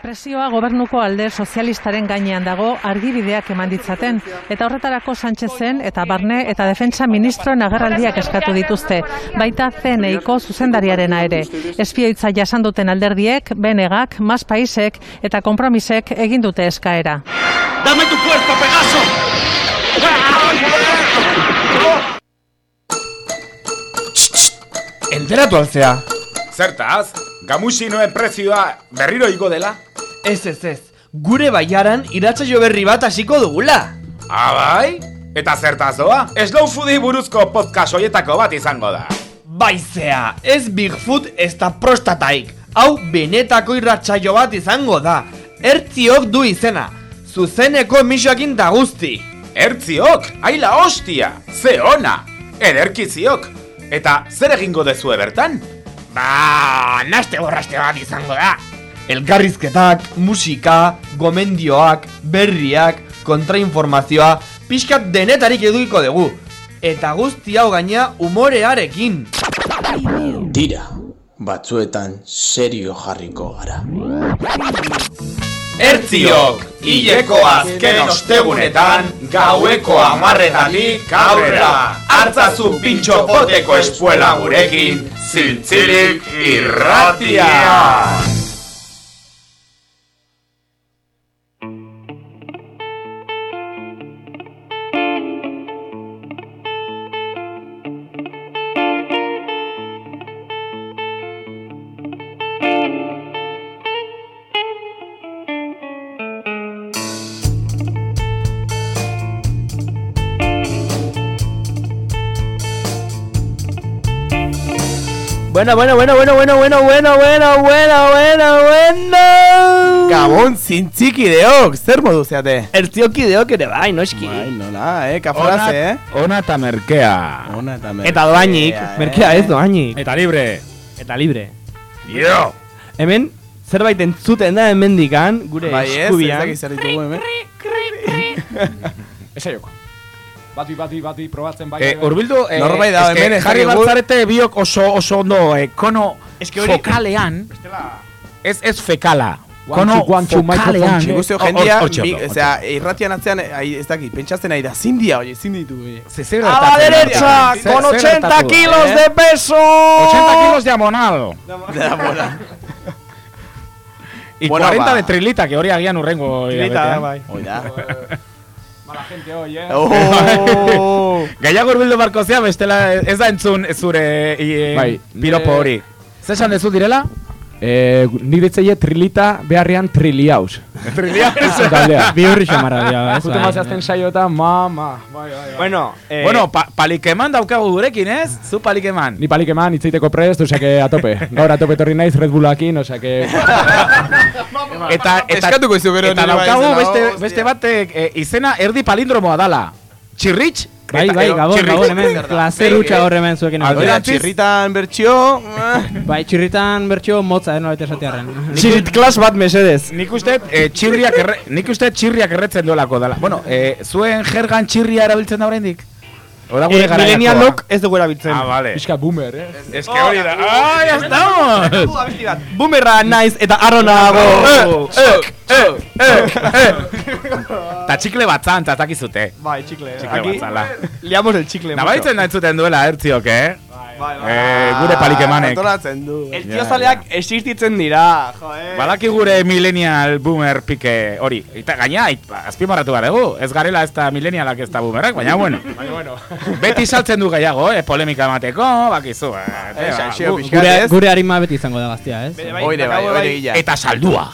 Presioa gobernuko alde sozialistaren gainean dago argibideak eman ditzaten eta horretarako Sánchezen eta Barne eta Defentsa ministroen agerraldiak eskatu dituzte, baita CNEiko zuzendariarena ere. Espioitza jasan duten alderdiek, Benegak, Mas Paisek eta Kompromisek egin dute eskaera. Dame tu cuerpo, Pegaso. Enteratu alzea. Zertaz, gamusinoen prezioa berriro igo dela? Ez ez ez, gure baiaran iratsaio berri bat hasiko dugula. Abai? Eta zertaz doa? Slow Foodi buruzko podcast hoietako bat izango da. Baizea, ez Bigfoot ez da prostataik. Hau benetako irratsaio bat izango da. Ertziok du izena. Zuzeneko emisioakin da guzti. Ertziok, aila hostia, ze ona, ederkiziok. Eta zer egingo dezue bertan? Ba, naste borraste bat izango da. Elkarrizketak, musika, gomendioak, berriak, kontrainformazioa, pixkat denetarik edukiko dugu. Eta guzti hau gaina umorearekin. Tira, batzuetan serio jarriko gara. Ertziok, hileko azken ostegunetan, gaueko amarretatik aurrera, hartzazu pintxo poteko espuela gurekin, ziltzilik irratia! Bueno, bueno, bueno, bueno, bueno, bueno, bueno, bueno, bueno, bueno, bueno. Gabon zintzikideok, zer modu zeate? Ertziokideok ere bai, noski. Bai, nola, eh, kafrase, eh? Ona eta merkea. Ona eta Eta doainik, merkea ez doainik. Eta libre. Eta libre. Yo. Hemen, zerbait entzuten da hemendikan, gure Bai, ez, ez eskubian. dakiz zer ditugu hemen. Esa joko. Bati, bati, bati, probatzen bai. Eh, urbildu, eh, Norbait da, eske hemen jarri batzarete biok oso oso ondo eh, kono fokalean, ez ez fekala, kono fokalean. Nik uste Hor- jendia, osea, irratian atzean, ai, ez dakit, pentsatzen ari da, zindia, oie, zin ditu, oie. Ze- zer A la derecha, con zer 80 gertatu da? kilos eh? de peso. 80 kilos de amonado. Da, bola. Y Bueno, 40 ba. de trilita, que hori agian urrengo hilabetean. bai. Hoi da. Mala gente hoy, eh. Oh! Gaiago urbildu barko zea, bestela ez da entzun zure i, Bai, piropo hori. Zer esan dezu direla? Eh, nik ditzeie trilita beharrian triliaus. Trilia. Taldea. Bi hurri xamarra dira, ez? Bai. mazazten saioeta, mama. Bai, bai, bai. Bueno, eh, Bueno, pa palikeman daukagu gurekin, ez? Zu palikeman. Ni palik eman, itzaiteko prest, osake atope. Gaur atope torri naiz Red Bullakin, osake... Eta, eta, Eskatuko izu gero eta bai daukagu beste, hostia. beste batek eh, izena erdi palindromoa dala. Txirritx? Bai, bai, gabon, gabon, hemen, placer hutsa hor hemen zuekin. Alde- Hori da, Alderantziz? txirritan bertxio, eh, Bai, txirritan bertxo motza, eh, nolait esatearen. Txirit klas bat mesedez. Nik uste eh, txirriak erre, nik uste txirriak erretzen duelako dala. Bueno, eh, zuen jergan txirria erabiltzen da oraindik? Oda gure Eh, garaiakoa. Millennialok ez dugu erabiltzen. Ah, vale. Pixka boomer, eh? Es que hori da. Ah, ya estamos. Boomerra naiz eta arronago. Ta txikle batzan, ta takizute. Bai, chicle. Txikle Aquí batzala. liamos el chicle. Nabaitzen da entzuten duela, ertziok, eh? Bai, bai. Eh, gure palikemanek. Antolatzen du. El tío zaleak existitzen dira, joe. Balaki gure millennial boomer pike hori. Eta gaina, it- azpimarratu gara dugu. Ez garela ez da millennialak ez da boomerak, baina bueno. Beti saltzen du gehiago, eh? Polemika emateko, bakizu. Eh, Eh, ba, Gure, gure harima beti izango da gaztia, ez? Bai, Oire bai, oire gila. Eta saldua.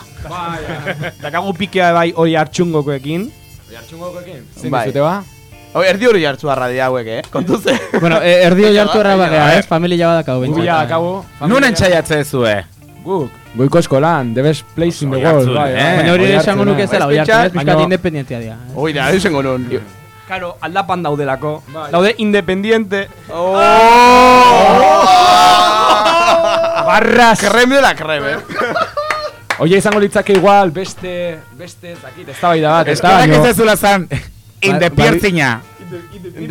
Dakagu pikea bai hori hartxungokoekin. Zein Bai. ba? Hoi, erdi hori jartzu arradi hauek, eh? Kontuze. Bueno, eh, erdio jartu erra bagea, ez? Familia badakau Gubila bintzat. akabu. Nun entxaiatze zue? Guk. Goiko eskolan, the best place in the world. Bai, eh? bai. Baina hori esango nuke zela, oi hartu, ez? Piskat Baina- independientia dira. ez? Hoi da, esango nun. Karo, aldapan daudelako. Daude independiente. Oh! Barras. Krem de la krem, eh? Oie izango litzake igual, beste, beste, zakit, ez da bai da bat, ez da Eskolak ez baino... ez zula zan. Indepiertzina.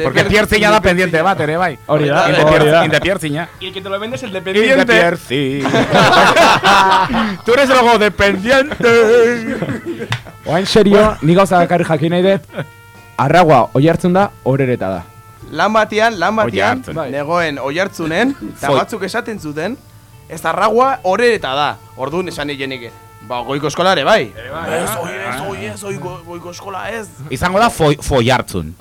Porque piercina da pendiente bat ere, bai. Hori da, Inde Inde. Y el que te lo vende es el Inde dependiente. pierci. Tú eres luego dependiente. Oain serio, ni gauza bakarri jakin nahi dut, arragua oi hartzun da, horereta da. Lan batean, lan batean. Bai. negoen oihartzunen, eta Foi. batzuk esaten zuten, ez arragua horreta da. Orduan esan higenik, ba, goiko eskolare bai. Ez, oi ez, oi ez, oi go- goiko eskola ez. Izango da foi, foiartzun.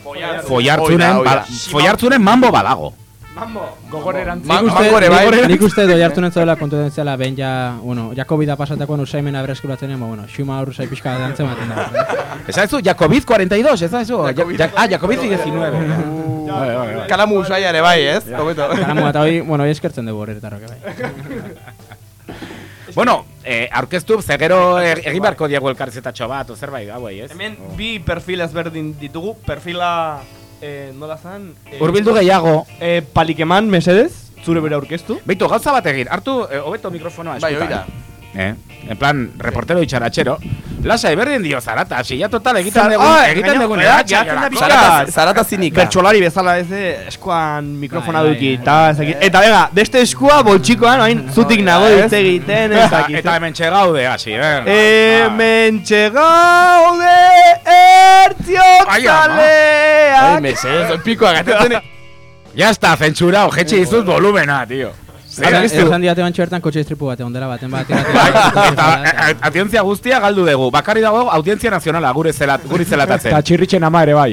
Foiartzunen, foiartzunen mambo badago. Gogorerantz. Ma- Nik uste, mangore bai. nik, uste doi den zela, behin ja, bueno, Jakobida pasatakoan usaimen abreskulatzen ba, bueno, xuma hor usai pixka da antzematen da. Ez zu, Jacobit 42, esa ez zu. Jacobit. Ja- Ah, Jacobit 19. Bai, bai, bai. Kalamu usaiare bai, ez? Karamu eta hoi, bueno, hoi eskertzen dugu horretarroke bai. Bueno, eh, aurkeztu, ze gero e- egin beharko diegu elkarzetatxo bat, o zerbait, hauei, ez? Hemen bi perfil ezberdin ditugu, perfila eh, nola zan? Eh, Urbildu gehiago. eh, palikeman, mesedez, zure bere aurkeztu. Beitu, gauza bat egin, hartu, eh, hobeto mikrofonoa Bai, eskutan. oida. Eh? En plan, reportero itxaratxero. Lasai, berdin dio zarata, si ya total egiten Ai, egiten da jorako. pixka- Zarata, zarata zinika. Bertsolari bezala ez eh, eskuan mikrofona Bai, bai, duki, bai. eta ez dakit. Eta bega, beste eskua boltsikoan, hain zutik nago hitz egiten, ez dakit. eta hemen txegaude, hasi, eh? Hemen txegaude Ai, ama. Ai, mesedez, pikoa gatetzen. Ya está, zentsura, ojetxe dizut volumena, tío. Esan esan diate bantxo bertan kotxe istripu bat, ondela baten bat. Bai, eta eh, audientzia guztia galdu dugu. Bakarri dago audientzia nazionala gure zelat, guri zelatatzen. Eta txirritxen ama ere bai.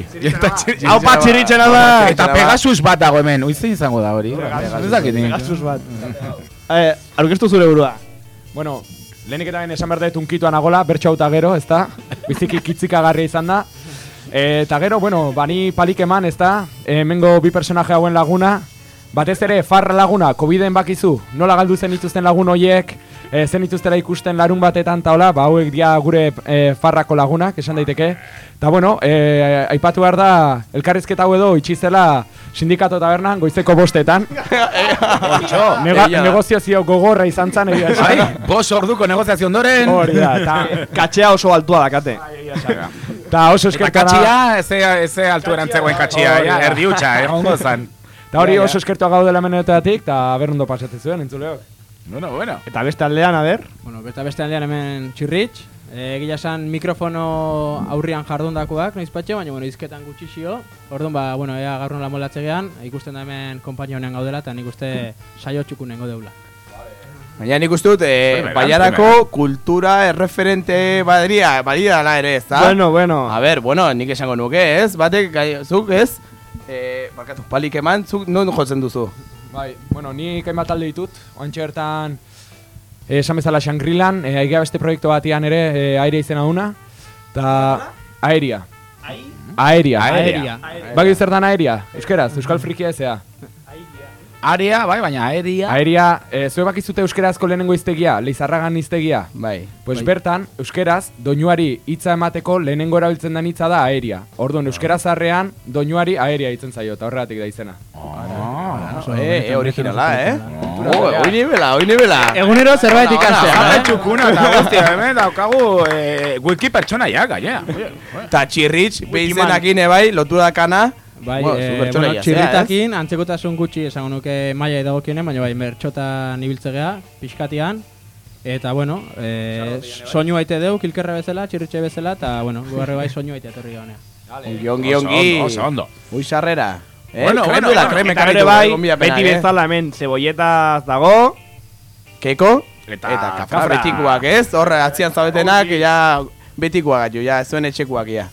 Hau patxiritzen da. Eta Pegasus bat dago hemen, uizte izango da hori. Pegasus bat. Eh, aurkeztu zure burua. Bueno, lehenik eta esan behar dut unkituan agola, bertxo hauta gero, ez da? Biziki kitzikagarria izan da. E, eta gero, bueno, bani palik eman, ez da? E, mengo bi personaje hauen laguna, batez ere, farra laguna, COVID-en bakizu, nola galdu zen dituzten lagun hoiek, e, zen dituztela ikusten larun batetan ta hola, ba hauek dia gure e, farrako lagunak, esan daiteke. Eta bueno, e, aipatu behar da, elkarrizketa hau edo itxizela sindikato tabernan, goizeko bostetan. Nega, Egia da. negoziazio gogorra izan zen, egia esan. Bai, bos orduko negoziazio ondoren. Hori da, eta Katxea oso altua dakate. Ta oso Eta eskertua da. katxia, eze, eze altu erantzegoen katxia, Hori ja, da. erdi Ta hori oso eskertua gaudela menetatik, eta berrundo pasatzen zuen, entzuleok. Bueno, bueno. Eta beste aldean, a ber. Bueno, besta beste aldean hemen txirritx, egia esan mikrofono aurrian jardundakoak, noiz patxe, baina bueno, izketan gutxixio. Orduan, ba, bueno, ea gaur nola molatzegean, ikusten da hemen konpainia honean gaudela, eta nik uste saio txukunen deula. Baina nik uste dut, eh, baiarako kultura erreferente badria, badira la ere, ez da? Bueno, bueno. A ber, bueno, nik esango nuke, ez? Batek, zuk, ez? Eh, barkatu, palik eman, zuk non jotzen duzu? Bai, bueno, ni hainbat talde ditut, oantxe bertan, eh, esan bezala Shangri-Lan, eh, aigia beste proiektu batian ere, eh, aire izena una, eta aeria. Aeria. Aeria. Baki zertan aeria, euskeraz, euskal frikia ezea. Area, bai, baina aeria. Aeria, eh, zue bakizute euskerazko lehenengo iztegia, leizarragan iztegia. Bai. Pues bertan, euskeraz, doinuari hitza emateko lehenengo erabiltzen den hitza da aeria. Orduan, euskera zarrean, doinuari aeria hitzen zaio, eta horregatik da izena. Eh, eh, originala, eh? Oh, hoi nibela, hoi nibela. Egunero zerbait ikastea, eh? txukuna eta guztia, hemen daukagu eh, wiki pertsonaiak, gainera. Ta txirritx, behizenakin ebai, lotu dakana. Bai, Bueno, eh, bueno, antzekotasun gutxi esango nuke maila dagokienen, baina bai, mertxotan ibiltzegea, pixkatian, eta bueno, eh, soinu aite deu, kilkerra bezala, txirritxe bezala, eta bueno, guarre bai soinu aite atorri gaunea. Ongi, ongi, ongi. oso ondo. Ui sarrera. Eh, Bueno, bueno, bueno, kreme Eta karitu ere bai, gonbidapenak, beti eh? bezala hemen zebolletaz dago. Keko? Eta, Eta kafra kafra. betikuak, ez? Horre, atzian zaudetenak, ja, betikuak gaitu, ja, zuen etxekuak, ja.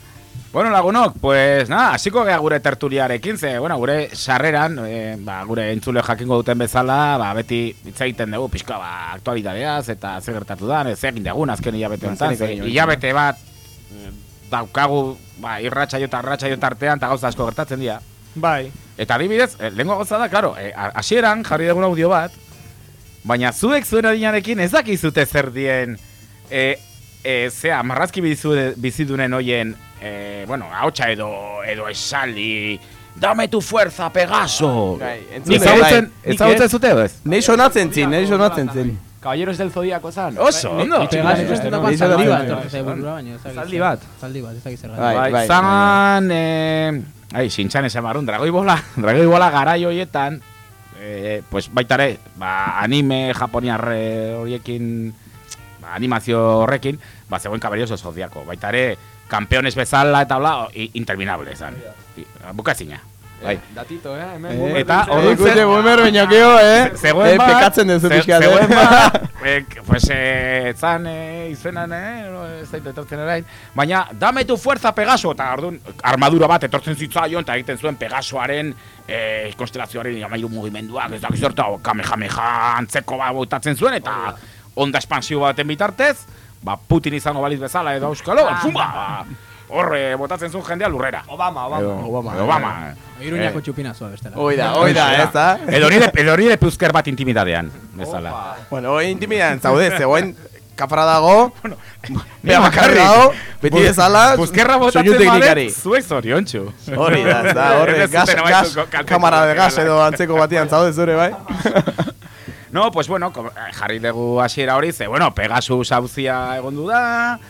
Bueno, lagunok, pues nada, hasiko gea gure tertuliarekin, ze, bueno, gure sarreran, e, ba, gure entzule jakingo duten bezala, ba, beti hitz egiten dugu pixka ba, aktualitateaz eta zer gertatu da, zer egin dugun azken hilabete honetan, Azkeneko ze, hilabete. bat eh, daukagu, ba, irratsaio eta arratsaio tartean, eta gauza asko gertatzen dira. Bai. Eta adibidez, eh, lehenko gauza da, claro, a- hasieran jarri dugun audio bat, baina zuek zuen adinarekin ez dakizute zer dien, e, e, zea, marrazki bizidunen hoien, e, bueno, hautsa edo, edo esaldi, dame tu fuerza, Pegaso! Bai, entzun Ezagutzen, bai. ezagutzen zute edo ez? Nei sonatzen zin, nei sonatzen zin. Caballeros del Zodíaco zan. Oso, ondo! Pegasus ikusten dagoan Ni zaldi bat, ez Zaldi bat. Zaldi bat, ez dakit zer Bai. Bai, zan, eh, Ai, sintxan esan barun, dragoi bola, dragoi bola garai horietan, e, pues baitare, ba, anime japoniar eh, horiekin, ba, animazio horrekin, ba, zegoen kaberioso zodiako. Baitare, kampeones bezala eta hola, i- interminable esan. I- Bukazina. Bai. Datito, eh? Hemen Eh, boomer eta Ikuste zen- bumer bainokeo, eh? Zegoen Eh, bat, pekatzen ze- pixkat, Zegoen eh? bat, eh, pues, eh, zan eh, izenan, eh, no, ez daitu etortzen erain, baina, dame tu fuerza Pegaso, eta orduan, armadura bat etortzen zitzaion, eta egiten zuen Pegasoaren, eh, konstelazioaren amairu mugimenduak, ez dakiz orta, kamehameha antzeko bat botatzen zuen, eta onda espansio baten bitartez, ba, Putin izango baliz bezala edo euskalo, fumba, ba, horre botatzen zuen jendea lurrera. Obama, Obama. Edo, Obama, edo Obama. Iruñako txupinazua bestela. Hoi da, hoi da, ez da? Edo nire, edo nire puzker bat intimidadean, bezala. Bueno, hoi intimidan zaude, zegoen kafara dago, bea Ni bakarri dago, beti bezala, Buzkerra botatzen badet, zuek zoriontxu. Hori da, ez da, horre, gas, gas, kamara de gas edo antzeko batian zaude zure, bai? No, pues bueno, eh, jarri dugu hasiera hori, ze, bueno, Pegasus hauzia egondu da,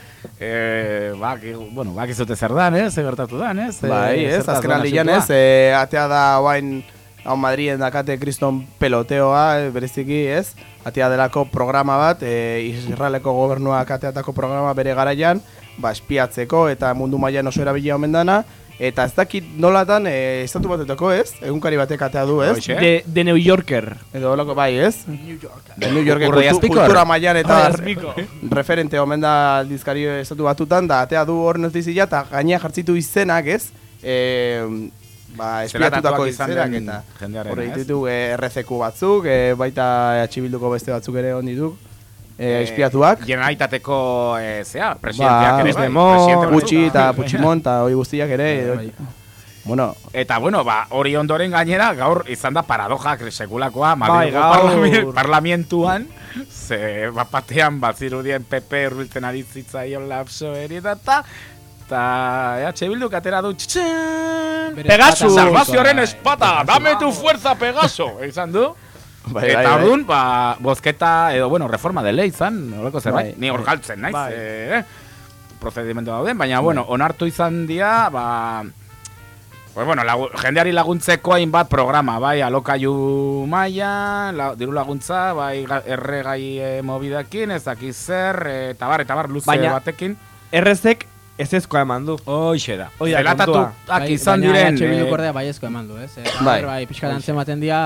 eh, bak, bueno, bak izute zer dan, ez, zer gertatu dan, ez? eh, Bai, ez, zertaz azken doan aldian asuntoa. ez, eh, atea da oain hau Madriden dakate kriston peloteoa, eh, bereziki ez, atea delako programa bat, eh, Israeleko gobernuak ateatako programa bere garaian, ba, espiatzeko eta mundu mailan oso erabilia omen dana, eta ez dakit nolatan, eh, estatu batetako ez, egunkari batek atea du ez. De, de New Yorker. edo holako bai ez, de New York. Urri kultu, kultura mailan eta referente omen da aldizkari estatu batutan, da atea du hor notizia eta gaina jartzitu izenak ez, e, ba, espiatutako izenak eta horre ez? ditutu e, RCQ batzuk, e, baita EH Bilduko beste batzuk ere hon dituk, e, espiatuak. Generalitateko, eh, zea, presidenteak Ba, ere, bai. Gutxi eta Puigdemont eta hori guztiak ere. edo- Bueno, Eta, bueno, ba, hori ondoren gainera, gaur izan da paradojak sekulakoa, Bai, Madrilgo parlami- parlamentuan, ze bat batean bazirudien PP urbiltzen ari zitzaion lapso eri eta eta EH Bilduk atera du txitxen Pegasus! espata Salvazioaren bai. espata, dame tu fuerza Pegaso, izan du bai, Eta bai, bai. orduan, ba, bozketa, edo, bueno, reforma de ley izan, horreko zerbait, Bai, ni hor galtzen naiz, Bai. eh, prozedimentu dauden, baina, bueno, onartu izan dira, ba, pues, bueno, lagu, jendeari laguntzeko hainbat programa, bai, alokaiu maia, la, diru laguntza, bai, ga- erregai e, mobidakin, ez dakiz zer, eh, eta bar, eta bar, luze batekin. Errezek ez ezkoa eman du. Hoxe da. Hoi da Zelatatuak Bai, izan baina diren... EH Bilduk eh, ordea baiezko eman du, ez? Eh, Bai. bai, bai pixka antzematen dira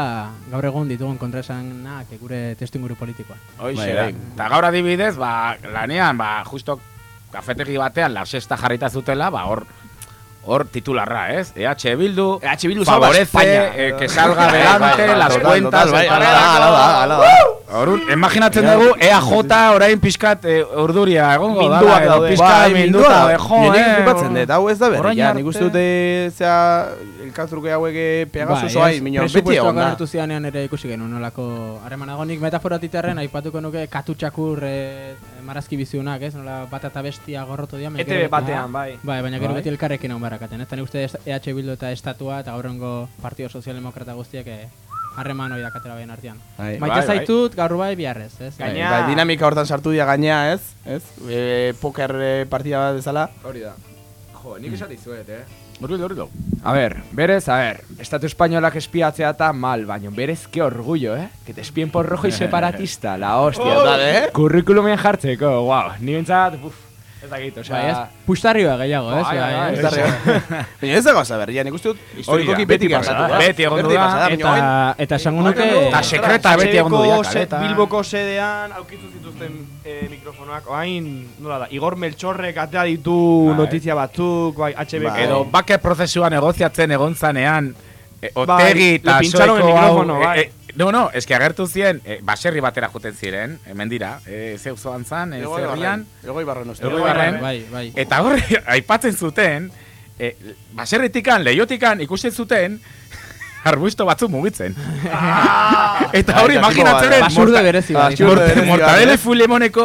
gaur egun ditugun kontraesanak gure testu inguru politikoa. Hoxe Bai, da. bai. Eta gaur adibidez, ba, lanean, ba, justo kafetegi batean, la sexta jarrita zutela, ba, hor, hor titularra, ez? EH Bildu, EH Bildu favorece España. eh, que salga adelante las cuentas bai, da, da, da. Imaginatzen dugu EAJ orain pizkat eh, urduria egongo Minduak dala, edo daude. pizkat Bai, minduta mindua, daude, jo, Nik eh, flipatzen dut, hau ez da orain berria, nik uste dute, zea, elkaztruke hauek eh, Pegasus Bai, oai, ez, minio, beti egon da. onartu zidanean ere ikusi genuen nolako harremana nik metafora titerren aipatuko nuke katutxakur e, marazki biziunak, ez? Nola bat eta bestia gorrotu dian. ETV batean, bai. Bai, baina gero Bai. beti elkarrekin hon barakaten. Ez da uste EH Bildu eta Estatua eta gaurrengo Partido Sozialdemokrata guztiak eh, harreman hori dakatera baien artean. Bai. Maite bai, bai. zaitut, gaur bai biharrez, ez? Bai, Gaina- bai, dinamika hortan sartu dira gainea, ez? Ez? E, poker eh, partida bat bezala. Hori da. Jo, nik esati zuet, eh? Urbildu, urbildu. A ver, berez, a ver, Estatu Espainolak espiatzea eta mal, baino berez, que orgullo, eh? Que te espien por rojo y separatista, la hostia. Total, eh? Kurrikulumen jartzeko, wow, ni bentsat, uf, ez dakit, osea... Bai, ez? Pustarrioa gehiago, ez? Bai, bai, Bai, bai. ez? Baina ez da gauza berria, nik uste dut historikoki beti beti pasa pasatu da, da. beti egon Beti da, Eta, eta esango nuke... Eta sekreta beti egon du kaleta. Bilboko sedean aukitu zituzten eh, mikrofonoak, oain, nola da, Igor Melchorrek atea ditu Bai. notizia batzuk, bai, HBko. Bai. Edo bake prozesua negoziatzen egon zanean, e, Bai, otegi le eta pintxaron el soeko hau... bai. no, no, eski agertu ziren, e, baserri batera joten ziren, hemen dira, e, zeu zoan zan, e, Ego zerrian, Ibarren, Ego Ibarren uste. Ego Ibarren. Bai, bai. eta horre, aipatzen zuten, e, baserritikan, leiotikan ikusten zuten, arbusto batzu mugitzen. eta hori, Bai, imaginatzen Basurde berezi bai. Mortadele bat, eh? Filemoneko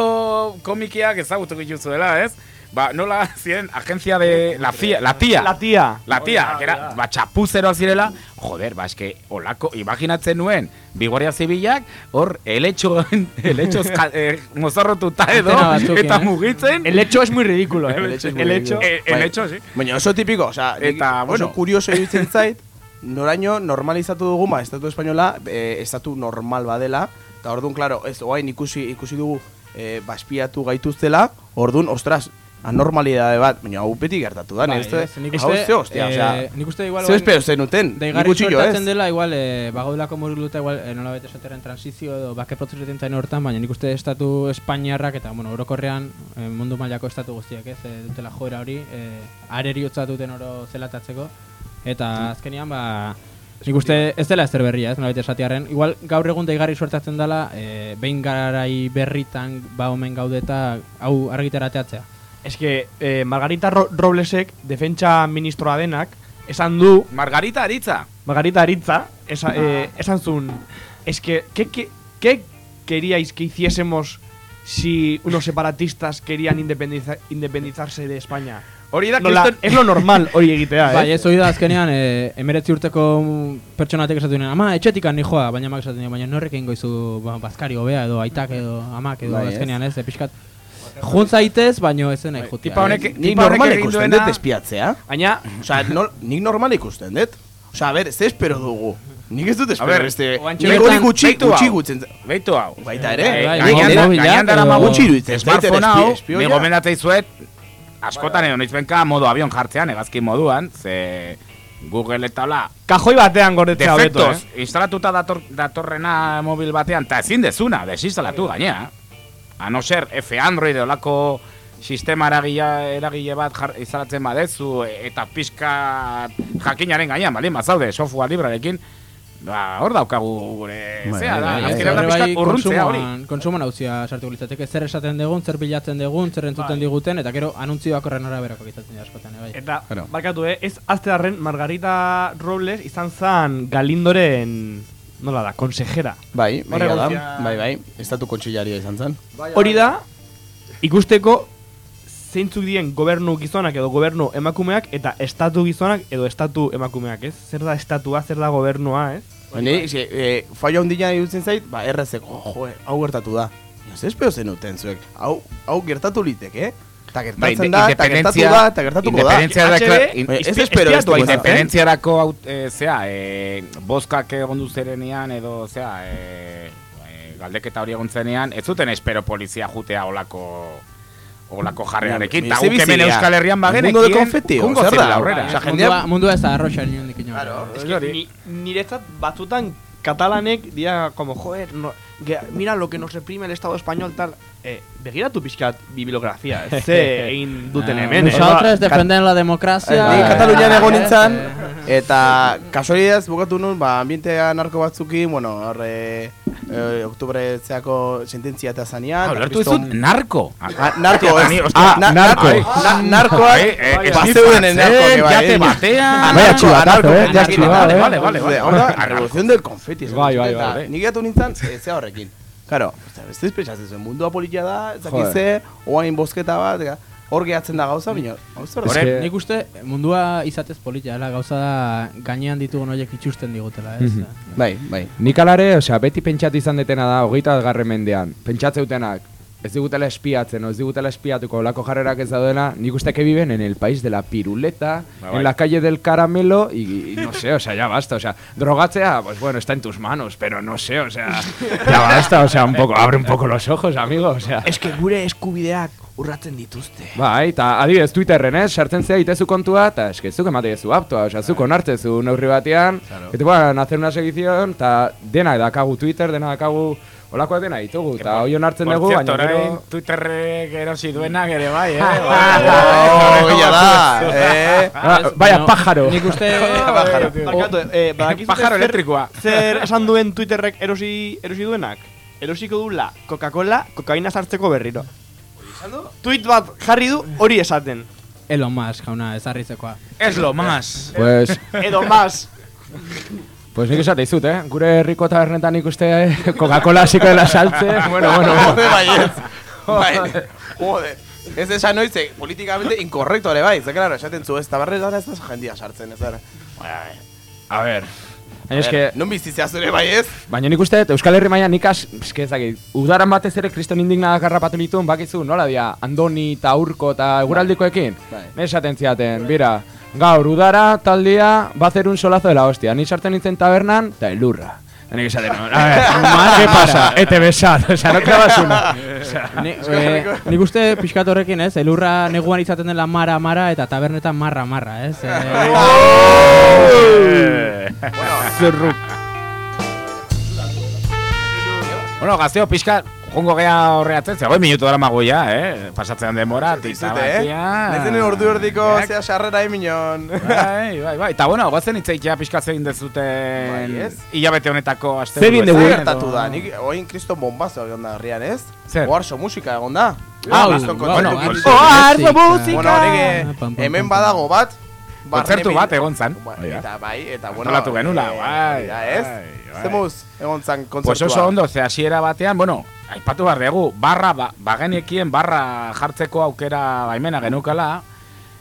komikiak ezagutuko dituzuela, ez? Ba, nola ziren, agencia de la CIA, la tía. La tía. La tía, que era, ba, txapuzero zirela, joder, ba, eske, olako, imaginatzen nuen, Bigoria Zibilak, hor, eletxo, eletxo eh, mozorrotuta edo, eta eh? mugitzen. El hecho es muy ridículo, eh. El hecho es muy El hecho. Eh, Bai. eletxo, sí. Baina oso tipiko, osea, nik- Eta, bueno. oso kurioso iruditzen zait, noraino normalizatu dugu, ba, estatu espainola, e, estatu normal badela, eta orduan, klaro, ez, oain ikusi, ikusi dugu, e, baspiatu gaituztela, orduan, ostras, anormalidade bat, baina hau beti gertatu da, Bai, ez, hau ze hostia, eh, nik uste igual ze espero zenuten, nik Daigarri gutxillo ez. dela, igual, e, bagaudelako murguluta, igual, e, nola bete esateren transizio edo bake prozesu zain hortan, baina nik uste estatu Espainiarrak eta, bueno, orokorrean e, mundu mailako estatu guztiak ez, e, dutela joera hori, e, areri duten oro zelatatzeko, eta azkenian, ba, nik uste ez dela ezer berria, ez, nola bete esatiarren, igual gaur egun daigarri suertatzen dela, e, behin garai berritan, ba, omen gaudeta, hau argitarateatzea. Es que eh, Margarita Ro Roblesek, defentsa ministroa denak, esan du, Margarita Aritza. Margarita Aritza, esa, eh, esan zuen, es que, ¿qué, qué, qué queríais que hiciésemos si unos separatistas querían independiza- independizarse de España? Hori da, Nola, kriston... es lo normal hori egitea, eh? Bai, ez hori da azkenean, e, emeretzi urteko pertsonatek esatu dinen, ama, etxetikan ni joa, baina amak esatu dinen, baina norrek egingo izu ba, bazkari hobea edo aitak edo amak edo Bai, ez. azkenean ez, epixkat. Junt zaitez, baino ez nahi jutia. tipa honek-. Nik normal ikusten dut espiatzea. Baina, Osea, no, nik normal ikusten dut. Osea, a ber, ze espero dugu. Nik ez dut espero ber, beste. Nik hori gutxi, gutxi gutzen. Beitu hau. Baita ere. Bai, bai, gainean dara magu Gutxi zait, Smartphone hau, espioia. ni gomendatzei zuet, askotan edo noizbenka modu avion jartzean, egazkin moduan, ze Google eta hola, kajoi batean gordetzea hobeto, eh? instalatuta dator, datorrena mobil batean, eta ezin dezuna, desinstalatu gainea. A no ser, F Android olako sistema eragile, eragile bat jar, instalatzen badezu, eta pixka jakinaren gainean, bali, mazaude, software librarekin, ba, hor daukagu gure, Bai, zea da, bai, da bai, pixka urruntzea hori. kontsumoan hauzia sartu litzateke, zer esaten dugun, zer bilatzen dugun, zer entzuten diguten, eta gero anuntzioak horren araberako gizatzen dira askotan, eh, bai. Eta, barkatu, eh? Ez aztearren Margarita Robles izan zan Galindoren, nola da, konsejera. Bai, egia da. Bai, bai. Estatu kontsillaria izan zen. Hori da, ikusteko zeintzuk dien gobernu gizonak edo gobernu emakumeak eta estatu gizonak edo estatu emakumeak, ez? Zer da estatua, zer da gobernua, ez? Baina, e, e, fallo handia iruditzen zait, ba, errezeko, jo, hau gertatu da. Ez espero zenuten zuek, hau, hau gertatu liteke, Eta Bai, gertatzen da, eta gertatu da, eta gertatuko da. HB, Bai, ez espero ez izan. Independentziarako haut, e, zea, e, bozkak egon duzerenean edo zea, e, e, galdeketa hori egon zenean, ez zuten espero polizia jutea olako olako jarrearekin, eta guk hemen. Euskal Herrian bagenekien, Mundo de konfeti, jungo zer da? aurrera. Mundua, jendea- mundua ez da arroxa inondik inora. Claro. Es que ni, niretzat batzutan katalanek dira como, joder, no, mira lo que nos reprime el Estado español tal. Eh, begiratu pixkat bibliografia, ze egin duten hemen. eh. Nosotros defenden la democracia. Ni eh, Katalunian egon eh, nintzen, eh, eta kasualidaz bukatu nun, ba, ambientea narko batzukin, bueno, hor, e, e, oktubre zeako sententzia eta zanean. Ah, narko. Ah, narko, ez. Ni, Ah, ostia, na- narko. narko. Na- Narkoak, Bai, eh, bazeuden en narko, bai. jate batean. Vaya chivatazo, anarko, eh, ya chivado, anarko, eh. Vale, vale, vale. Revolución del confeti. Bai, bai, eta bai. Nik gatu nintzen, zea horrekin. Claro, ez pentsatzen zuen, mundua polilla da, dakize, oain bozketa bat, eta hor gehatzen da gauza, baina, hau zer da? Hore- Nik uste mundua izatez politia dela, gauza da gainean ditugun horiek itxusten digutela, ez? Mhm. Bai, bai. Nik alare, osea, beti pentsatu izan detena da, hogeita bat garren mendean. Pentsatzeutenak, ez digutela espiatzen, o ez digutela espiatuko, olako jarrerak ez daudela, nik uste que viven en el país de la piruleta, Ba, bai. en la calle del caramelo, y, y no sé, o sea, ya basta, o sea, drogatzea, pues bueno, está en tus manos, pero no sé, o sea, ya basta, o sea, un poco, abre un poco los ojos, amigo, o sea. Es que gure eskubideak urratzen dituzte. Bai, eta adibidez Twitterren, ez, sartzen zea itezu kontua, eta eske zuk ematezu aptoa, osea, zuk onartzezu neurri batean, que te puedan hacer una seguición, eta dena dakagu Twitter, dena dakagu, olakoa dena ditugu, eta hoi onartzen Por dugu, cierto, baina orain gero... Twitterrek erosi duenak ere bai, eh? Oh, ya da, eh? Ah, Ez, vaya baina pájaro. Nik uste... Barkatu, eh, Pájaro zer- elektrikoa. Zer esan duen Twitterrek erosi, erosi duenak? Erosiko dula Coca-Cola kokaina sartzeko berriro. Tweet bat jarri du hori esaten. Elon Musk, jauna, ez harritzekoa. Es lo más. Pues, Edo más. Pues nik esate izut, eh? Gure herriko tabernetan ikuste eh, Coca-Cola hasiko dela saltze, bueno, bueno, bueno. Bai, ez. Bai, jode. Ez esan noiz, politikamente inkorrekto ere bai, ze claro, esaten zu, ez tabarrez dara ez da jendia sartzen, ez dara. A ver. Baina eske, Non bizitzea zure bai ez? baina nik uste, Euskal Herri mailan nik as, eske ez udaran batez ere kriston indignak garrapatu ditun, bakizu, nola dia, Andoni eta Urko eta eguraldikoekin? Bai. Ne esaten ziaten, bira, gaur udara taldea va a hacer un solazo de la hostia, ni sartzen nintzen tabernan, eta elurra. Nik esaten, no, a ver, ¿qué pasa? Ete besat, o sea, no clavas una. O sea, Ni, eh, nik uste pixkat horrekin, ez? Elurra neguan izaten dela mara mara eta tabernetan marra marra, ez? Eh. Bueno, gazteo pixka, jongo gea horreatzen, zegoen minutu dara magoia, eh? Pasatzen demora, tita Zute, eh? Nezinen ordu erdiko zea sarrera eminon. Bai, bai, bai. Eta bueno, gozen itzeitea pixka zein dezuten Bai, ez? hilabete honetako aste Zer egin Zer dugu? gertatu da, nik oin kriston bombazo egon da herrian ez? Zer? Oarso musika egon da. Kriston bueno, arzo musika! Bueno, hemen badago bat. Kontzertu bat egon zan. Ba. Eta bai, eta bueno. Antolatu genula, eh, bai, ja, ez? bai, bai. Zemuz egon zan Pues kontzertua. oso ondo, ze hasiera batean, bueno, aipatu behar dugu, barra, ba, bagenekien barra jartzeko aukera baimena genukala,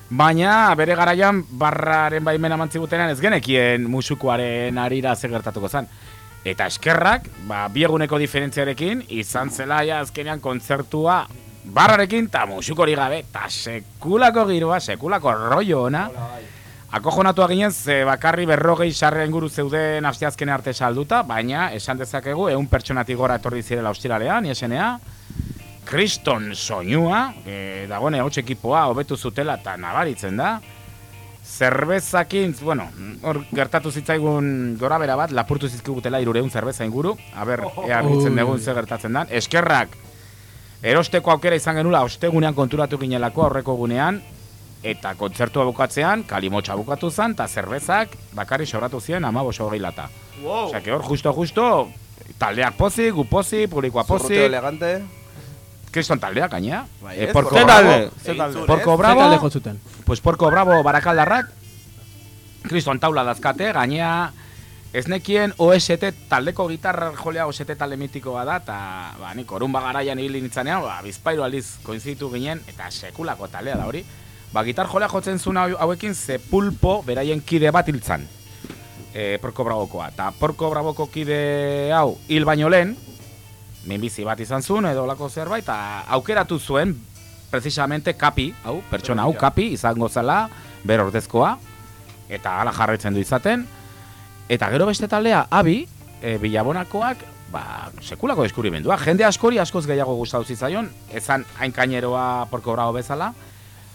baina bere garaian barraren baimena mantzigutenean ez genekien musukoaren arira ze gertatuko zen. Eta eskerrak, ba, bi eguneko diferentziarekin, izan zela ja azkenean kontzertua barrarekin eta musukori gabe, eta sekulako giroa, sekulako rollo ona. Akojonatua ginen ze bakarri berrogei sarre inguru zeuden asteazkene arte salduta, baina esan dezakegu ehun pertsonatik gora etorri zirela ostiralean, iesenea. Kriston soinua, e, dagone hau ekipoa hobetu zutela eta nabaritzen da. Zerbezakin, bueno, hor gertatu zitzaigun gora bera bat, lapurtu zizkigutela irureun zerbeza inguru, haber, ea argitzen dugun ze gertatzen dan. Eskerrak, erosteko aukera izan genula, ostegunean konturatu ginelako aurreko gunean, eta kontzertua bukatzean, kalimotxa bukatu zen, eta zerbezak bakarri sobratu ziren ama boso hogei lata. Wow. Osea, que hor, justo, justo, taldeak pozik, gu pozik, publikoa Zurruteo pozik, elegante. kriston taldeak gainea. Bai, Eh, ez? Porco Ze Bravo, talde? Ze talde? Porco Bravo, pues Porco Bravo barakaldarrak, kriston taula dazkate, gainea, ez nekien OST taldeko gitarra jolea OST talde mitikoa da, eta ba, nik orun bagaraian hil nintzanean, ba, bizpairu aldiz koinzitu ginen, eta sekulako taldea da hori. Ba, gitar jolea jotzen zuen hau- hauekin ze pulpo beraien kide bat hiltzan. E, Porco Bravokoa. Eta Porco Bravoko kide hau hil baino lehen, minbizi bat izan zuen edo olako zerbait, aukeratu zuen, precisamente kapi, hau, pertsona hau, kapi, izango zela, ber ordezkoa, eta hala jarraitzen du izaten, eta gero beste taldea, abi, e, bilabonakoak, ba, sekulako deskubribendua, jende askori askoz gehiago gustatu zitzaion, ezan hain kaineroa porko bezala,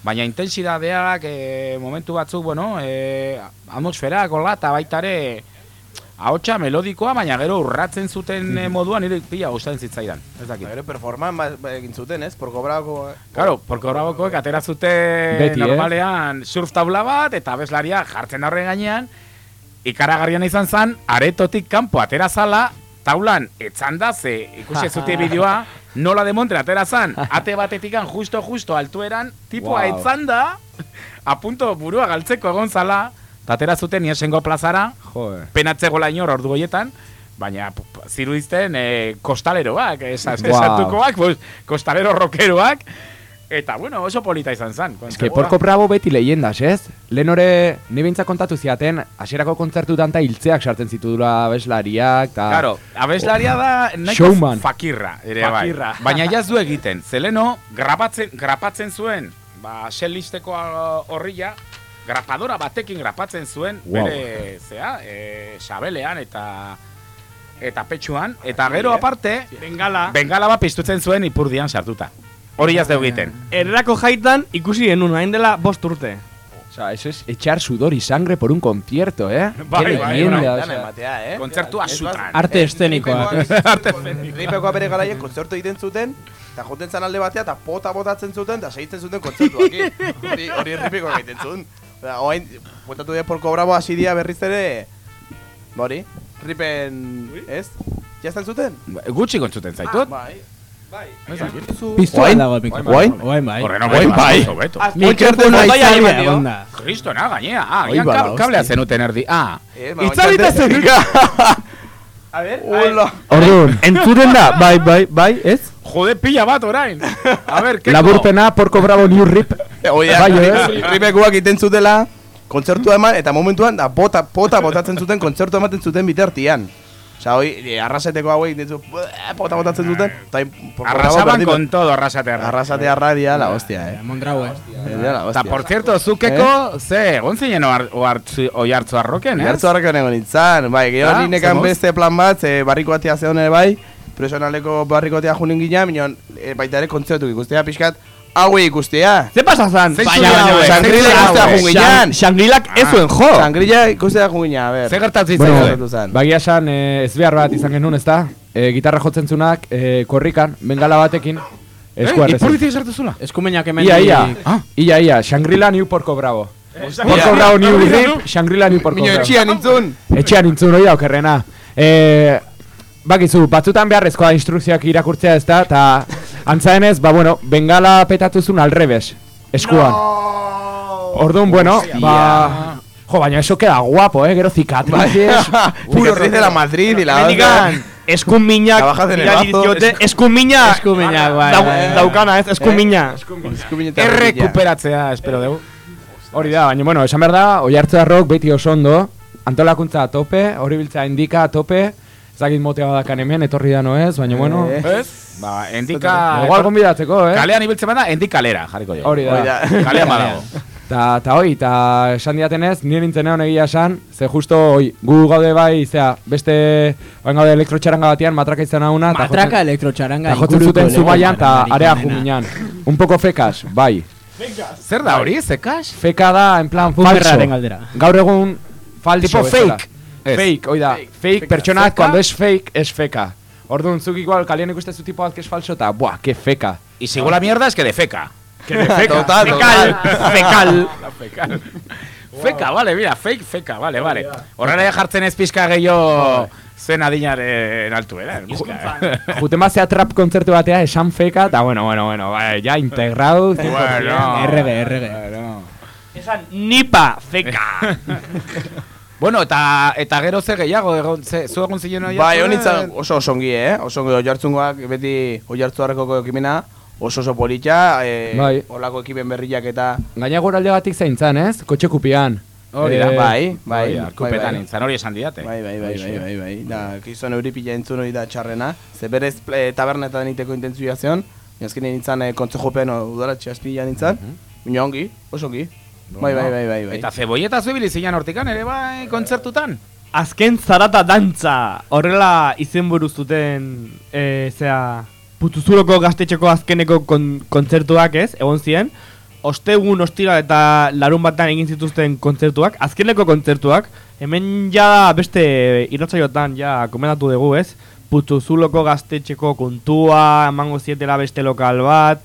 baina intensidadeak e, momentu batzuk, bueno, e, atmosferak, hola, eta baita ere, ahotsa melodikoa, baina gero urratzen zuten e, moduan nire pila gustatzen zitzaidan. Ez dakit. Ba, Gero performan ba, ba, egin zuten, ez? Porko brako... Claro, porque Brabokoek atera zuten Beti, eh? normalean surf taula bat eta abeslaria jartzen horren gainean ikaragarrian izan zen aretotik kanpo atera zala taulan etzanda ze ikusi zute bideoa nola de montre atera zan ate batetikan justo justo altueran tipua Wow. etzanda a punto burua galtzeko egon zala eta atera zuten iesengo plazara Joder. penatzegola inor ordu goietan, baina zirudizten e, kostaleroak, Wow. esatukoak, pues, kostalero rockeroak, eta bueno, oso polita izan zen. Ez que Porco Bravo beti leyendas, ez? Lehen ore, ni behintzat kontatu ziaten, hasierako kontzertutan eta hiltzeak sartzen zitudula abeslariak, eta... Claro, abeslaria da nahiko Showman. fakirra, ere Fakirra. bai. Baina jaz du egiten, zeleno, grapatzen, grapatzen zuen, ba, sellisteko horria, grapadora batekin grapatzen zuen, Wow. bere, zea, e, sabelean eta eta petxuan, eta gero aparte, Bengala. bengala bat piztutzen zuen ipurdian sartuta. Hori jaz deu egiten. Errako jaitan ikusi genuen, hain dela bost urte. O sea, eso es echar sudor y sangre por un concierto, ¿eh? Bai, bai, bai, o Lan sea. ematea, eh? Kontzertua. Arte eszenikoak, ez? Ripekoa bere garaien kontzertu egiten zuten, eta joten zan alde batea, eta pota botatzen zuten, eta segitzen zuten kontzertuak. hori, hori ripekoa egiten zuen. Oda, oain, bueltatu dira porko bravo hasi dia berriz ere, ba hori, ripen, ez? Jazten zuten? Gutxi kontzuten zaitut. Bai. Ez dakit. Piztua Oain? dago mikro. Oain? Oain bai. Horren Oain hobeto, bai. oso hobeto. Mikrofonoa Bai, itzali bai, egon da. Kristona, gainea. Ah, Oi, gian bada, kab- kablea hostia. zenuten erdi. Ah, Eh, ba, Itzalita oain- zenuka! A ver, Hola. Orduan, Entzuten da, bai, bai, bai, ez? Jode, pila bat orain. A ver, keko. Laburpena, porko bravo new rip. Oia, Bai, ez? ripekuak iten zutela, kontzertua eman, eta momentuan, da bota, pota botatzen zuten, kontzertu ematen zuten bitartian. Osa, hoi, e, arraseteko hauek, ditzu, pota botatzen zuten, eta Arrasaban con todo, arrasate arra. Arrasate arradia, la hostia, eh. Mondrau, eh. Dia la hostia. por cierto, zukeko, ze, egon zinen oiartzu arroken, eh? Gertzu harreko nego nintzen, bai, gero Ah, ni nekan zemuz? beste plan bat, ze barriko atea zeon ere bai, profesionaleko barriko atea junin gina, minon, e, baita ere kontzertu ikustea pixkat, hauei ikustea. Ze pasa zan? Baina, baina, zein ikustea hauek? jun ginean. Shangrilak ez Ah. zuen jo. Sangrilla ikustea jun gina, a ber. Ze gertatzen Bueno, zaizu? gertatu zen. bagia esan, eh, ez behar bat izan genuen, ezta? Eh, gitarra jotzen zunak, eh, korrikan, bengala batekin, Eh, eskuarrezen. ipurditik sartu zula? Eskumenak hemen... Ia, ia, Ah. ia, ia, Shangri-La New Porco Bravo. Porco Bravo New Rip, Shangri-La New Porco Mino Bravo. etxian nintzun. Etxean intzun hori okerrena. E, bakizu, batzutan beharrezkoa instrukzioak irakurtzea ez da, eta antzaenez, ba bueno, bengala petatuzun alrebes, eskuan. Orduan, bueno, ba... Jo, baina eso queda guapo, eh, gero cicatrices. Puro de la Madrid y la Mendikan, eskun minak, eskun mina, Eskun minak, bai, dau- daukana ez, eskun mina. Errekuperatzea, espero dugu. Hori da, baina, bueno, esan behar da, oi hartzearrok beti oso ondo, antolakuntza a tope, hori biltza indika a tope, ezagit motea badakan hemen, etorri da noez, baina, bueno, Eh. Ez? Ba, endika... igual gonbidatzeko, eh? Kalean ibiltzen bada, endik kalera, jarriko jo. Hori da. Hori da. Kalean badago. Ta, ta hoi, ta esan diatenez, nire nintzen egon egia esan, ze justo hoi, gu gaude bai, zea, beste, oain gaude elektrotxaranga batean, matraka izan hauna, Matraka elektrotxaranga. ta jotzen zuten zumaian, ta area juminan. Un poco fekas, bai. Zer da hori, zekas? Feka da, en plan, falso. Gaur egun, falso. Tipo bezala. Fake. Fake, oida, fake, pertsonak, cuando es fake, es feka. Orduan, zuk igual, kalien ikuste zu tipo bat que es falso, ta, buah, que feka. Y sigo la mierda es que de feca. Que de feka. Total, Fekal, fekal. Fecal. Feka, vale, mira, fake, feka, vale, vale. Horrela ja jartzen ez pixka gehiago zen adinaren altuera. pixka. Juten bazea trap kontzertu batea, esan feka, ta, bueno, bueno, bueno, bai, ja, integrado. Bueno. Errege, errege. Esan, nipa, feka. Bueno, eta eta gero ze gehiago egon ze zu egon ziren hori. Bai, honitzen oso oso ongi, eh? Oso ongi oiartzungoak, beti oiartzuarrekoko ekimena, oso oso politxa, eh, Bai. olako ekimen berriak eta... Gaina goralde batik zeintzan, ez? Kotxe kupian. Hori da, Eh, bai, bai, Bai, bai, arkupetan bai. nintzen, hori esan didate. Bai, bai, bai, bai, bai, bai. Da, kizon euripila entzun hori da txarrena. Ze berez e, tabernetan iteko intentzioa zion. Azken nintzen e, kontzejopen udara txaspila nintzen. Baina ongi, oso ongi. Bai, bai, bai, bai, bai. Eta zebolleta zubili zinan hortikan ere bai kontzertutan. Azken zarata dantza, horrela izenburu zuten, e, zea, putuzuroko gaztetxeko azkeneko kon, kontzertuak ez, egon ziren. Ostegun, ostira eta larun batan egin zituzten kontzertuak, azkeneko kontzertuak, hemen ja beste irratzaiotan ja komentatu dugu ez, putuzuloko gaztetxeko kontua, emango zietela beste lokal bat,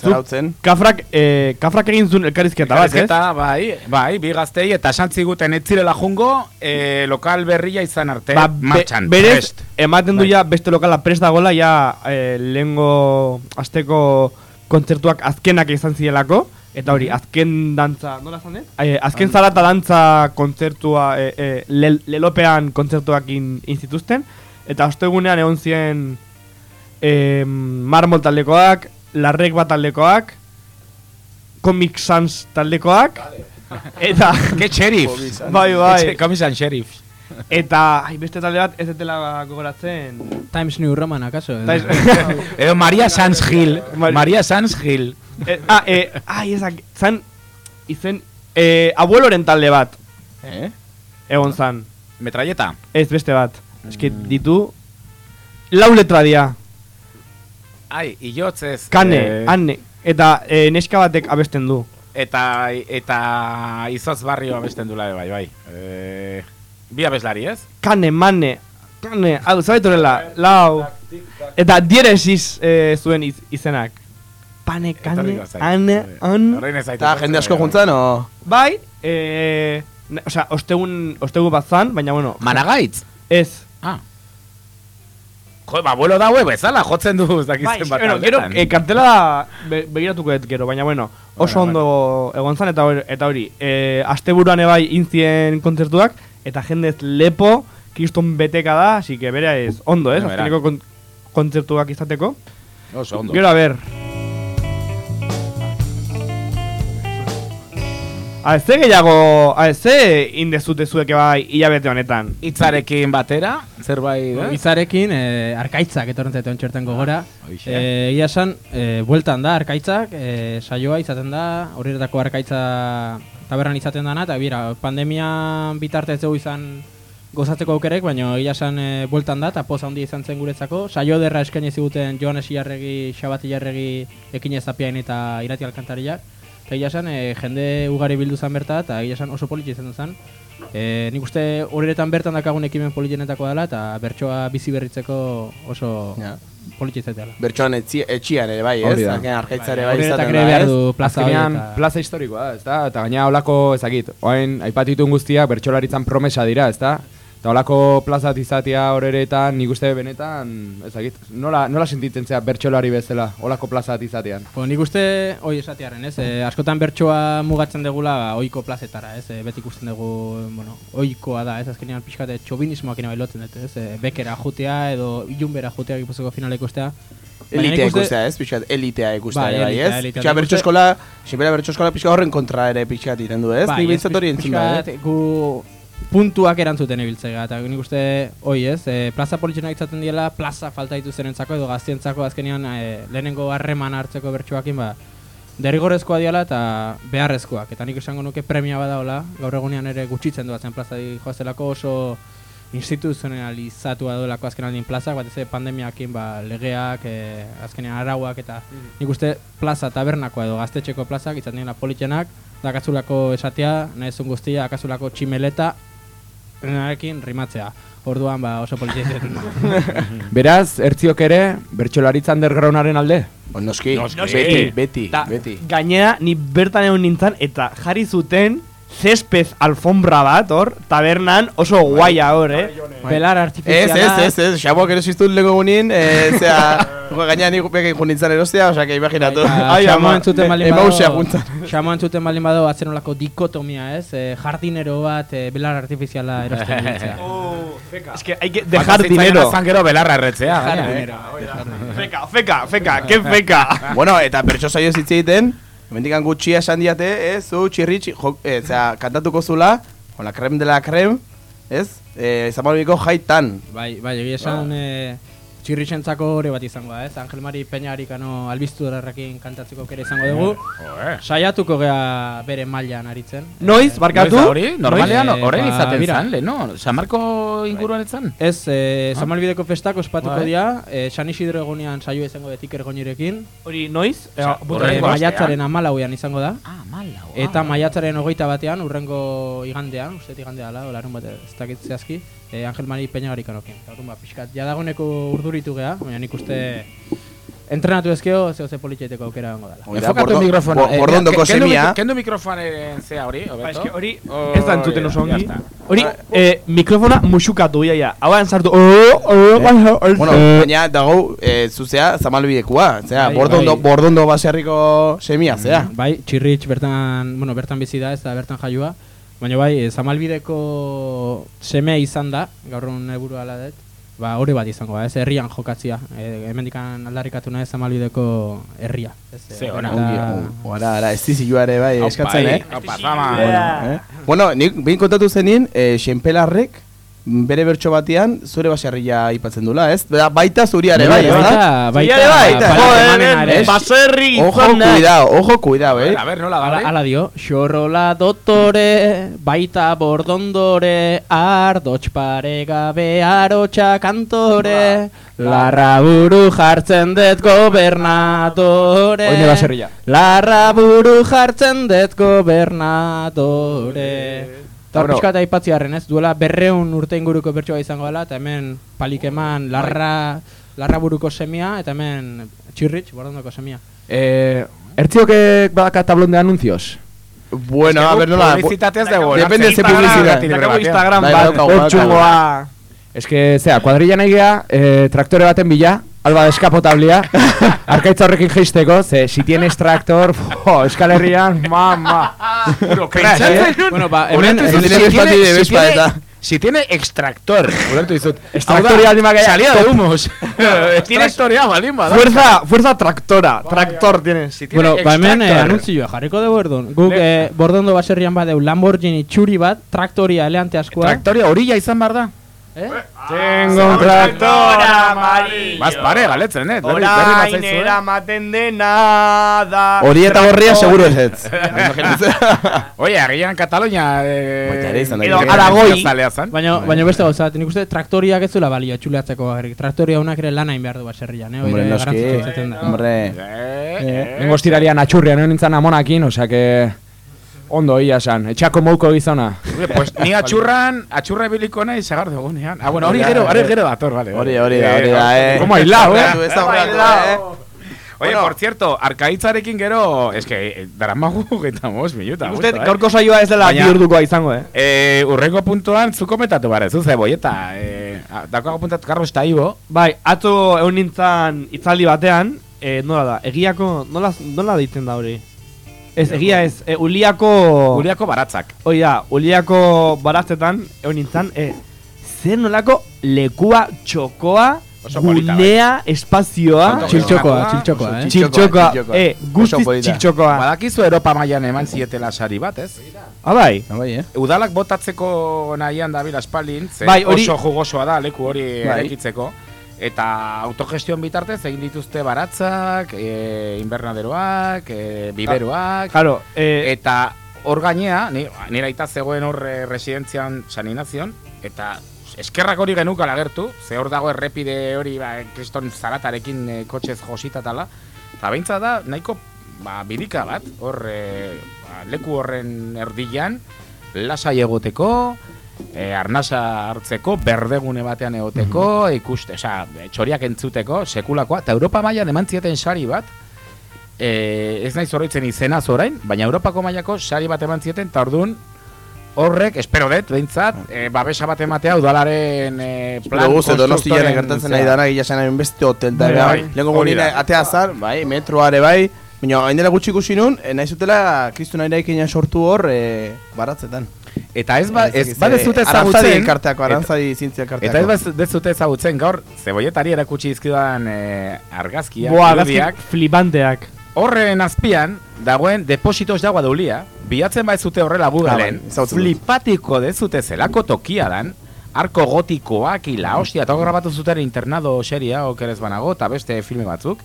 Zarautzen. Kafrak, eh, kafrak egin zuen elkarrizketa bat, ez? Bai, bai, bi gaztei eta esan ziguten ez zirela jungo eh, lokal berria izan arte Ba, be- martxan. berez, prest. ematen du Bai. ja beste lokala prest dagoela, ja eh, lehengo asteko kontzertuak azkenak izan zirelako, eta hori, azken dantza, nola esan ez? Eh, azken zarata dantza kontzertua, eh, eh, le, lelopean kontzertuak in, in zituzten, eta ostegunean egon ziren eh, marmol taldekoak, larrek bat taldekoak, Comic Sans taldekoak, eta... Ke sheriff. bai, bai. Komisan sheriff. Eta ai, beste talde bat ez dela gogoratzen. Times New Roman, akaso? edo? Times- Edo Maria Sanz Gil. Mari- Maria Sanz Gil. eh, ah, eh, ai, ezak, zan, izen, eh, abueloren talde bat, Eh? egon zan. Metralleta. Ez beste bat. Eski ditu, lau letra dia, Ai, iotzez. kane, eh, ane, eta eh, neska batek abesten du. Eta, eta izoz barrio abesten dula bai, bai. Eh, bi abeslari, ez? Kane, mane, kane, hau, zabait horrela, lau, eta dieresiz eh, zuen iz, izenak. Pane, kane, ane, an, Horrein ez zaitu. Eta jende asko juntzan, o? bai, eh, ne- osea, ostegun, ostegun bat zan, baina bueno, Managaitz. ez, Ah. Jo, ba, abuelo daue bezala, jotzen du, ez Bai, dakitzen bat. bueno, gero, eh, kartela be, begiratuko dut gero, baina bueno, oso Bueno, ondo egon zan eta eta hori eh, asteburuan ebai intzien kontzertuak, eta jendez lepo, kriston beteka da, así que bera ez ondo, ez, Bueno, azkeneko kon, kontzertuak izateko. Oso ondo. Gero, a ber. A, ze gehiago, a, ze indezute zueke bai hilabete honetan? Itzarekin batera, zerbait, eh? Izarekin, e, arkaitzak etorren zaite ontxertan gogora. Hoixe. E, Egia esan, e, bueltan da arkaitzak, e, saioa izaten da, horretako arkaitza tabernan izaten dana, eta bira, pandemia bitarte ez dugu izan gozatzeko aukerek, baina egia esan e, bueltan da, eta poza handi izan zen guretzako. Saio derra eskaini ziguten Joanes Iarregi, Xabati Iarregi, Ekin Ezapiain eta Irati Alkantariak. Eta egia esan, e, jende ugari bildu zen berta, eta egia esan oso politxe izan zen. E, nik uste horretan bertan dakagun ekimen politenetako dela, eta bertsoa bizi berritzeko oso Ja. politxe izatea. Bertsoan etzi, etxian ere bai, ez? Hori da. Bai Horretak izaten da, behar ez? du plaza hori Azkenean, eta... plaza historikoa da, ezta? Eta gaina holako, ezagit, oain aipatitun guztiak bertsolaritzan promesa dira, ezta? Eta holako plazat izatea horretan, nik uste benetan, ezagit, nola, nola sentitzen zea bertsolari bezala, holako plazat izatean? Bo, nik uste hoi esatearen, ez? E, askotan bertsoa mugatzen degula ba, ohiko plazetara, ez? E, beti ikusten dugu, bueno, ohikoa da, ez? Azkenean pixkate txobinismoak ina bailotzen dut, ez? E, bekera jutea edo ilunbera jutea gipuzeko finala ikustea. Elitea uste- ikustea, ez? Pixkat, elitea ikustea Bai, bai, ez? Pixkat Nik bertso uste- eskola, sinpera bertso eskola pixka horren kontra ere pixkat iten du, ez? Bai, Nik bintzat hori entzun da, pixkat, eh? gu puntuak erantzuten ibiltzea eta nik uste hoi ez, e, plaza politxenak izaten diela plaza falta dituztenentzako edo gaztientzako azkenean e, lehenengo harreman hartzeko bertsuakin ba derrigorrezkoa diala eta beharrezkoak. Eta nik esango nuke premia badaola gaur egunean ere gutxitzen duatzen plaza joazelako oso instituzionalizatua duelako azken aldin plazak, bat ez pandemiakin ba, legeak, e, azkenean arauak eta nik uste plaza tabernakoa edo gaztetxeko plazak izaten dira politxenak, dakazulako esatea, nahizun guztia, akazulako tximeleta, narekin rimatzea. Orduan ba oso politxeak Beraz, ertziok ere, bertsolaritzan undergroundaren alde? Noski, Noski. beti, beti, Ta, beti. Gainera, ni bertan egon nintzen eta jarri zuten cespez alfombra bat hor, tabernan oso guaia hor, eh? Belar Ez, artifiziala. ez, ez, ez, xaboak ero ziztun lego gunin, eh, zera, jo, gaina nik pekin junintzen erostea, osea, que imaginatu. Ai, ama, xamo entzuten emausea bado, juntzan. xamo entzuten baldin bado atzenolako dikotomia, ez? E, jardinero bat, e, belar artifiziala erosten ditzea. Es que hay que dejar dinero. Zangero belarra erretzea. eh? Feka, feka, feka, que feka. bueno, eta bertso saio zitze egiten, hemendikan gutxia esan diate, ez, zu txirritx, jo, eh, zera, kantatuko zula, con la creme de la creme, ez, eh, zamalbiko jaitan. Bai, bai, egia esan e, txirritxentzako hori bat izango da, ez? Angel Mari Peñarikano albistu derrekin kantatzeko kere izango dugu. Saiatuko gea bere mailan aritzen. Noiz, barkatu? Noiz hori? Normalean Noiz? horren Ba, izaten mira. zan, no? San Marko inguruan etzan? Ez, e, Zamalbideko festak ospatuko Bai. dira, e, San Isidro egunean saio izango de Tiker Goñirekin. Hori noiz? Eh, E, maiatzaren amalauean izango da. Ah, mala. Eta maiatzaren hogeita batean, urrengo igandean, uste igandea ala, olarun bat ez dakit zehazki, eh, Angel Mari Peñagarikanokin. Eta orduan, ba, pixkat, jadagoneko urduritu gea, baina nik uste entrenatu ezkeo, zeo ze politxeiteko aukera gongo dela. Hori da, Enfokatu bordo- mikrofono. bo- bordondoko semia. Kendu mikrofonoaren zea hori, hobeto? Ba, hori Oh, ez da entzuten oso ya ongi. está. Hori, eh, mikrofona musukatu, ia, ia. Hauan sartu, oh, oh, oh, Bueno, oh. baina dago, eh, zuzea, zamalbidekua, zera, Bai, bordondo, bai. bordondo baserriko semia, zera. Bai, txirritx bertan, bueno, bertan bizi da, ez da bertan jaioa. Baina bai, eh, Zamalbideko semea izan da, gaur egun eburu ala dut. Ba, hori bat izango da, ez herrian jokatzia. E, hemendikan aldarrikatu nahi Zamalbideko herria. Ez, eh, Ze ona. Ora, ara, ez dizioa ere bai, eskatzen, eh? Opa, zama. Bueno, eh? bueno, nik behin kontatu zenin, eh, xenpelarrek bere bertso batean zure baserria aipatzen dula, ez? Bera, baita zuriare bai, ez da? Baita, baita, bai, ere. ez? Baserri Ojo, da. cuidao, ojo, cuidao, eh? A ver, nola, Ala, bale? ala dio, xorrola dotore, baita bordondore, ardotx pare gabe arotxa kantore, larra buru jartzen dut gobernadore. Oine baserria. Larra buru jartzen dut gobernadore. Eta Bueno. pixka eta aipatziarren ez, duela berreun urte inguruko bertsoa izango dela, eta hemen palik eman larra, larra buruko semia, eta hemen txirritx, bordondoko semia. Eh, ertziok badaka tablón de anuncios? Bueno, a ver, nola... Publizitateaz dugu. Depende ze Instagram, publizitate. libre Dakago. Instagram Bai, bat, hor daukagu. txungoa. Es que, zera, kuadrilla nahi gea, eh, traktore baten bila, alba deskapotablia, arkaitza horrekin geisteko, ze, si tienes traktor, jo, Euskal Herrian, mama. Pentsatzen nuen, Bueno, ba, hemen, Si dira tiene- espati de si tiene- tiene extractor, ulertu dizut. Extractoria baldin bagara- Salida de humos. Extractoria baldin bada. Fuerza, fuerza tractora. Tractor tienes. Si tiene Bueno, ba hemen eh, extractor. anuntzioa jarriko dugu erdun. Guk eh, bordondo baserrian badeu Lamborghini txuri bat, traktoria eleante askoa. Traktoria orilla izan behar da. Eh? Tengo un tractor amarillo. Baz pare, galetzen, eh? Berri, berri Orain zaizu, eh? eramaten dena da. Hori eta gorria seguro ez ez. Oye, agian Katalunia... Eh, Baita ere izan Edo daiteke. Aragoi. zalea zan. Baina, baina beste gauza, nik uste traktoriak ez duela balio txuleatzeko bakarrik. Traktoria honak ere lana behar du baserrian, eh? Hombre, Hori noski. garrantzitsua izaten da. Hombre. Eh, eh. Nengo estirarian atxurrian egon nintzen amonakin, osea que... Ondo, ia esan, etxako mouko gizona. Pues ni atxurran, atxurra ebiliko nahi segar dugunean. Ah, bueno, hori gero, hori gero dator, vale. Hori, hori da, hori da, eh. Como aislado, eh? Ez da eh. Oye, por cierto, arkaitzarekin gero, es que eh, daramagu eta mos minuta. Uste, eh. gaurko saioa ez dela Baina- bi ordukoa izango, eh? Eh, urrengo puntuan zu komentatu bare, zu zeboieta. Eh, dakoago puntatu Carlos eta Ibo. Bai, atzo egon nintzen itzaldi batean, eh, nola da, egiako, nola, nola deitzen da hori? Ez, egia ez, eh, uliako... Uliako baratzak. Hoi da, uliako baratzetan, egon nintzen, eh, zer nolako lekua txokoa, Oso polita, gunea, espazioa, Txiltxokoa, txiltxokoa, eh? txiltxokoa, txiltxokoa. eh, guztiz txiltxokoa. Badakizu Europa mailan eman zietela sari bat, ez? Ah, bai, Ah, bai, eh. Udalak botatzeko nahian dabil aspaldin, ze Bai, hori- oso jugosoa da leku hori Bai. erekitzeko. Eta autogestion bitartez egin dituzte baratzak, e, invernaderoak, e, biberoak, Claro, eh, eta hor gainea, ni, nire aita zegoen hor eh, residentzian saninazion, eta eskerrak hori genuk alagertu, ze hor dago errepide hori, ba, kriston zaratarekin e, kotxez josita tala, eta beintza da, nahiko ba, bidika bat, hor e, ba, leku horren erdian, lasai egoteko, e, arnasa hartzeko, berdegune batean egoteko, ikuste, osea, txoriak entzuteko, sekulakoa, eta Europa mailan eman zieten sari bat, e, ez naiz oroitzen izena orain, baina Europako mailako sari bat eman zieten, eta orduan horrek, espero dut, behintzat, e, babesa bat ematea udalaren e, plan Pero guze, donostian konstruktoren gertatzen nahi dana, gila zen beste hotel da, Bai, bai, bai, lehenko da. atea zar, bai, metroare bai, baina hain dela gutxi ikusi nun, eh, nahi zutela kristuna eraikinean sortu hor, eh, baratzetan. Eta ez ba, ez ba dezute ezagutzen, elkarteako, eta- arantzadi zientzia elkarteako. Eta ez ba dezute ezagutzen gaur, zeboietari erakutsi dizkidan e, argazkiak, boa, irudiak, gazki flipanteak. horren azpian, dagoen depositos de agua daulia, bilatzen ba ez zute horrela Ah, bai, dut. flipatiko dezute zelako tokia dan, arko gotikoak, ila hostia, eta grabatu zuten internado seria, okerez banago, eta beste filme batzuk,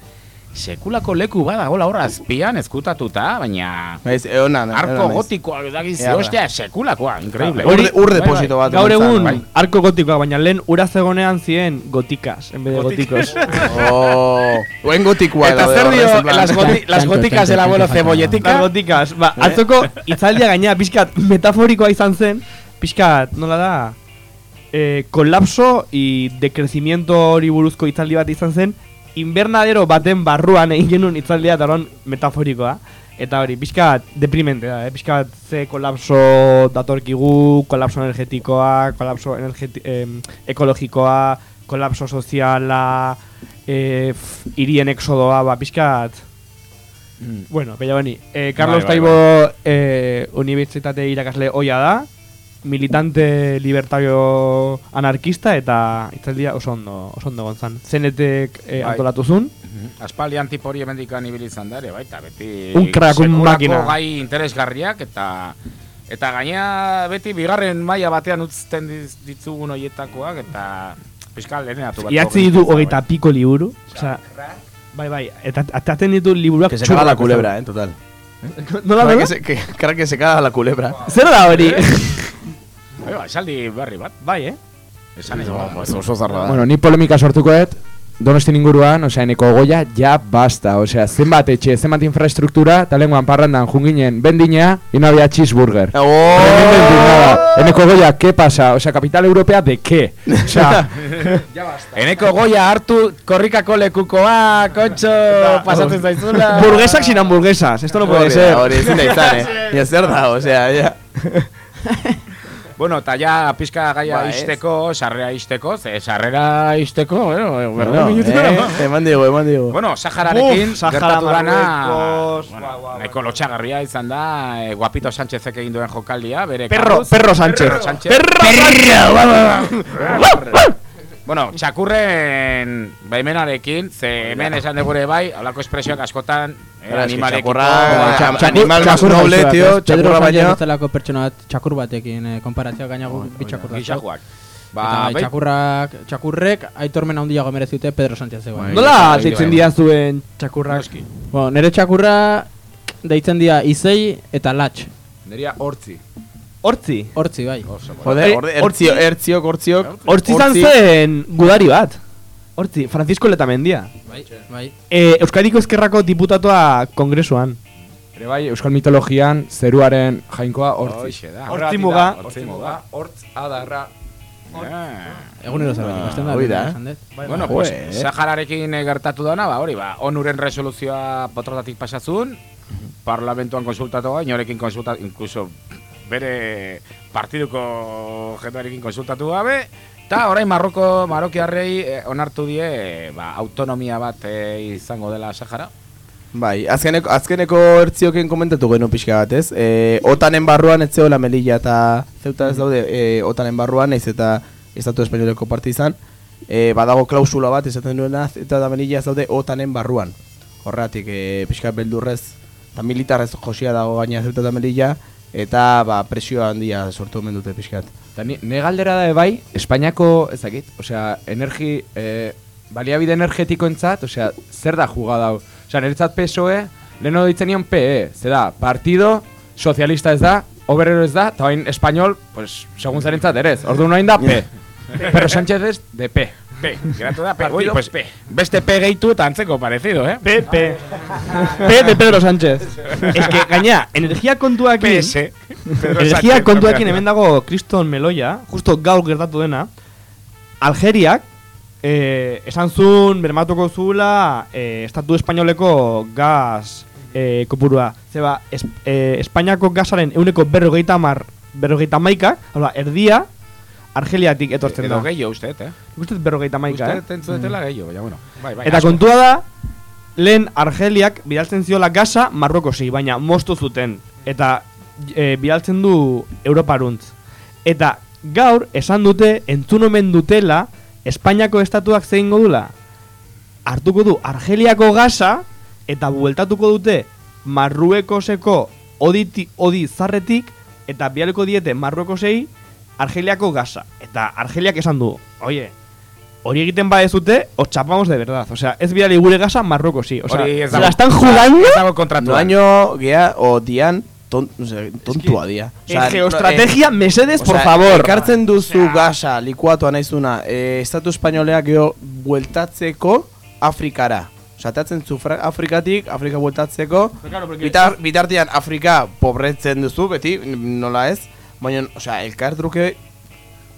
sekulako leku badagola hor azpian ezkutatuta, baina... Naiz, eona, Arko gotikoa, edakiz, Ea, hostia, sekulakoa, increíble. Ur, ur Bai, deposito bat. Gaur egun, zan, arko gotikoa, baina lehen ura zegonean ziren gotikas, en vez de gotikos. bai. Oh, oen gotikua. Eta zer dio las, goti, las goticas del abuelo cebolletica? Las gotikas, ba, atzoko itzaldia gaina pixkat metaforikoa izan zen, pixkat, nola da, eh, kolapso y decrecimiento hori buruzko itzaldi bat izan zen, invernadero baten barruan egin genuen itzaldia eta metaforikoa. Eta hori, pixkat deprimente da, eh? pixkat ze kolapso datorkigu, kolapso energetikoa, kolapso energeti em, ekologikoa, kolapso soziala, eh, hirien exodoa, ba, pixkat... Bueno, bella bani. Eh, Carlos Bai, bai, Taibo eh, unibertsitate irakasle oia da, militante libertario anarkista eta itzaldia oso ondo, oso ondo gontzan. Zenetek eh, Bai. antolatu zuen, Aspaldi antipori emendikan ibili izan da ere, baita, beti... Un crack, un máquina. gai interesgarriak, eta... Eta gaina beti bigarren maila batean utzten ditzugun hoietakoak, eta... Piskal lehenatu bat. idatzi ditu hogeita piko liburu, osea, bai, bai, eta ataten ditu liburuak Que se caga la culebra, eh, total. Cara nola? que se, que, cara que se caga la culebra. Zer da hori? Bai, esaldi berri bat. bai, eh? Esan ez ba, oso zarra da. Bueno, ni polemika sortukoet, donostin inguruan, osea, eneko goia, ja basta, osea, zenbat etxe, zenbat infrastruktura, eta lenguan parrandan junginen bendinea, y no había cheeseburger. Oh! Eneko goia, ¿qué pasa? O sea, capital europea de qué? O sea, Eneko goia hartu korrikako lekukoa, kontxo, pasatzen zaizula. Burguesak sin hamburguesas, esto no puede ser. Hori ezin da izan, eh. Ya zer da, o sea, ya. Bueno, eta ja pizka gaia Ba, ez. isteko, sarrera isteko, ze sarrera isteko, bueno, berda No, minutu eh, eman digu, eman digu. Bueno, Sahararekin Uf, Sahara, gertatu dana, bueno, nahiko lotxagarria izan da, eh, Guapito Sánchezek egin duen jokaldia, bere Perro, kabuz. perro Sánchez. Perro Sánchez. Bueno, txakurren baimenarekin, ze hemen esan degure bai, halako espresioak askotan, eh, animalekiko, txakurra, txam- Txakur- animal más noble? Pedro txakurra Sánchez baina. bezalako pertsona bat txakur batekin eh, konparatzea gaina gu bi txakur dauzka. Gixajuak. Ba, Ba, bai, bai, txakurrak, txakurrek aitormen handiago merezi dute Pedro Sánchez zegoen. Nola Bai, deitzen bai. dira zuen txakurrak? Bueno, nere txakurra deitzen dira Izei eta Latx. Neria hortzi. Hortzi. Hortzi, bai. Jode, Eh, hortzi- ertzio, ertziok, hortziok. Hortzi izan zen gudari bat. Hortzi, Francisco Letamendia. Bai, bai. E, Euskadiko Ezkerrako diputatua kongresuan. Ere bai, euskal mitologian zeruaren jainkoa hortzi. Hortzi muga. Hortzi muga, hortz adarra. Ah. Egunero zerbait ikusten da. hori da, eh? Bueno, pues, Sahararekin eh, gertatu dana, ba, hori, ba, onuren resoluzioa potrotatik pasazun, parlamentuan konsultatu inorekin konsultatu, incluso bere partiduko jendearekin konsultatu gabe, eta orain Marroko, Marokiarrei eh, onartu die, ba, autonomia bat eh, izango dela Sahara. Bai, azkeneko, azkeneko ertzioken komentatu geno pixka bat, ez? E, otanen barruan ez zehola Melilla eta zeuta ez daude e, otanen barruan, naiz eta Estatu Espainoleko parte izan. E, badago klausula bat, esaten duena, eta da Melilla ez daude otanen barruan. Horregatik, e, pixka beldurrez, eta militarrez josia dago gaina zeuta eta Melilla, eta ba, presio handia sortu omen dute pixkat. Eta ni, ne galdera da bai, Espainiako, ez dakit, osea, energi, eh, baliabide energetikoentzat, osea, zer da jugada hau? Osea, niretzat PSOE, leheno ditzen nion PE, ze da, partido, sozialista ez da, obrero ez da, eta hain espainol, pues, segun zarentzat ere ez, ordu hain da P. Pero Sánchez es de P. P, geratu da, P. Ui, pues, P. beste P gehitu eta antzeko parecido, eh? P, P. P de Pedro Sánchez. Ez que, gaina, energia kontuakin... PS. Energia kontuakin hemen dago Kriston Meloia, justo gaur gertatu dena, Algeriak, eh, esan zuen, bermatuko zuela, eh, Estatu Espainoleko gaz eh, kopurua. Zeba, es, eh, Espainiako gazaren euneko berrogeita mar, berrogeita maika, hau da, erdia, Argeliatik etortzen Edo da. gehiago uste, eh? Uste berrogeita maika, Uste eh? tentzuetela gehiago, baina, bueno. Bai, bai, Eta asko. kontua da, lehen Argeliak bidaltzen ziola gaza Marrokosi, baina moztu zuten. Eta e, bidaltzen du Europaruntz. Eta gaur esan dute, entzun omen dutela, Espainiako estatuak zein dula. Hartuko du Argeliako gaza, eta bueltatuko dute Marruekoseko oditi, odi zarretik, eta bialiko diete Marruekosei Argeliako gaza. Eta Argeliak esan du, oie, hori egiten badezute, os chapamos de verdad. O sea, ez bidali gure gaza Marruekosi. O sea, Hori ez se dago- la están jugando... Ez dago kontratuan. Noaino, gea, o dian, ton, o sea, tontua dia. En geoestrategia, mesedes, por Osea, favor. Ekartzen duzu gaza likuatua naizuna e, Estatu Espainoleak geho bueltatzeko Afrikara. Osea, atatzen zu Fra- Afrikatik, Afrika bueltatzeko. claro, porque- Bitar, bitartean Afrika pobretzen duzu, beti, nola ez. Baina, osea, elkar truke,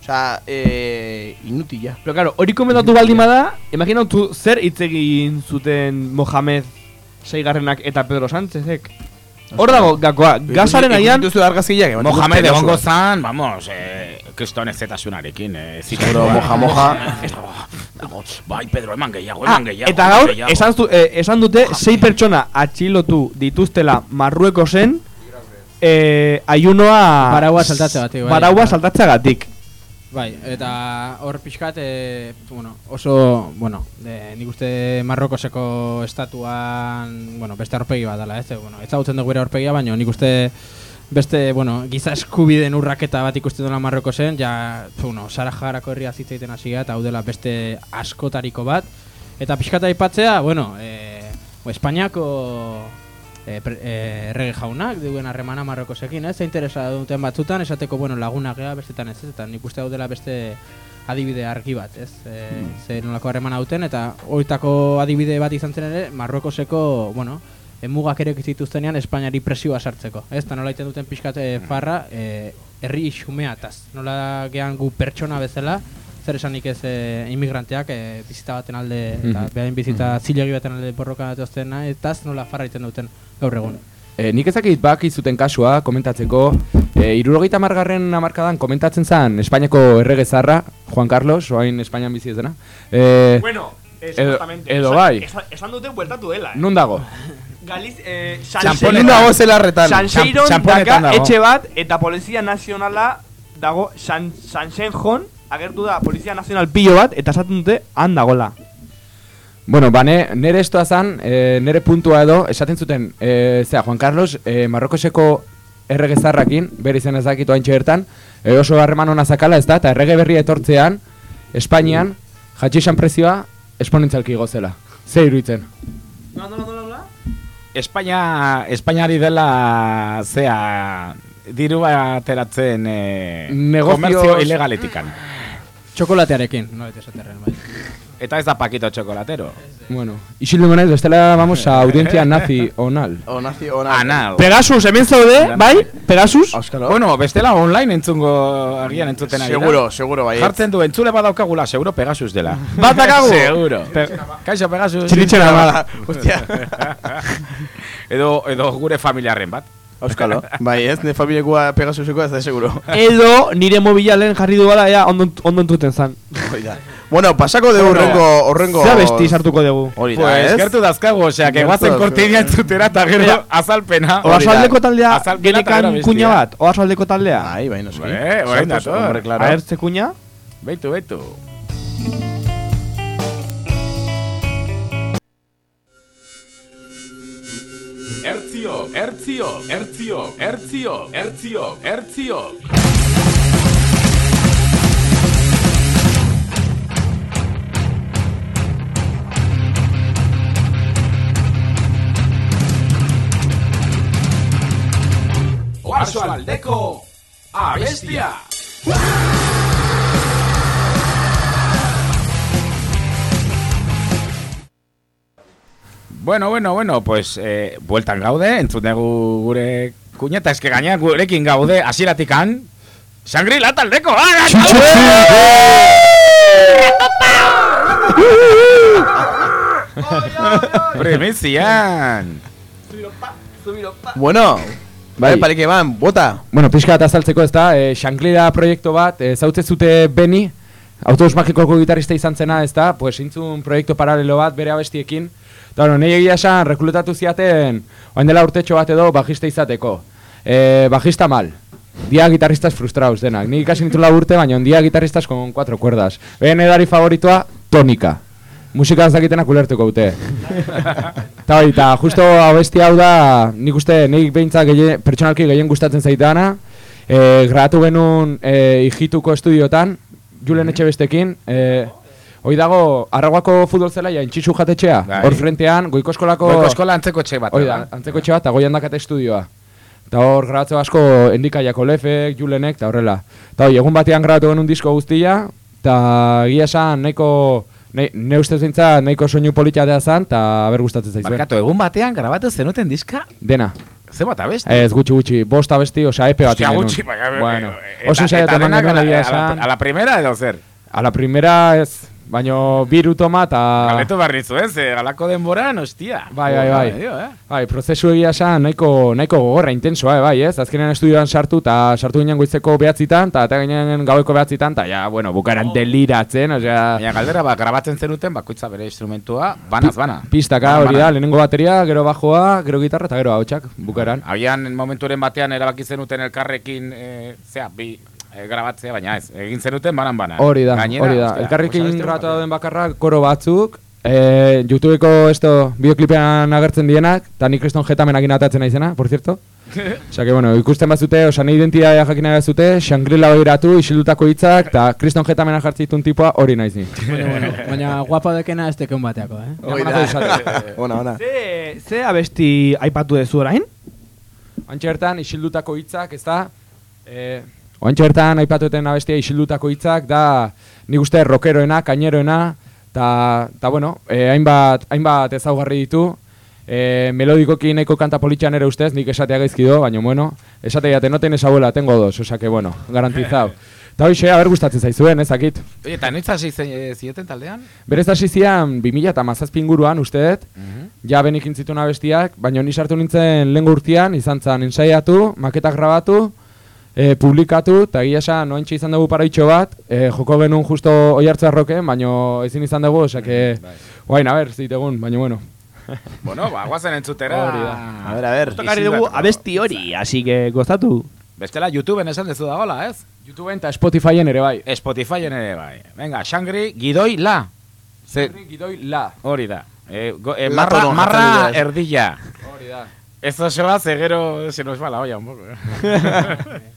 osea, e, inutila. Pero claro, hori komentatu baldin bada, imaginatu zer hitz egin zuten Mohamed Seigarrenak eta Pedro Sánchezek. Hor dago gakoa, gazaren aian... Duzu argazkiak, Mohamed egongo zan, vamos, eh, kriston ezetasunarekin, eh, Seguro, moja, moja. Bai, Pedro, eman gehiago, eman gehiago. Ah, Eta gaur, gehiago. esan, zu, eh, esan dute, sei pertsona atxilotu dituztela Marruekosen eh, ayunoa... Baraua saltatzeagatik, bai. Baraua saltatzeagatik. Bai, eta hor pixkat, e, bueno, oso, bueno, de, nik uste Marrokoseko estatuan, bueno, beste aurpegi bat dela, ez? Bueno, ezagutzen dugu ere aurpegia, baina nik uste beste, bueno, giza eskubideen urraketa bat ikusten dela Marrokosen, ja, bueno, Sarajarako herria zitza egiten hasia eta hau dela beste askotariko bat. Eta pixkat aipatzea, bueno, e, Espainiako e, pre- e, errege jaunak duen harremana Marrokosekin, ez? Ze interesa duten batzutan, esateko, bueno, laguna gea, bestetan ez? Eta nik uste hau dela beste adibide argi bat, ez? E, Ze nolako harremana duten, eta horietako adibide bat izan zen ere, Marrokoseko, bueno, e, mugak ere zituztenean Espainiari presioa sartzeko, ez? Eta nola egiten duten pixkat e, farra, e, herri xumeataz. Nola gehan gu pertsona bezala, zer esanik ez e, inmigranteak e, bizita baten alde, eta Mhm. behain bizita zilegi baten alde borroka batoztena, eta nola farra egiten duten gaur egun. E, nik ezakit baki zuten kasua komentatzeko E, irurogeita margarren amarkadan komentatzen zen Espainiako errege zarra, Juan Carlos, oain Espainian bizi ez dena. E, Bueno, edo, edo bai, Esan, esan dute bueltatu dela, eh? nun dago? Galiz, eh. Sanxeiron- dago zelarretan. Txamponetan daka etxe bat eta Polizia Nazionala dago San, Sanxenjon agertu da Polizia Nazional pilo bat eta esaten dute han dagola. Bueno, ba, ne, nere estoa zan, e, nere puntua edo, esaten zuten, e, zera, Juan Carlos, e, Marrokoseko errege zarrakin, bere izan ezakitu haintxe bertan, e, oso harreman hona zakala ez da, eta errege berria etortzean, Espainian, jatxixan prezioa, esponentzialki gozela. Ze iruditzen? Espainia, Espainiari dela, zea, diru ateratzen eh, Negozioz- komerzio ilegaletikan. Txokolatearekin, no bete esaterren, bai. Eta ez da pakito txokolatero. Bueno, isildu naiz, bestela vamos a audiencia nazi onal. O nazi onal. Anal. Pegasus, hemen zaude, bai? Pegasus? Bueno, bestela online entzungo agian entzuten ari da. Seguro, seguro, baietz. Jartzen du, entzule badaukagula, seguro Pegasus dela. Bat dakagu? Seguro. Kaixo Pegasus. Txilitzen amala. Hostia. edo, edo gure familiarren bat. Euskalo. bai, ez, ne familiakoa Pegasuseko ez da seguro. Edo nire mobilalen jarri du bala, ja, ondo, ondo entzuten zan. Hoi da. Bueno, pasako dugu horrengo, horrengo... Zea besti sartuko dugu. Hori da, Pues, ez? gertu dazkagu, osea, que guazen kortinia entzutera eta gero azalpena. Oasaldeko taldea genekan kuña bat, oasaldeko taldea. Ai, bai, noski. Sartu, dator. hombre, claro. A ver, ze kuña? Beitu, beitu. Ertzio, ertzio, ertzio, ertzio, ertzio, ertzio. Oarso aldeko abestia. Bueno, bueno, bueno, pues eh, bueltan gaude, entzun dugu gure kuñeta, eske gaina gurekin gaude, hasieratik han, Shangri-La taldeko, ah, Primizian! Bueno, Bai. bai, pareke ban, bota. Bueno, pixka bat azaltzeko ez da, e, Xanklira proiektu bat, e, zautze zute Beni, autobus magikoko gitarrista izan zena ez da, pues intzun proiektu paralelo bat bere abestiekin. Eta bueno, nahi egia esan rekrutatu ziaten, oain dela urtetxo bat edo bajista izateko. E, bajista mal. Dia guitarristas frustrados denak. Ni ikasi nitula urte, baina dia guitarristas con cuatro cuerdas. Behen edari favoritoa, tonika. Musika ez dakitenak ulertuko dute. Eta hori, eta justo abesti hau da, nik uste, nik behintzak gehien, pertsonalki gehien gustatzen zaidana. E, grabatu genuen e, ijituko estudiotan, Julen etxe bestekin. E, hoi dago, arraguako futbol zelaia, intxixu jatetxea. Bai. Hor frentean, goikoskolako... Goiko eskola antzeko etxe bat. Hoi da, da. antzeko etxe bat, eta goian dakate estudioa. Eta hor grabatze asko endikaiako lefek, Julenek, eta horrela. Eta hoi, egun batean grabatu genuen disko guztia, eta egia esan nahiko... Ne, ne ustez behintzat nahiko soinu politia da zan, eta ber gustatzen zaizuen. Barkatu, egun batean grabatu zenuten diska? Dena. Ze bat abesti? Ez, gutxi gutxi, bost abesti, osea, epe bat genuen. gutxi, baina... Bueno, eta- oso eta saiatu eman denak genuen a la- egia esan. A la primera edo zer? A la primera ez, baino biru toma eta... Galetu barri zuen, ze galako denboran, ostia. Bai, bai, bai. Dio, eh? Bai, prozesu egia esan nahiko, nahiko gogorra, intensoa, eh, bai, ez? Azkenean estudioan sartu, eta sartu ginen goizeko behatzitan, eta eta ginen gaueko behatzitan, eta ja, bueno, bukaran deliratzen, osea... Baina galdera, ba, grabatzen zenuten, bakoitza bere instrumentua, banaz, bana. Pistaka, hori da, lehenengo bateria, gero bajoa, gero gitarra, eta gero hautsak, bukaran. Agian momenturen batean erabaki zenuten elkarrekin, e, zea, bi e, grabatzea, baina ez, egin zenuten banan bana. Hori da, Gainera, hori da. grabatu bat. dauden bakarrak, koro batzuk, eh, YouTubeko esto, bideoklipean agertzen dienak, eta nik kriston jetamen agin atatzen naizena, por cierto. Osea que, bueno, ikusten bazute, osa nahi identitatea jakina bazute, Shangri-La begiratu, isildutako hitzak, eta kriston jetamena jartzitun tipua hori naiz ni. bueno, bueno, baina guapa dekena ez tekeun bateako, eh? Hoi da. Ona, ona. Ze, ze abesti aipatu dezu orain? Oantxe bertan, isildutako hitzak, ez da, eh, oantxe bertan, aipatuten abestia isildutako hitzak, da, nik uste rockeroena, kaineroena, eta, ta, bueno, eh, hainbat, hainbat ezaugarri ditu, eh, melodikoki nahiko kanta politxan ere ustez, nik esatea gaizkido, baina, bueno, esate jaten noten esa abuela, tengo dos, osea que, bueno, garantizau. Eta hoxe, haber gustatzen zaizuen, ezakit. Oye, eta noitz hasi eh, zieten taldean? Berez hasi zian 2000 eta mazazpi inguruan, usteet, Mhm. ja benik intzituen abestiak, baina ni sartu nintzen lehen urtean, izan zen ensaiatu, maketak grabatu, e, publikatu, eta egia esan, noaintxe izan dugu paraitxo bat, e, joko genuen justo oi hartzarroken, baino ezin izan dugu, osake, guain, a ber, zitegun, baino bueno. Bueno, ba, guazen entzutera. Hori da. A ver, a ver. Tokarri dugu abesti hori, así que gozatu. Bestela YouTubeen esan dezu dagoela, ez? YouTubeen eta Spotifyen ere bai. Spotifyen ere bai. Venga, Shangri, gidoi, la. Ze, Gidoi la. hori da. E, go, e, marra, marra dira. erdilla. Hori da. Ez osoa, zegero se nos va la olla un poco.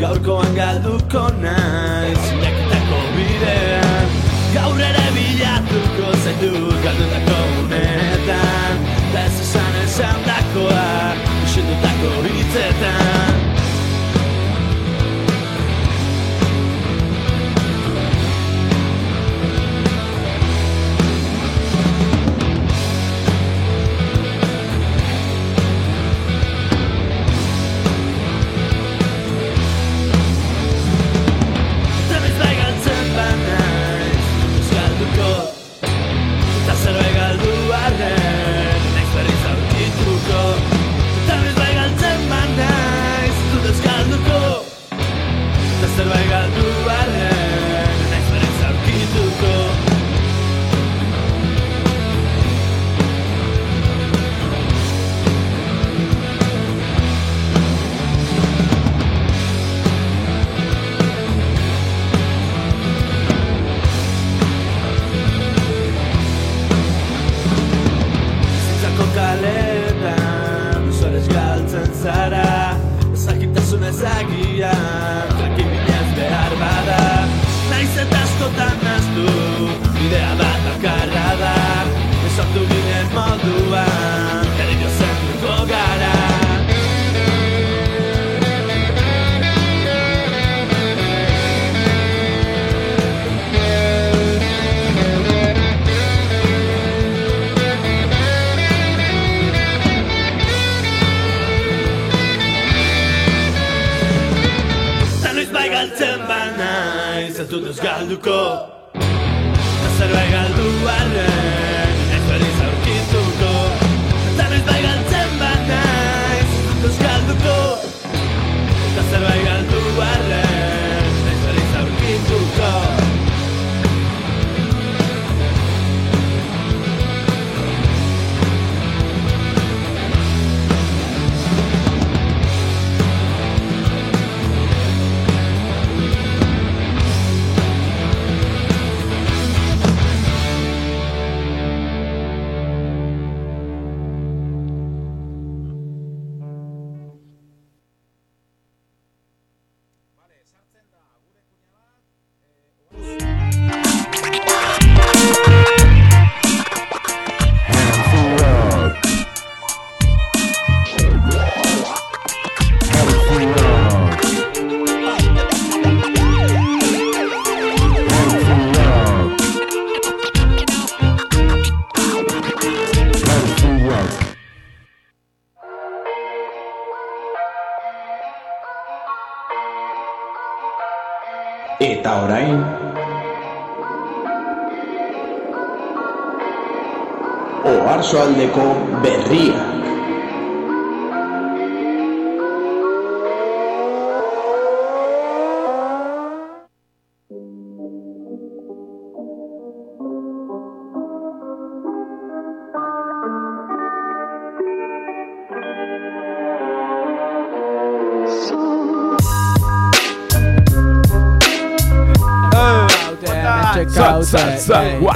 Gaurkoan galduko naiz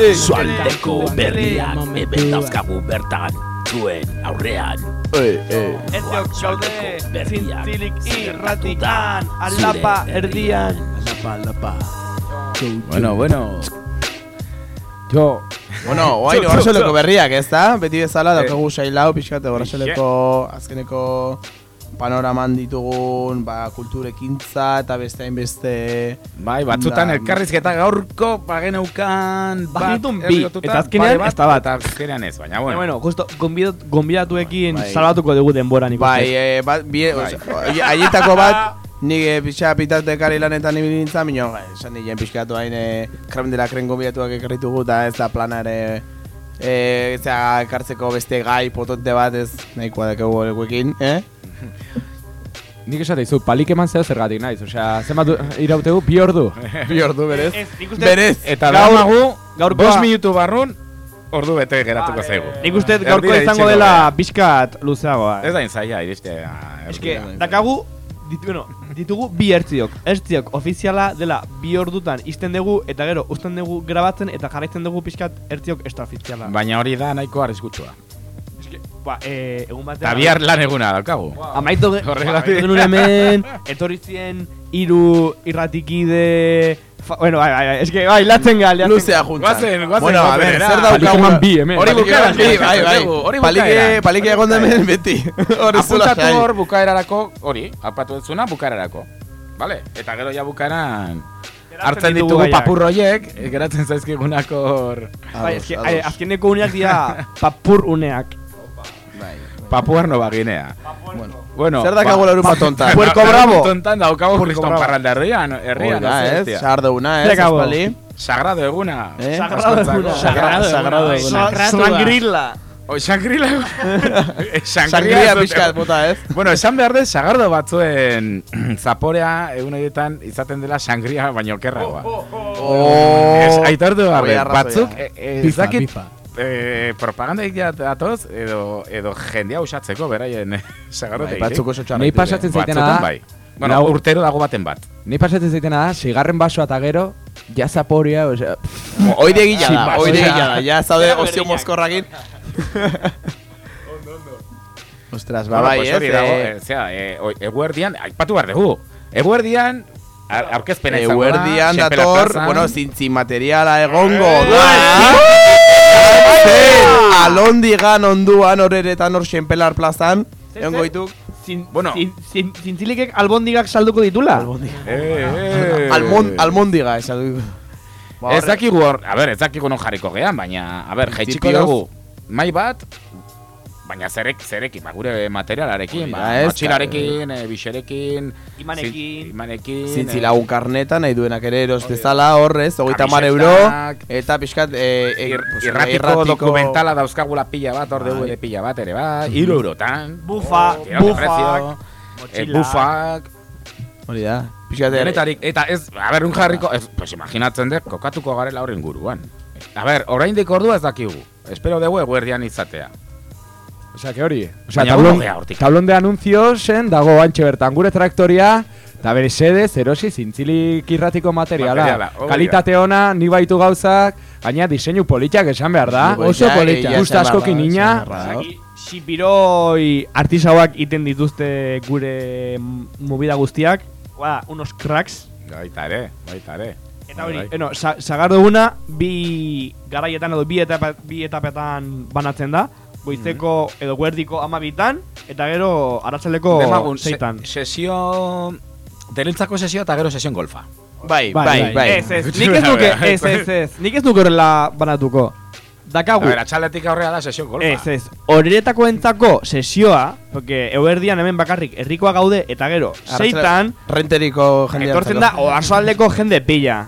Oarsoaldeko berriak hemen dauzkagu bertan zuen aurrean. Ez jok gaude zintzilik irratikan Alapa erdian. Lapa, lapa Bueno, bueno. Jo, Bueno, oain, horrasoleko berriak, ez da? Beti bezala, Eh. daukagu sailau, pixkate, horrasoleko azkeneko panoraman ditugun, ba, kulturekintza eta beste hainbeste... Bai, batzutan Da, elkarrizketa gaurko bageneukan Bagenitun bi, herriotuta, eta azkenean ez da bat. Eta azkenean ez, baina bueno, bueno. bueno justo, gonbidat, gonbidatuekin Bai. salbatuko dugu denbora nik Bai, eh, bat, bi, Bai. haietako bat, nik eh, pixa bitartekari lanetan ibili nintzen, minio, eh, esan nien pixkatu hain, eh, kramen dela kren gobiatuak ekarritugu, eta ez da plana ere, eh, zera, ekartzeko beste gai potente bat ez nahikoa dakegu guekin, eh? Nik esate izu, palik eman zeo zergatik naiz, osea, zenbat du- irautegu, bi ordu. Bi ordu berez. Ez, nik uste- Berez. Eta Gaur- gaur, gaurkoa- bost minutu barrun, ordu bete geratuko zaigu. Nik uste Erdira gaurko izango dela bizkat luzeagoa. Ez da inzaia, iristea. Eske, dakagu, ditu, bueno, ditugu bi ertziok. Ertziok ofiziala dela bi ordutan izten dugu, eta gero uzten dugu grabatzen, eta jarraitzen dugu pixkat ertziok extraofiziala. Baina hori da nahiko arriskutsua. Ba, eh, egun batean... Eta bihar lan eguna daukagu. Ge- Horregatik. amaitu genuen hemen, etorri zien hiru irratikide... Fa, bueno, bai, bai, bai, eske, bai, latzen gal, latzen Luzea juntzan. Guazen, guazen. Bueno, a ver, zer Palik daukagu? eman bi, hemen. Hori Palike bukaeran, bi, bai, bai. hori Palike, bukaeran. palike egon hemen beti. Hori zula Apuntatu jai. hor bukaerarako, hori, apatu duzuna bukaerarako. Vale? Eta gero ja bukaeran hartzen ditugu ditugu papurroiek, eh, geratzen zaizkigunak hor Bai, eh, azkeneko uneak dira papur uneak. Bai. Papuar Nova Guinea. Bueno. Bueno, Zer dakago larun bat tontan? Puerco Bravo. Tontan daukago Kriston. Parralda herrian, herrian, Hori da, ez, hostia. Sarduna, ez? Dakago? Aspaldi? Sagrado eguna. Eh? Sagrado eguna. Sagrado, sagrado eguna. Sagratua. Sangrila. O, Shangri-La. Sangria pixkat bota, ez? Bueno, esan behar dut, sagardo batzuen zaporea egun horietan izaten dela sangria baino okerragoa. Oh. Ez, aitortu behar Hoi dut, arrazoia. batzuk, e, e, Bifa, dakit, bifa. Eh, propaganda egitea datoz, edo, edo jendea usatzeko beraien eh, sagardo Bai, batzuk oso txarra Nei dituzte. pasatzen zaitena da, bai. Bueno, Lau- urtero dago baten bat. Ni pasatzen zaitena da, sigarren basoa eta gero, ja zaporia, osea, pff, Oide egila da, oide egila da. Ja, zaude ozio mozkorrakin. Ostras, ba, bai, pues ez? hori dago, eh, eh, zera, eh, eguerdian, aipatu behar dugu. Eguerdian, aurkezpena izango da, Eguerdian dator, bueno, zintzi materiala egongo Eh, da. Zen, alondigan onduan horeretan hor xenpelar plazan. Egongo dituk. Zin, Bueno. zin, zin, zintzilikek albondigak salduko ditula? Eh, eh. Almon, almondiga. Ba, Ez dakigu hor, a ber, ez dakigu non jarriko gean, baina, a ber, jaitsiko dugu mai bat, baina zerek, zerekin, ba, gure materialarekin, ba, ez, motxilarekin, eh, bixerekin, Imanekin. zin- imanekin, Zintzi eh, lagun karneta nahi duenak ere eros dezala horrez, hogeita mar euro, eta pixkat, eh, eh, Ir, pues, irratiko, dokumentala dauzkagula pila bat, hor dugu ere pila bat ere bai, iru eurotan, Bufa, bufak, precio, eh, motxilak. bufak, Hori da. Pixkat, Denetarik, eta ez, a ber, un jarriko, ez, pues imaginatzen dut, kokatuko garela horren guruan. A ber, oraindik ordua ez dakigu. Espero dugu eguerdian izatea. Osea, que hori. Baina tablon, gea hortik. tablon de anunciosen dago antxe bertan gure traktoria, eta bere sede, zerosi, zintzilik irratiko materiala. Materiala. Kalitate ona, ni baitu gauzak, gaina diseinu politxak esan behar da. Oso egia Gusta esan asko behar da, kinina. esan behar da. Sipiroi artisauak iten dituzte gure movida guztiak. Ba, unos cracks. Baita ere, baita ere. Eta Bai, hori, bai. bueno, sa sagardo eguna bi garaietan edo bi etapa, bi etapetan banatzen da. Goizeko edo guerdiko amabitan, eta gero aratzaleko Demagun, se- zeitan. sesio... Derentzako sesio eta gero sesion golfa. Bai, Bai, bai, bai. bai. Ez, ez, nik ez nuke, ez, ez, ez, nik ez nuke horrela banatuko. A Dakagu, ber, atxaletik aurrea da sesio golfa. ez, ez, horretako entzako sesioa, porque euerdian hemen bakarrik herrikoa gaude, eta gero, zeitan, Renteriko jendea. etortzen da, oarsoaldeko jende pila.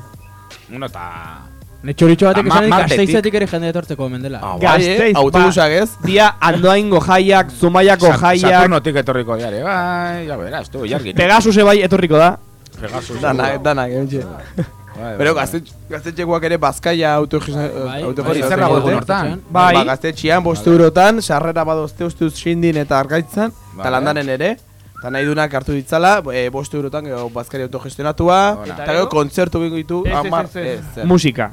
Uno eta... Ne txoritxo batek esan gazteizetik ere jende etortzeko omen dela. Ah, bai, eh? Autobusak ez? Dia andoaingo jaiak, zumaiako jaiak, Saturnotik etorriko diare, bai, ya verás, tu, jargit. Pegasuse bai etorriko da. Pegasus. Danak, danak, ementxe. Bai, Pero bai, gazte, gaztetxekoak ere bazkaia Bai, autogizan zer dago egun hortan? Bai, Ba, gaztetxian, bost eurotan, sarrera badozte ustuz xindin eta argaitzan, landaren ere. Eta nahi dunak hartu ditzala, e, bost eurotan, gero bazkari autogestionatua, Ona. eta gero kontzertu bingo ditu, Ez, ez, hamar, ez, ez. ez, musika.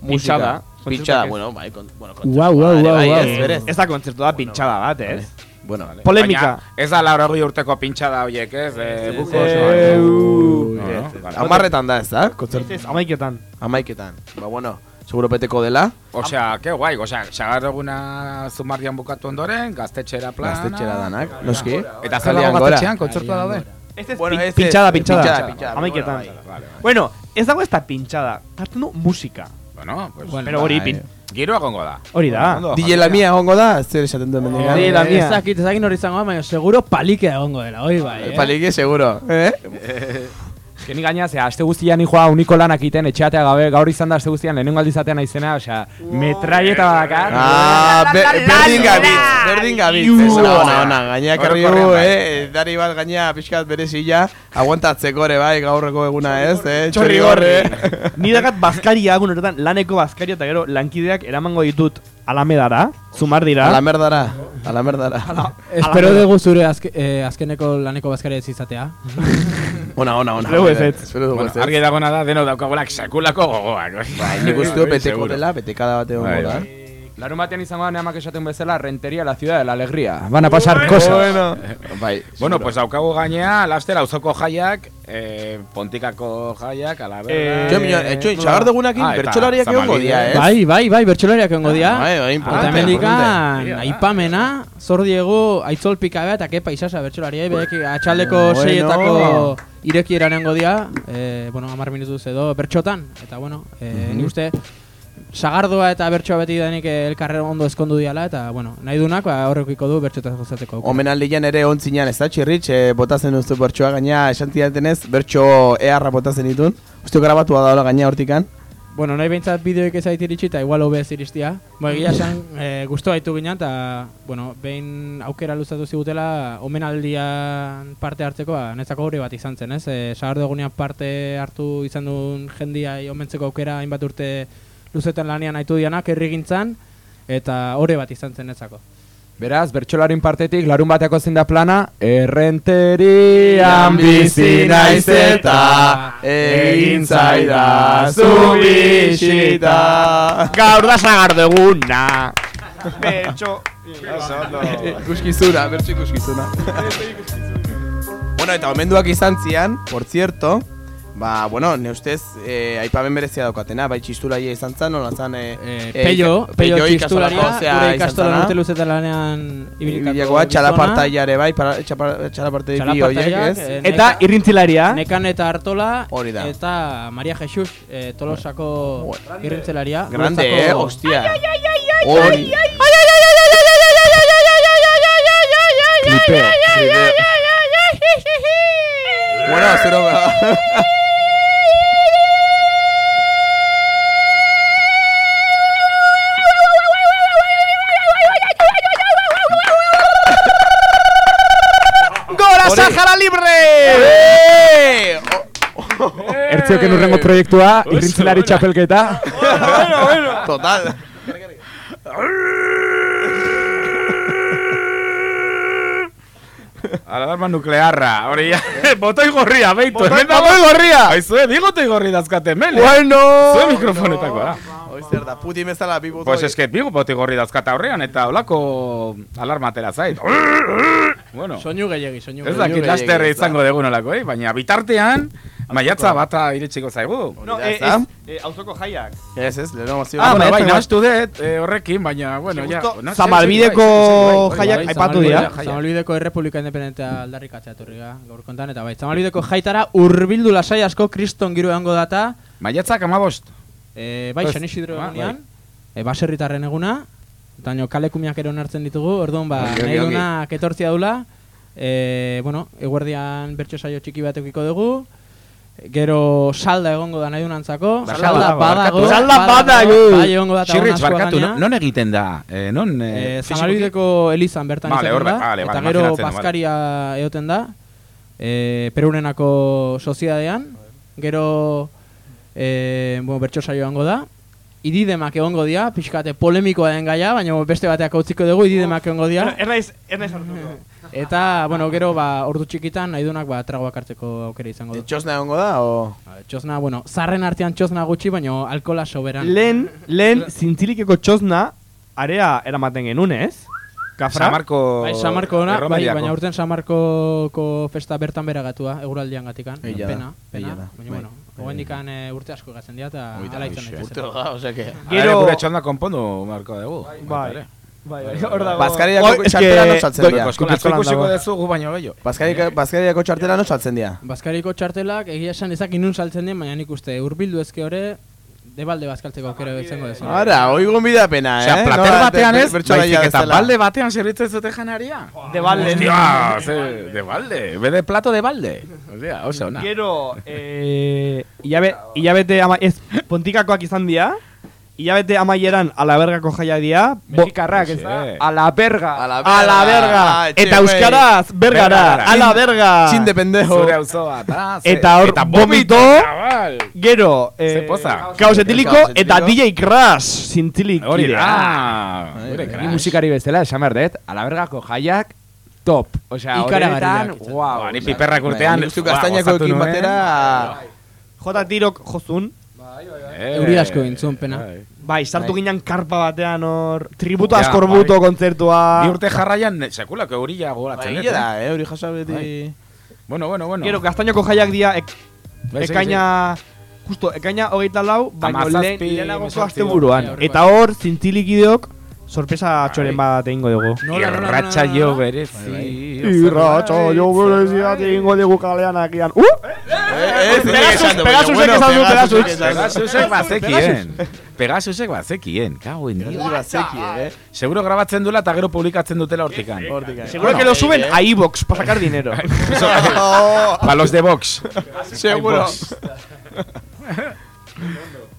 musika. Pintxada. Ez. bueno, bai, kon, bueno, kontzertua ere, guau, bai, guau. ez, berez. Ez da kontzertu da pintxada bat, ez? Bueno, Polemika. Baina ez da laura urteko pintxada horiek, ez? E, buko Ez, eh, ez, ez. vale. Amarretan da ez da, kontzertu. Ez, amaiketan. Amaiketan. Ba, bueno, seguro beteko dela. Osea, ke guai, osea, xagar eguna zumardian bukatu ondoren, gaztetxera plana. Gaztetxera danak, noski. Eta gora. gaztetxean, kontzertua daude? Ez ez, Bueno, pin- ez, pintxada, ez, pintxada. pintxada, pintxada, Amaiketan. bueno. Vale, vale. Bueno, ez dago ez da pintxada. Tartzen du musika. Bueno, pues... Bueno, Pero hori bai. pin... Giroa gongo da. Hori da. DJ la mía egongo da, zer esaten duen mendigan. Sí, la Eh, mía. Ez dakit, ez dakit hori izango da, baina seguro palike egongo dela, hoi bai, eh? Paliki, seguro. Eh? Eske ni gaina, zera, aste guztian nijoa uniko lanak iten, etxeatea gabe, gaur izan da aste guztian lehenengo aldizatea naizena, osea, metraieta badakar. Ah, be, berdin gabitz, berdin gabitz. Ona, ona, ona, gaina karri du, bai. eh? Dari bat gaina pixkat berezila, aguantatzeko ere bai, gaurreko eguna ez, eh? Txorrigorri. Ni dakat bazkaria, egun horretan, laneko bazkaria, eta gero, lankideak eramango ditut alamedara, zumar dira. A la merdara, a la merdara. Espero dugu zure azke, eh, azkeneko laneko bazkaria ez izatea. Ona, ona, ona. Espero ez ez. Espero dugu ez ez. argi dagona da, deno daukagolak sekulako gogoak. Bai, nik uste beteko dela, Bai, bai. Larun batean izango da neamak esaten bezala, renteria la ciudad de la alegría. Van a pasar cosas. Bueno, bai. Bueno, pues daukagu gainea, laster auzoko jaiak, eh, pontikako jaiak, alaber. Eh, Jo, miño, etxo, intxagar dugunakin, Ah, eta bertxolariak egongo Zamalbide. dia, ez? Bai, bai, bai, bertsolariak egongo dira. Bai, bai, Eta importante, hemendikan importante. aipamena, zor diegu aitzol pikabea eta kepa isasa bertsolariai, berek atxaldeko Bueno. seietako irekieran egongo dira, eh, bueno, amar minutuz edo bertxotan, eta bueno, eh, Mhm. ni uste, sagardoa eta bertsoa beti danik eh, elkarre ondo eskondu diala, eta bueno, nahi dunak, ba, horrekiko du bertxotaz gozateko. Omenaldian ere ontzinean, ez da, txirritx, e, botazen uste bertsoa gaina, esan tidatenez, bertso eharra botazen ditun. Uste grabatua daola gaina hortikan. Bueno, nahi behintzat bideoik ez ait iritsi eta igual hobe ez iristia. Bo, egia esan, e, guztu gaitu ginen eta, bueno, behin aukera luzatu zigutela, omenaldian parte hartzeko, ba, netzako hori bat izan zen, ez? E, Sagardo egunean parte hartu izan duen jendia omentzeko aukera hainbat urte luzetan lanean aitu dianak, herrigintzan, eta hori bat izan zen. Beraz, bertxolarin partetik, larun bateko zein da plana, errenterian bizi naiz eta egin zaidazu bisita. Gaur da sagardo eguna. Bertxo. Ikuskizuna, bertso ikuskizuna. bueno, eta omenduak izan zian, por cierto, ba, bueno, ne ustez, eh, aipamen berezia daukatena, bai txistulaia izan zan, nola zan, eh, E, eh, peio, peio ikastolako, txistularia, gure ikastolan urte luzetan lanean ibilikako Ibilakoa, gizona. txalapartaia ere bai, txalapartei bi horiek, ez? eh, Eta neka- irrintzilaria. Nekan eta Artola Hori da. eta Maria Jesus eh, Tolosako irrintzelaria. Grande, guretzako- eh, hostia. Hori. Klipeo. Bueno, zero... Gora Ertzioken urrengo proiektua, irrintzelari txapelketa. Total. Alarma nuklearra, hori ya, botoi gorria, beitu. Botoi- gorria! Aizue, bigotoi gorri dazkate hemen. eh? Bueno! Zue mikrofonetakoa. Hoi zer da, puti bezala bi botoi. Pues esket bigu botoi gorri dazkata aurrean, eta holako alarma atera zait. bueno, Soinu gehiagi, soinu ez gehiagi. dakit ez da. izango degunolako, eh? baina bitartean, maiatza bata iritsiko zaigu. No, eh, está. ez, eh, auzoko jaiak. Ez, ez, leheno mazio. Ah, bueno, bai, bai, nahastu dut eh, horrekin, baina, bueno, ja. Zamalbideko bai, bai, bai, jaiak bai, aipatu dira. Zamalbideko Errepublika Independentea aldarrikatzea etorri ga, gaur kontan, eta bai, Zamalbideko jaitara urbildu lasai asko kriston giro egongo data, Maiatzak amabost. e, bai, San Isidro ah, egunean, e, baserritarren eguna, nio kalekumiak ere onartzen ditugu, orduan, ba, nahi dunak etortzia dula, e, bueno, eguerdian bertso saio txiki bat eukiko dugu, Gero salda egongo da nahi dunantzako. Ba, Salda salda, badago. Salda badago. Bai egongo da barkatu, gainera. non, egiten da? Eh, non, eh, Eh? Zamalbideko elizan bertan Vale, izaten hor, da, vale, eta vale, gero dut, Baskaria egoten da, eh, Perurenako soziadean, gero eh, bueno, bertso saio egongo da, ididemak egongo dira, pixkate polemikoa den gaia, baina beste bateak utziko dugu, ididemak egongo dira, Ernaiz, ernaiz hartuko. eta, bueno, gero, ba, ordu txikitan, nahi dunak, ba, tragoak hartzeko aukera izango du. Txosna egongo da, o... Txosna, bueno, zarren artean txosna gutxi, baina alkola soberan. Lehen, lehen zintzilikeko txosna area eramaten genuen, ez? Kafra? Samarko... Bai, Samarko ona, bai, baina urten Samarkoko festa bertan beragatua, eguraldian gatikan. Pena, pena. Baina, bai. bueno, hogendikan eh, urte asko gatzen dira, eta ala izan daitezela. Urte da, osea que... Gero... Gure txanda konpondu, marko dugu. Bai. Bai, bai, hor dago. Bazkariako Oi, eske- txartela no saltzen dira. Ikusiko dezu gu baino gehiago. Bazkariako, bazkariako txartela no saltzen dira. Bazkariko txartelak egia esan ezak inun saltzen den, baina nik uste urbildu ezke ore, debalde bazkaltzeko aukera izango dezu. Ara, oigun bidapena, eh? Osea, plater Nola, batean be- ez, baizik eta balde batean servitzen zute janaria. De balde. Hostia, ze, de balde, bede plato de balde. Osea, oso ona. Gero, eh, hilabete ama, ez, pontikakoak izan dira, hilabete amaieran alabergako jaia dira, Mexikarrak, ez da? Sí. A la berga. A la a la berga, Ah, eta euskaraz, bergara, Bergara. a la berga. Chin de pendejo. Zure auzoa, eta... ze- Eta hor, vomito. Gero, eh, poza. kaos etiliko, Kaos eta. DJ Crash, zintzilik. Hori da. Ni musikari bezala, esan behar dut, a la bergako jaiak top. Osea, horretan, wow. Ba, ni piperrak urtean... Uste buah, gaztainako gozatu ekin batera... Jota tirok jozun. Eh, Euri asko gintzun, pena. bai. Bai, sartu ginen karpa batean hor, tributo Ja, askorbuto bai. kontzertua. Bi urte jarraian, sekulako eurila goratzen. Bai, dut, da, eh? eh, hori jasa beti... Bueno, bueno, bueno. Gero, gaztainoko jaiak dira, ek, Bai, ekaina, justo, ekaina hogeita lau, baina lehenagoko aste buruan. Bai, Eta hor, zintzilik ideok, sorpresa txoren bat egingo dugu. Irratxa jo berezi. Irratxo, jo berezia egingo dugu kalean akian. Uh! Eh, Pegasus, Pegasusek esan du, Pegasus. Pegasusek bazekien. Pegasusek bazekien. Kago en Pegasus bazeki, eh? Seguro grabatzen duela eta gero publikatzen dutela hortikan. Seguro que lo suben a iVox para sacar dinero. Pa los de Vox. Seguro.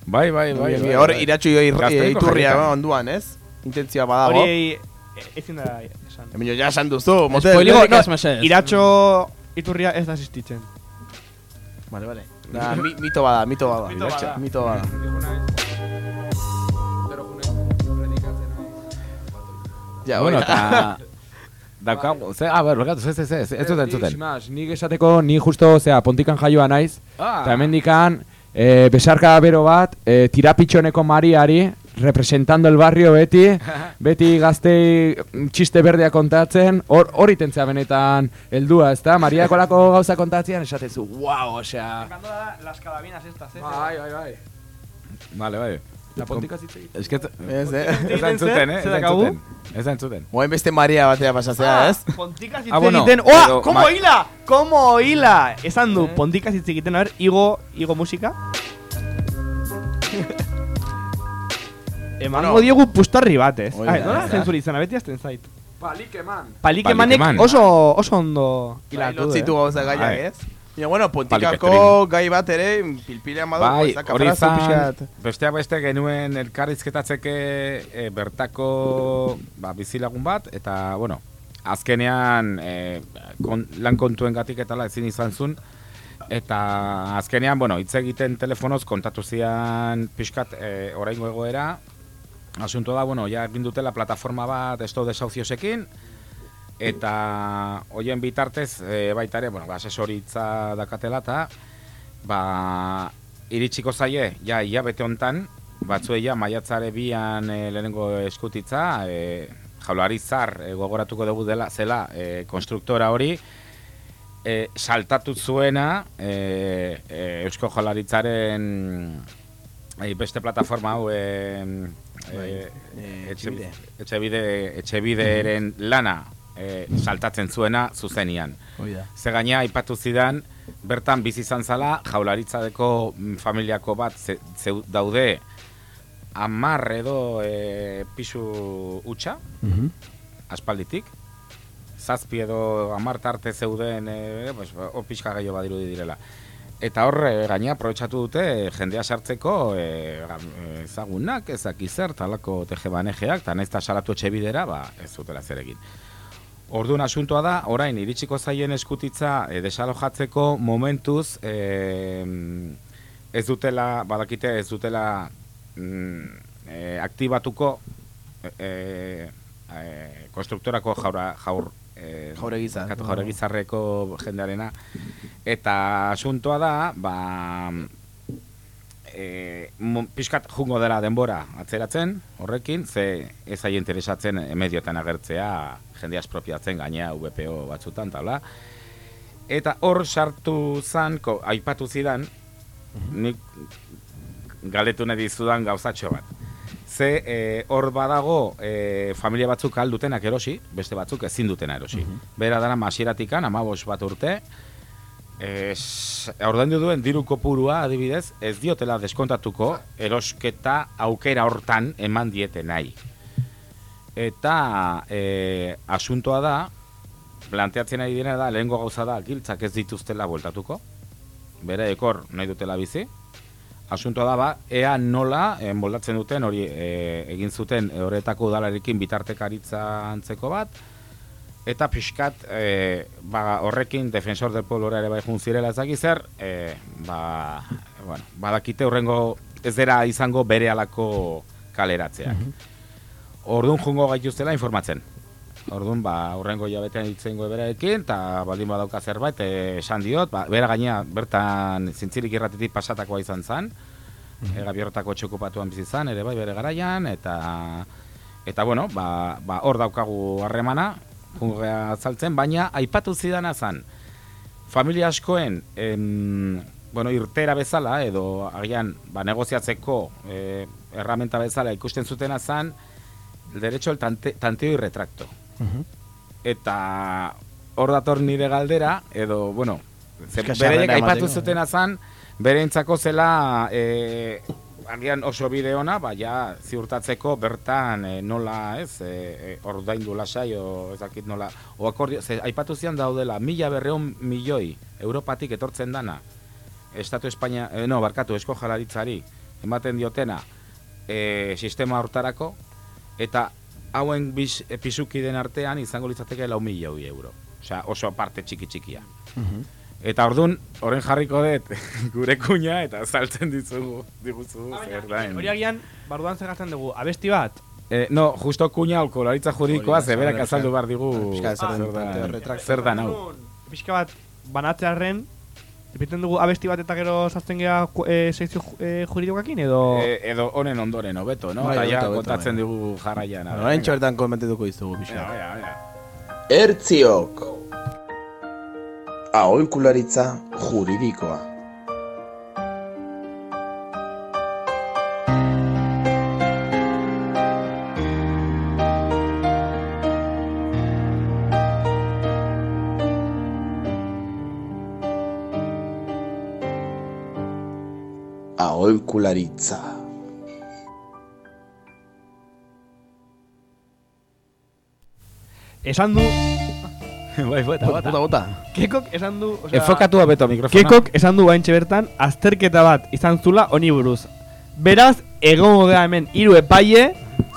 Bai, bai, bai. bai, Hor, bai. iratxo jo Gazteiko iturria onduan, ez? Intentzia badago. Hori, e- ezin da esan. Emilio, ja esan duzu, motel. Spoilerik Digo, no, ez. Iratxo iturria ez da existitzen. Vale, vale. Da, mi, mito bada, mito bada. Mito bada. Mito bada. Ja, Bueno, eta... Daukagu, ze, ah, ber, berkatu, ez, ez, ez, ez zuten zuten. Mas, nik esateko, ni justo, zera, pontikan jaioa naiz, Ah. eta hemendikan, eh, besarka bero bat, eh, tirapitxoneko mariari, representando el barrio beti, beti gaztei txiste berdea kontatzen, hor hori tentzea benetan heldua, ezta? Mariako lako gauza kontatzean esatezu, wow, osea... Las calabinas estas, eh? Bai, bai, bai. Vale, bai. La pontika zitze egiten. Ez que... Ez, eh? Ez entzuten, eh? Ez entzuten. Ez entzuten. Oain beste Maria batea pasatzea, ez? Pontikaz hitz Ah, egiten. Oa, como hila! Como hila! Esan du, pontikaz hitz egiten, a ver, igo, igo musika. Emango Bueno. diegu pustarri bat, ez? Hori Ai, da, nola zentzuri izana, beti azten zait. Palik eman. Palik Palik emanek eman. oso, oso ondo Bai, hilatu, lotzitu eh? gauza gaiak, Bai. ez? Baina, bueno, Palipetrin. gai bat ere, pilpilean badu, Bai, hori izan, besteak beste genuen elkarrizketatzeke e, bertako ba, bizilagun bat, eta, bueno, azkenean e, kon, lan kontuen gatik etala ezin izan zuen, eta azkenean, bueno, hitz egiten telefonoz kontatu zian pixkat e, oraingo egoera, asunto da, bueno, ja egin dutela plataforma bat esto desauziosekin, eta hoien bitartez e, baita ere, bueno, ba, asesoritza dakatela eta ba, iritsiko zaie, ja, hilabete hontan, batzuei ja, maiatzare bian e, lehenengo eskutitza, e, jaularitzar e, gogoratuko dugu dela, zela, e, konstruktora hori, e, saltatu zuena e, e, Eusko Jaularitzaren e, beste plataforma hau e, Bai, e, eh, etxe, Etxebide. etxebide, etxebideren lana e, saltatzen zuena zuzenian. Hoi da. Ze gaina aipatu zidan, bertan bizi izan zala, jaularitzadeko mm, familiako bat ze, zeu- daude amar edo e, pisu utxa, aspalditik, zazpi edo amar tarte zeuden, e, pues, o pixka gehiago badirudi direla. Eta hor, e, gaina, aprobetsatu dute e, jendea sartzeko e, gam- e, ezagunak, ezaki zer, talako teje banejeak, eta nahiz eta salatu etxe bidera, ba, ez dutela zer egin. Orduan asuntoa da, orain iritsiko zaien eskutitza e, desalojatzeko momentuz e, ez dutela, badakite ez dutela e, aktibatuko e, e, konstruktorako jaura, jaur, e, Jauregizar. katu jauregizarreko jendearena eta asuntoa da ba e, pixkat jungo dela denbora atzeratzen, horrekin, ze ez ahi interesatzen mediotan agertzea jende espropiatzen gainea VPO batzutan, tala. Eta hor sartu zan, ko, aipatu zidan, nik galetu nahi dizudan gauzatxo bat. Ze hor badago e, familia batzuk aldutenak erosi, beste batzuk ezin dutena erosi. Bera dara masieratikan, amabos bat urte, Es, ordaindu duen diru kopurua adibidez, ez diotela deskontatuko erosketa aukera hortan eman diete nahi. Eta e, asuntoa da, planteatzen ari dena da, lehengo gauza da, giltzak ez dituztela bueltatuko, bere ekor nahi dutela bizi, asuntoa da ba, ea nola eh, moldatzen duten hori eh, egin zuten horretako udalarekin bitartekaritza antzeko bat, eta pixkat eh, ba, horrekin defensor del pueblora ere bai juntzirela ezaki zer, eh, ba, bueno, badakite horrengo ez dera izango bere alako kaleratzeak. Orduan jungo gaituztela informatzen. Orduan, ba, horrengo jabetean hitzengo beraekin, eta baldin badauka zerbait, eh, esan diot, ba, bera gainea, bertan zintzirik irratetik pasatakoa izan zen, mm -hmm. gabiortako txokupatuan bizi zan, ere bai bere garaian, eta, eta bueno, ba, ba, hor daukagu harremana, jungo gea azaltzen, baina aipatu zidana zan, familia askoen, em, bueno, irtera bezala, edo agian, ba, negoziatzeko eh, erramenta bezala ikusten zutena zan, el derecho al tante, tanteo y retracto. Eta hor dator nire galdera, edo, bueno, ze, bereiek aipatu emateko. zutena zan, bereintzako zela, e, agian oso bide ona, ba, ja, ziurtatzeko bertan e, nola, ez, e, e, ordaindu lasai, o ez dakit nola, o akordio, ze, aipatu zian daudela, mila berreun milioi Europatik etortzen dana, Estatu Espainia, eh, no, barkatu, esko jalaritzari, ematen diotena, e, sistema hortarako, eta hauen biz, e, pisukiden artean izango litzateke lau milioi euro. Osea, oso parte txiki txikia. Eta ordun horren jarriko dut gure kuña eta saltzen dizugu, diguzu zer da. Hori agian, barduan zegatzen dugu, abesti bat, Eh, no, justo kuña aukolaritza juridikoa, Hori, ze berak zer, azaldu zer. behar digu Pixka zer den zer da- tanteo retracto. zer da epiten dugu abesti bat eta gero zazten geha e, sekzio e, juridikoakin, edo... Eh, edo honen ondoren hobeto, no? Bai, ja kontatzen bai. digu jarraian. Orain venga. bertan komentetuko dizugu pixka. Ja, ja, ja. Ertziok. Aholkularitza juridikoa. Aholkularitza. Esan du, Bai, bota, Bota, bota. Kekok esan du... osea, Enfokatu beto mikrofona. Kekok esan du baintxe bertan, azterketa bat izan zula honi buruz. Beraz, egongo gara hemen hiru epaile,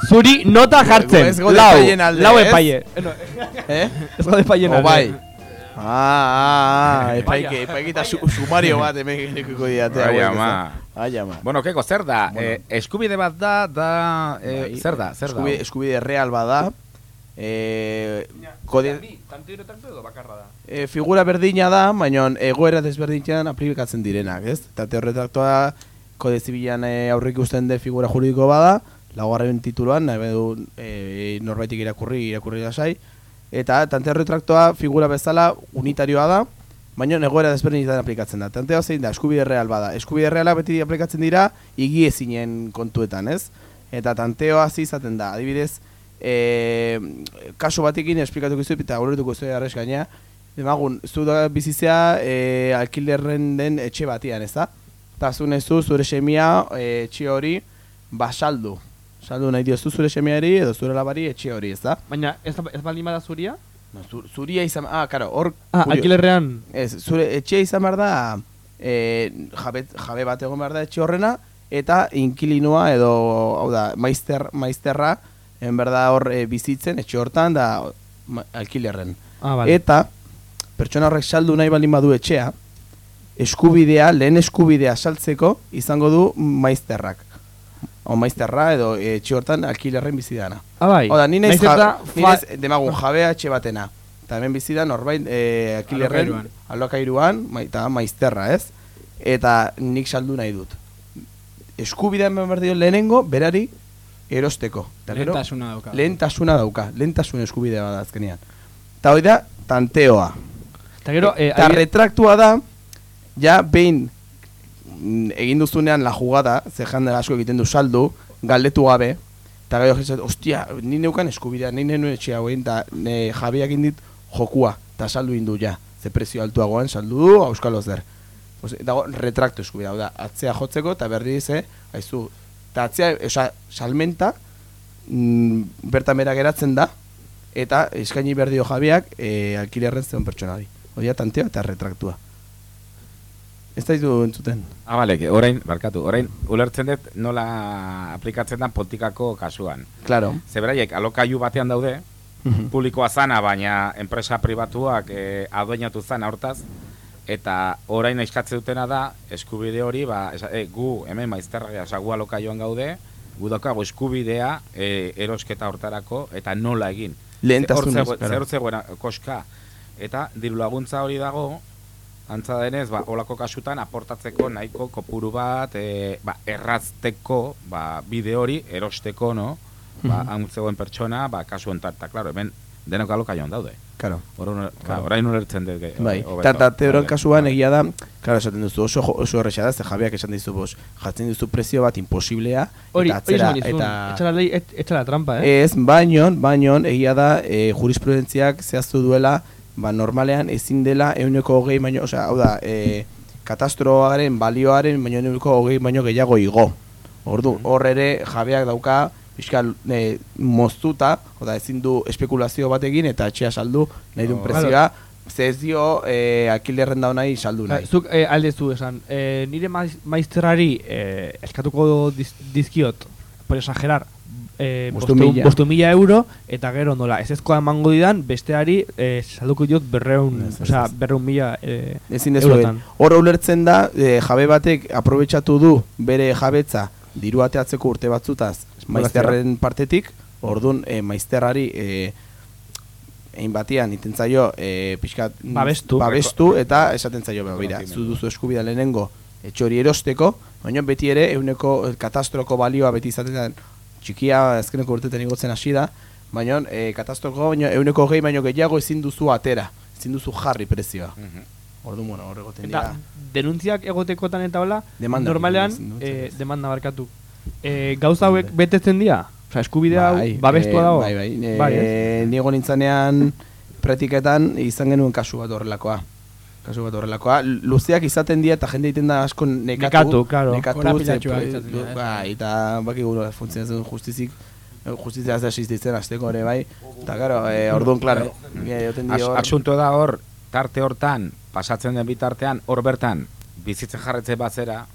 zuri nota jartzen. Ez gaude lau, epaileen alde, lau ez? epaile. Eh, no, Eh? Ez gaude epaileen O alde. bai. Ah, ah, ah, epaike, epaike eta su, sumario bat hemen genikuko diate. Ai, hauek, ama. Ezta? Ai, ama. Bueno, keko, zer da? Bueno. Eh, eskubide bat da, da... Eh, Bai, zer da, zer da? eskubide, eskubide real bada. Eh, kode, Tanto iretako edo bakarra da. eh, figura berdina da, baina egoera desberdinean aplikatzen direnak, ez? Eta teorretraktoa kode zibilan eh, aurrik ikusten de figura juridiko bada, laugarren tituluan, nahi du eh, norbaitik irakurri, irakurri lasai, eta tante retraktoa figura bezala unitarioa da, baina egoera desberdinetan aplikatzen da. Tantea zein da, eskubide real bada. Eskubide reala beti aplikatzen dira, igi ezinen kontuetan, ez? Eta tanteoa hasi izaten da, adibidez, e, kasu batekin esplikatuko izuet eta horretuko izuet arrez gaina, Demagun, zu da bizizea e, alkilerren den etxe batean, ez da? Eta zu zure semia e, etxe hori basaldu. Saldu nahi diozu zure semiari edo zure labari etxe hori, ez da? Baina, ez, ez baldin bada zuria? No, zu, zuria izan, ah, karo, hor... Ah, alkilerrean. Ez, zure etxe izan behar da, e, jabe, jabe bat egon behar da etxe horrena, eta inkilinoa edo, hau da, maizter, maizterra, en berda hor e, bizitzen etxe hortan da ma, alkilerren. Ah, vale. Eta, pertsona horrek saldu nahi baldin badu etxea, eskubidea, lehen eskubidea saltzeko izango du maizterrak. O maizterra edo e, etxe hortan alkilerren bizidana. Ah, bai. Oda, ni naiz, ja, fa- demagun jabea etxe batena. Eta hemen bizida norbait e, alkilerren Alokairuan. eta maizterra, ez? Eta nik saldu nahi dut. eskubidea eman behar dio lehenengo berari erosteko. Eta Lehentasuna dauka. Lehentasuna dauka, lehentasun eskubidea bada azkenean. Eta hori da, tanteoa. Eta gero, eh, Eta adibidez- retraktua da, ja behin egin duzunean la jugada, ze jende asko egiten du saldu, galdetu gabe, eta gero jesat, ostia, ni neukan eskubidea, ni nenuen etxea hauen, eta ne, jabiak indit jokua, eta saldu indu ja, ze prezio altuagoan saldu du, auskalo zer. Pues, dago retrakto eskubidea, da, atzea jotzeko, eta berri ze, haizu, eta atzea, oza, salmenta, mm, bertan bera geratzen da, eta eskaini behar dio jabiak e, alkilerren zeon pertsonari. Odia tanteo eta retraktua. Ez da ditu entzuten. Ah, bale, que orain, barkatu, orain, ulertzen dut nola aplikatzen da politikako kasuan. Claro. Zeberaiek, alokaiu batean daude, publikoa zana, baina enpresa pribatuak e, adueñatu zana hortaz, eta orain eskatzen dutena da, eskubide hori, ba, esa, e, gu, hemen maizterra, oza, gu alokaioan gaude, gu daukagu eskubidea e, erosketa hortarako, eta nola egin. Lehentasunez, Zer claro. zegoen koska. Eta diru laguntza hori dago, antza denez, ba, olako kasutan aportatzeko nahiko kopuru bat, e, ba, errazteko ba, bide hori, erosteko, no? Ba, han zegoen pertsona, ba, kasu honetan, eta, klaro, hemen denok alokaion daude. Claro. Orduan, Claro. claro, orain ulertzen dut. Bai, eta teoron kasuan egia da, claro, esaten duzu, oso, oso erresa da, ze jabiak esan dizu, bos, jatzen duzu prezio bat imposiblea, Hori, eta hori atzera, nizun, eta... etxala lei, et, etxala trampa, eh? Ez, bainon, bainon, egia da, e, jurisprudentziak zehaztu duela, ba, normalean ezin dela euneko hogei baino, osea, hau da, e, katastroaren balioaren baino euneko hogei baino gehiago igo. Ordu, hor ere jabeak dauka, fiskal e, moztuta, oda ezin du espekulazio bat egin eta etxea saldu nahi duen Oh. prezioa, ze ez dio e, alkilerren da nahi saldu Ba, nahi. Zuk eh, aldezu esan, eh, nire maiz, maizterrari eh, eskatuko diz, dizkiot, por exagerar, eh, Bostu mila. bostu mila euro, eta gero nola, ez ezkoa emango didan, besteari eh, salduko diot berreun, Ez, ez, osea, ez. berreun mila eh, Ezin eurotan. egin. Hor ulertzen da, e, jabe batek aprobetxatu du bere jabetza diru ateatzeko urte batzutaz maizterren partetik, ordun e, maizterrari e, egin batian iten zaio e, pixkat Babestu. babestu eta esaten zaio bera, zu duzu eskubida lehenengo etxe hori erosteko, baina beti ere euneko eh, katastroko balioa beti izaten txikia azkeneko urteten igotzen hasi da, baina e, katastroko baina euneko gehi baino gehiago ezin duzu atera, ezin duzu jarri prezioa. Mhm. Orduan, bueno, hor egoten Eta dira. denuntziak egotekotan eta hola, Demanda normalean, eh, ez. demanda barkatu. Eh, gauza hauek betetzen dira? Osea, eskubidea hau babestua eh, dago? Bai, bai. E, Bai, ez? Ni egon nintzanean praktiketan izan genuen kasu bat horrelakoa. Kasu bat horrelakoa. Luzeak izaten dira eta jende egiten da asko nekatu. Nekatu, claro. Nekatu, ze- ez? Bai, eta baki gure funtzionatzen justizik justizia ez da existitzen azteko ere, bai. Eta, claro, eh, orduan, claro, eh, hor- asunto da hor, tarte hortan, pasatzen den bitartean, hor bertan, bizitzen jarretze batzera,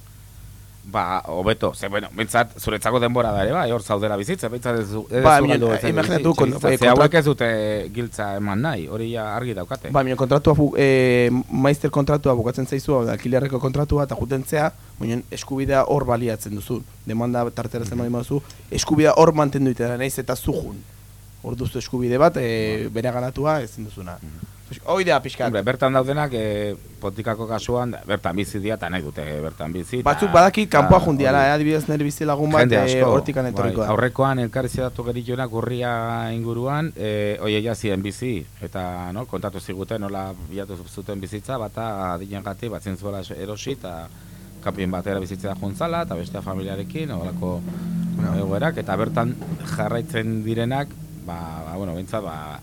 ba, hobeto, ze, bueno, bintzat, zuretzako denbora da ere, bai, hor zaudela bizitzen, bintzat ez, du- ez Ba, zu baina, galdu bezain imaginatu, bizitzen, kon- ze eh, hauek kontra- ez dute giltza eman nahi, hori ja argi daukate. Ba, baina kontratua, e, maizter kontratua bukatzen zaizu, hau da, alkilerreko kontratua eta jutentzea, baina eskubidea hor baliatzen duzu. Demanda tartera zen bali duzu, eskubidea hor mantendu itera, naiz eta zujun. Hor duzu eskubide bat, e, bere ganatua ezin duzuna. Pues, Hoi da, pixkat. Hombre, bertan daudenak, e, politikako kasuan, bertan bizi dira eta nahi dute eh, bertan bizi. Batzuk badakit kanpoa jundiala, eh, adibidez nire bizi lagun bat, e, asko, hortikan etorriko bai, da. aurrekoan elkarrizidatu gerituenak urria inguruan, e, oie ja ziren bizi, eta no, kontatu ziguten nola bilatu zuten bizitza, bata adinagatik batzen zuela erosi, eta kapien batera bizitzea juntzala, eta bestea familiarekin, horako egoerak, eta bertan jarraitzen direnak, ba, ba bueno, bintzat, ba,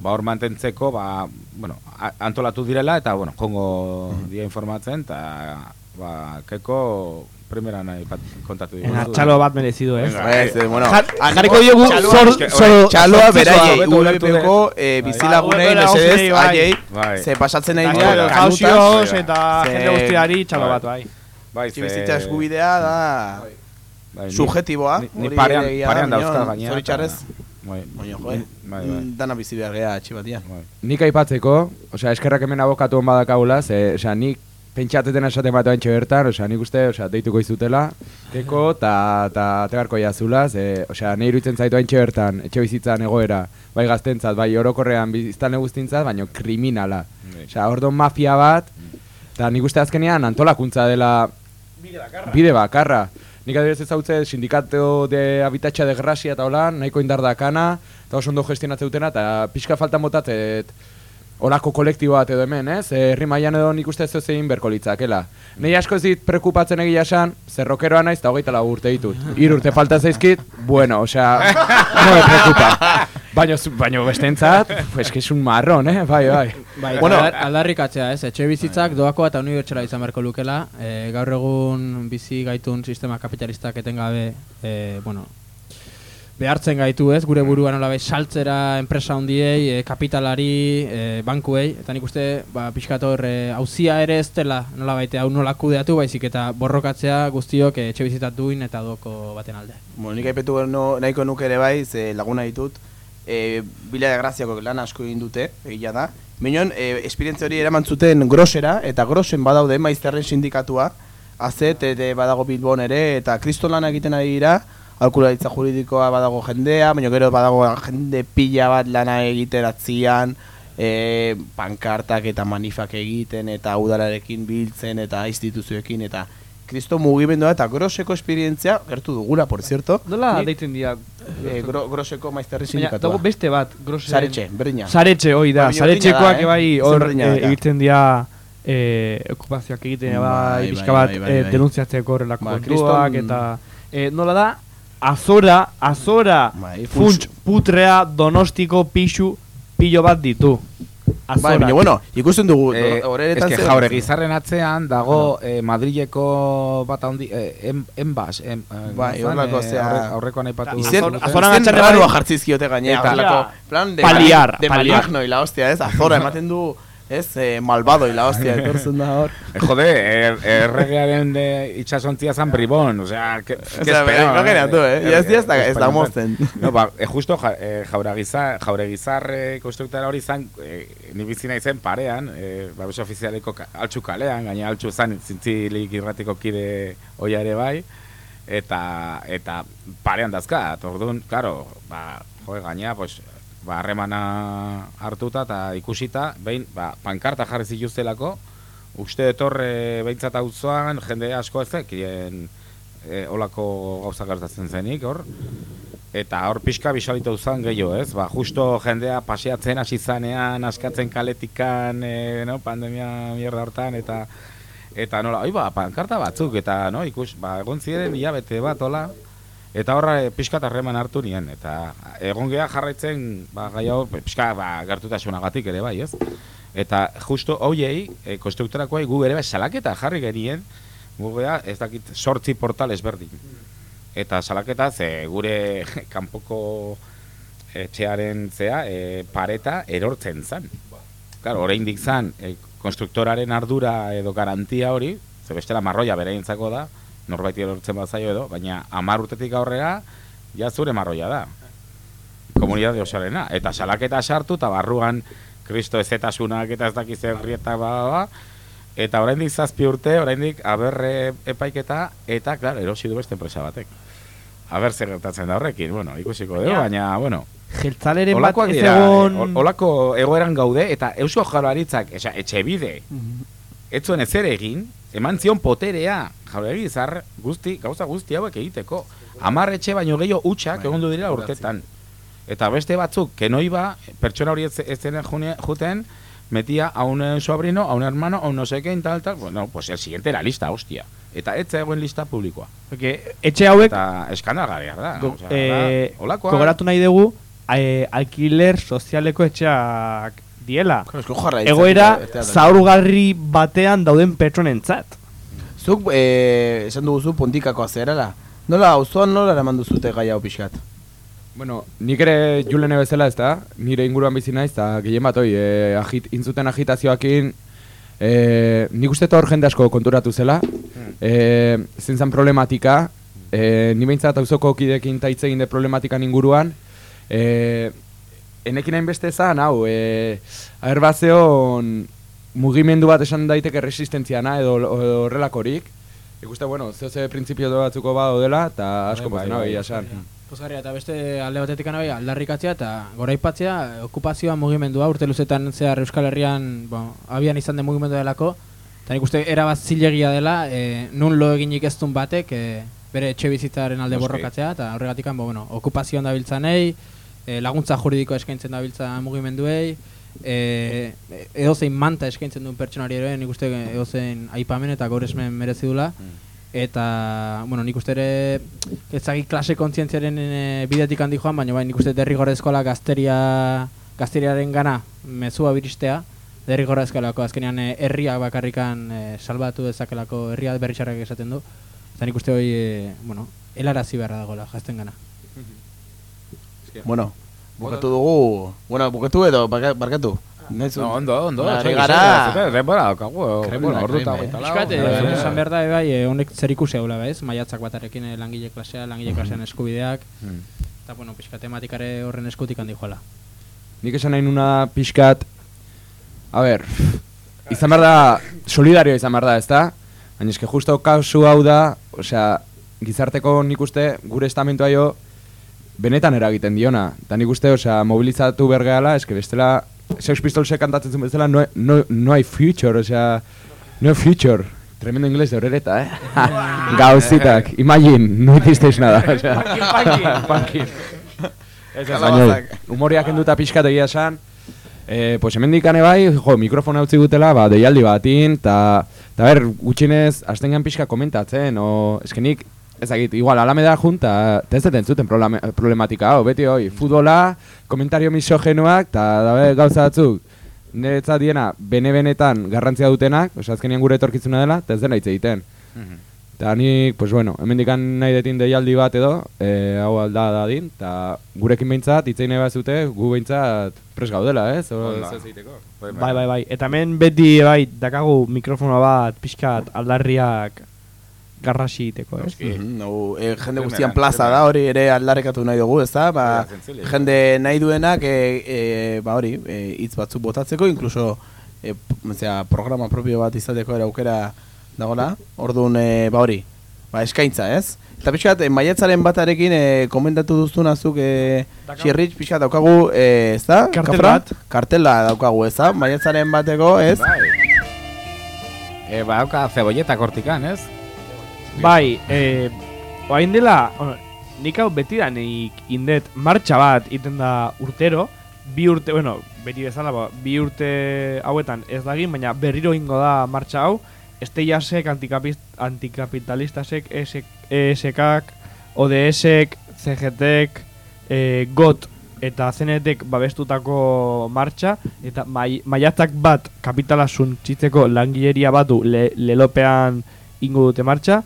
ba hor mantentzeko, ba, bueno, a- antolatu direla, eta, bueno, kongo dia informatzen, eta, ba, keko primera nahi bat kontatu En diguzu. txalo bat merezidu, ez? Venga, Ez, eh, bueno, jarriko diogu txaloa- zor- txaloa beraiei, hobeto ulertu ULPko dut. e, Bai. bizilagunei mesedez, Bai. ze pasatzen nahi Bai, dira, bai, bai. kanutas, Bai, eta Ze- jende guztiari txalo bat, bai. Bai, Etxebizitza eskubidea da ni- subjetiboa. Ni, parean, baina, dauzka gainera. Zoritxarrez, Bai, baina, jo, Ni- eh, bai, bai. dana bizi behar geha etxe batian. bai. Nik aipatzeko, osea, eskerrak hemen abokatu hon badakagula, ze, osea, nik pentsateten esaten bat oantxe bertan, osea, nik uste, osea, deituko izutela, keko, eta ta, tegarko jazula, ze, osea, nahi iruditzen zaitu oantxe bertan, etxe bizitzan egoera, bai gaztentzat, bai orokorrean biztan guztintzat, baino kriminala. Bai. Osea, orduan mafia bat, eta nik uste azkenean antolakuntza dela bide bakarra. Nik adibidez ezautze sindikato de habitatxa de gracia eta hola, nahiko indar dakana, eta oso ondo gestionatze dutena, eta pixka falta motatzet olako kolektibo bat edo hemen, ez? Eh, Herri mailan edo nik uste ez zein berko litzakela. Nei asko ez dit prekupatzen egia esan, zerrokeroa naiz eta hogeita lau urte ditut. Hiru urte falta zaizkit, bueno, osea, no me preocupa. Baina, baina bestentzat, pues que es un marrón, eh? Bai, bai. Bai, Bueno. bueno, aldarrikatzea, ez? Etxe bizitzak doakoa eta unibertsala izan beharko lukela. E, gaur egun bizi gaitun sistema kapitalistak etengabe, e, bueno, behartzen gaitu, ez? Gure burua nolabait saltzera enpresa hondiei, e, kapitalari, e, bankuei, eta nik uste, ba, pixkat hor, e, hauzia ere ez dela nolabait hau nola kudeatu, baizik eta borrokatzea guztiok e, etxe bizitzat duin eta doko baten alde. Bueno, nik aipetu no, nahiko nuke ere bai, ze laguna ditut, e, Bila de Graziako lan asko egin dute, egia da. Minon, e, esperientzia hori eraman zuten grosera, eta grosen badaude maizterren sindikatua, azet, eta badago Bilbon ere, eta kriston lan egiten ari dira, alkularitza juridikoa badago jendea, baina gero badago jende pila bat lana egiten atzian, e, pankartak eta manifak egiten, eta udalarekin biltzen, eta instituzioekin, eta kristo mugimendua eta groseko esperientzia gertu dugula, por cierto. Nola deitzen dira? Eh, gro, groseko maizterri sindikatua. dago beste bat, grosen... Saretxe, berdina. Saretxe, hoi da. Saretxekoak eh? bai hor eh, egiten dira eh, okupazioak egiten Bai, bai, bai, bat bai, eh, bai. denunziatzeko horrelako Ba, kontuak eta eh, nola da azora, azora Bai, funts putrea donostiko pixu pilo bat ditu. Bai, baina bueno, ikusten dugu, Eh, horretan es que jauregizarren atzean dago eh, Madrileko bat handi, eh, en, enbas, en, eh, Bai, horrelako, eh, zea- aurre- aurrekoan aipatu Izen, Azoran raroa bai- jartzizkiote gainera, Eta- plan de, Paliar, de paliar. maligno y la hostia, ez, azora ematen du, ez, eh, malvado y la hostia, etortzen da hor. Eh, jode, er, erregearen de itxasontzia zan bribon, o sea, que, que sea, espera, imagínate, eh, ya- ya ez da- ez da mozten. No, ba, eh, justo ja, eh, jauregizar, jauregizar eh, konstruktora hori zan, eh, ni bizi naizen parean, eh, babes ofizialeko altxu kalean, gaina altxu zan zintzilik irratiko kide oia ere bai, eta eta parean dazka, eta orduan, claro, ba, joe, gaina, pues, ba, harremana hartuta eta ikusita, behin, ba, pankarta jarri zituztelako, uste etorre behintzat auzoan jende asko ez zekien e, olako gauza gertatzen zenik, hor. Eta hor pixka bisalitu zen gehiago, ez? Ba, justo jendea paseatzen hasi zanean, askatzen kaletikan, e, no, pandemia mierda hortan, eta eta nola, oi ba, pankarta batzuk, eta no, ikus, ba, egon ziren hilabete bat, hola, eta horra e, pixka harreman hartu nien, eta egon geha jarraitzen, ba, gai hau, pixka, ba, gertutasunagatik ere bai, ez? Eta justo hoiei, e, konstruktorakoai gu ere bai salaketa jarri genien, gu geha, ez dakit, sortzi portal ezberdin. Eta salaketa, ze gure kanpoko etxearen zea, e, pareta erortzen zan. Claro, oraindik zan, e, konstruktoraren ardura edo garantia hori, ze bestela marroia bereintzako da, norbait erortzen bazaio edo, baina hamar urtetik aurrera, ja zure marroia da. Komunidade osoarena. Eta salaketa sartu, eta barruan kristo ezetasunak eta ez dakiz herrieta ba, ba, ba, eta oraindik zazpi urte, oraindik aberre epaiketa, eta, klar, erosi du beste enpresa batek. Aber zer gertatzen da horrekin, bueno, ikusiko dugu, baina, bueno, Jeltzaleren bat ez egon... ol- olako egoeran gaude, eta Eusko Jaurlaritzak, esa, etxe bide, ez zuen ezer egin, eman zion poterea, jaurlarizar guzti, gauza guzti hauek egiteko. Hamar etxe baino gehiago utxak egon du dira urtetan. Eta beste batzuk, que no iba, pertsona hori ez, ez zen june- juten, metía a un eh, sobrino, a un hermano, a un no sé qué, tal, tal, bueno, pues el siguiente era lista, hostia. Eta ez zegoen lista publikoa. Porque etxe hauek Eta eskandalgarria da. go, osea, eh, da, olakoa- gogoratu nahi dugu eh, alkiler sozialeko etxeak diela. Egoera zaurgarri batean dauden pertsonentzat. Zuk, eh, esan duguzu pontikako zerala. Nola, auzoan nola eraman duzute gai hau pixkat? Bueno, nik ere julene bezala ez da, nire inguruan bizi naiz, eta gehien bat hoi, e, agit, intzuten agitazioakin, e, nik uste eta hor jende asko konturatu zela, e, zein zen problematika, e, ni behintzat auzoko kidekin taitze egin de problematikan inguruan, e, enekin hainbeste zan, hau, e, aherbazeon mugimendu bat esan daiteke resistentziana edo horrelakorik, ikuste, bueno, zeo ze printzipio batzuko bado dela, eta asko Bai, hau, bai, bai. esan. Pozgarria eta beste alde batetik anabai aldarrikatzea eta goraipatzea okupazioa mugimendua urte luzetan zehar Euskal Herrian bon, abian izan den mugimendu delako eta nik uste erabat zilegia dela e, nun lo eginik ez batek e, bere etxe bizitzaren alde Noski. borrokatzea, eta horregatik, ba, bueno, okupazioan dabiltzanei, e, laguntza juridiko eskaintzen dabiltza mugimenduei, e, edozein manta eskaintzen duen pertsonari ere, nik uste edozein aipamen eta goresmen merezi dula, eta, bueno, nik uste ere ezagik klase kontzientziaren e, bidetik handi joan, baina bai, nik uste derrigorrezkola gazteria, gazteriaren gana mezua biristea, derrigorrezkolako azkenean e, herriak bakarrikan e, salbatu dezakelako herria berritxarrak esaten du, eta nik uste hori, e, bueno, helarazi beharra dagoela jazten gana. Bueno, bukatu dugu, bueno, bukatu edo barka- barkatu. Nahizu- No, ondo, ondo. Ari gara, daukagu. Ordu eta kreme. hogeita lau. Piskat, Eh, eh, esan behar da, bai, eh, honek zer ikusi haula, ez? Maiatzak batarekin eh, langile klasea, langile klasean eskubideak, Hmm. eta, bueno, piskat tematikare horren eskutik handi joala. Nik esan nahi nuna pixkat A ber Izan behar da Solidario izan behar da, ezta? Baina eske justo kasu hau da Osea Gizarteko nik uste Gure estamentua jo Benetan eragiten diona. Eta nik uste, osea Mobilizatu bergeala Eske bestela Sex Pistolsek kantatzen zuen bezala no, no, no hay future, osea No hay future. Tremendo inglés de horreta, eh? Gauzitak, imagine, no hicisteis nada, osea. Kalabazak. baina, humoriak enduta pixkat egia esan, eh, pues hemen dikane bai, jo, mikrofona utzi gutela, ba, deialdi batin, eta ber, gutxinez, astengan pixka komentatzen, o, eskenik, ezagit, igual, alameda junta, ez deten zuten problema, problematika, hau, beti hoi, futbola, komentario misogenoak, eta dabe gauza batzuk, niretzat diena, bene-benetan garrantzia dutenak, osea, azkenean gure etorkizuna dela, eta ez dena hitz egiten. Eta nik, pues bueno, hemen dikan nahi detin deialdi bat edo, e, hau alda dadin, eta gurekin behintzat, itzein nahi bazute, gu behintzat pres gaudela, ez? O, ez egiteko. Bai, bai, bai. Eta hemen beti bai dakagu mikrofono bat pixkat aldarriak garrasi iteko, ez? Mhm, hau, eh, jende guztian plaza da, hori ere aldarrekatu nahi dugu? Ba, Bai, zentzile. jende nahi duenak, e, e, ba hori, e, hitz batzuk botatzeko, inkluso e, zera, programa propio bat izateko ere aukera dagoela, orduan, e, ba hori, ba eskaintza, ez? Eta pixkat, e, maiatzaren batarekin e, komentatu duzun azuk, e, xirritx, pixkat daukagu, e, ez da? Kartel Kafra? bat. Kartela daukagu, ez da? Maiatzaren bateko, ez? Bai. Eh, badauka zebolleta kortikan, ez? Bai, eh, oain dela, nik hau beti da nik indet martxa bat iten da urtero, bi urte, bueno, beti bezala, ba, bi urte hauetan ez dagin, baina berriro ingo da martxa hau, Esteiasek, antikapitalistasek, ESek, ESKak, ODSek, CGTek, e, GOT eta zenetek babestutako martxa, eta mai, maiatzak bat kapitala suntzitzeko langileria batu le, lelopean ingo dute martxa,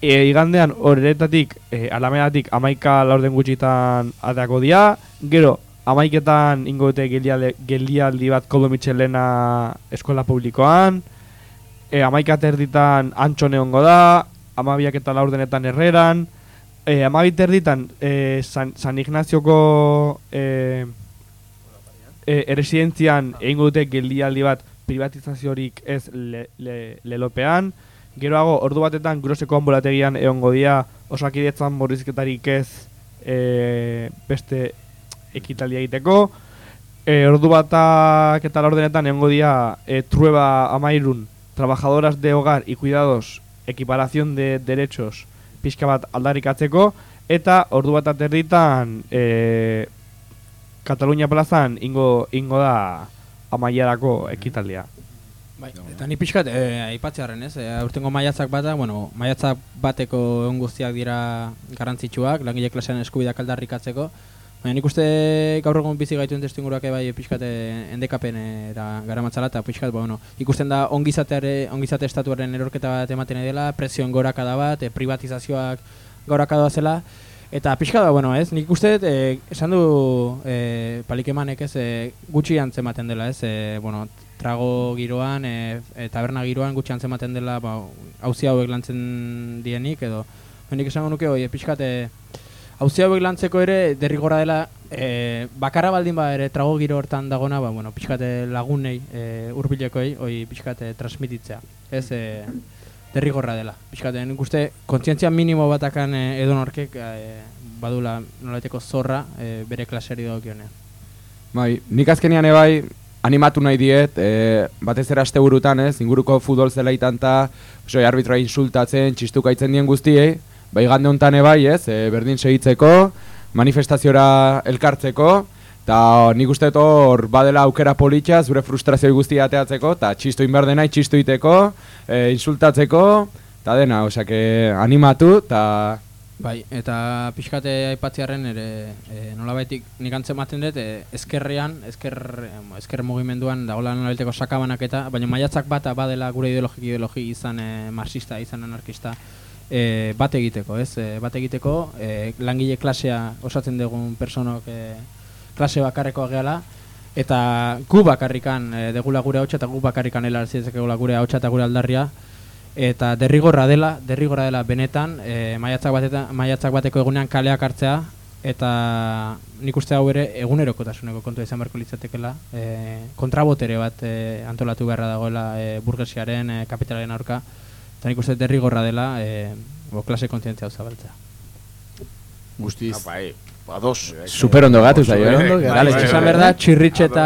e, igandean horretatik, e, alamedatik amaika laurden gutxitan atako dia, gero amaiketan ingo dute geldialdi, bat Koldo Michelena eskola publikoan, e, amaika terditan antxone ongo da, amabiak eta laurdenetan herreran, e, amabit terditan e, San, San Ignazioko e, e, erresidentzian egingo dute geldialdi bat privatizaziorik ez le, le, lelopean, Geroago, ordu batetan, groseko ambulategian egongo dia, osakidetzan morrizketarik ez e, beste ekitaldia egiteko. E, ordu batak eta laurdenetan egongo dia e, trueba amairun, trabajadoras de hogar y cuidados, equiparación de derechos, pixka bat aldarrikatzeko, eta ordu bat aterditan e, Katalunia plazan ingo, ingo da amaiarako ekitaldia. Bai, eta ni pixkat, eh, aipatzearen ez, eh, aurtengo maiatzak bata, bueno, maiatzak bateko egun guztiak dira garrantzitsuak, langile klasean eskubidak aldarrikatzeko, baina nik uste gaur egun bizi gaituen testuinguruak ere bai pixkat eh, endekapen eh, era garamatzala, eta pixkat, ba, bueno, ikusten da ongizateare, ongizate estatuaren erorketa bat ematen dela, prezioen gorakada bat, eh, privatizazioak gorakada zela, Eta pixka da, bueno, ez, nik uste, eh, esan du eh, palikemanek ez, eh, gutxi antzematen dela, ez, eh, bueno, trago giroan, eh, eh, taberna giroan gutxi antzematen dela, ba, hauzi hauek lantzen dienik, edo, nik esango nuke, oi, pixkat, eh, hauzi hauek lantzeko ere derrigora dela, eh, bakarra baldin ba ere trago giro hortan dagona, ba, bueno, pixkat eh, lagunei, eh, urbilekoei, oi, pixkat eh, transmititzea, ez, eh, derrigorra dela. Pixkat, nik uste, kontzientzia minimo batakan eh, edonorkek eh, badula nolaiteko zorra eh, bere klaseri dagokionean. Bai, nik azkenean bai animatu nahi diet, e, batez ere asteburutan ez, inguruko futbol zelaitan eta arbitra insultatzen, txistuka itzen dien guztiei, Ba, igande honetan ebai, ez, e, berdin segitzeko, manifestaziora elkartzeko, eta nik uste hor badela aukera politxa, zure frustrazio guztia ateatzeko, eta txistu inbar dena, txistu iteko, e, insultatzeko, eta dena, osea, animatu, eta Bai, eta pixkate aipatziarren ere e, nolabaitik nik antzematen dut e, ezkerrean, ezker, ezker mugimenduan dagoela nolabaiteko sakabanak eta baina maiatzak bata badela gure ideologi ideologi izan e, marxista, izan anarkista e, bat egiteko, ez? E, bat egiteko e, langile klasea osatzen dugun personok e, klase bakarrekoa gehala eta gu bakarrikan e, degula gure hautsa eta gu bakarrikan helarazietzeko gure hautsa eta gure aldarria eta derrigorra dela, derrigorra dela benetan, e, maiatzak, batetan, maiatzak bateko egunean kaleak hartzea, eta nik uste hau ere egunerokotasuneko kontu izan beharko litzatekela, e, kontrabotere bat e, antolatu beharra dagoela e, burgesiaren, e, kapitalaren aurka, eta nik uste derrigorra dela e, bo, klase kontzientzia hau zabaltzea. Guztiz. Ados. super ondo gatu zaio, eh? bai, Gale, esan berda, txirritxe eta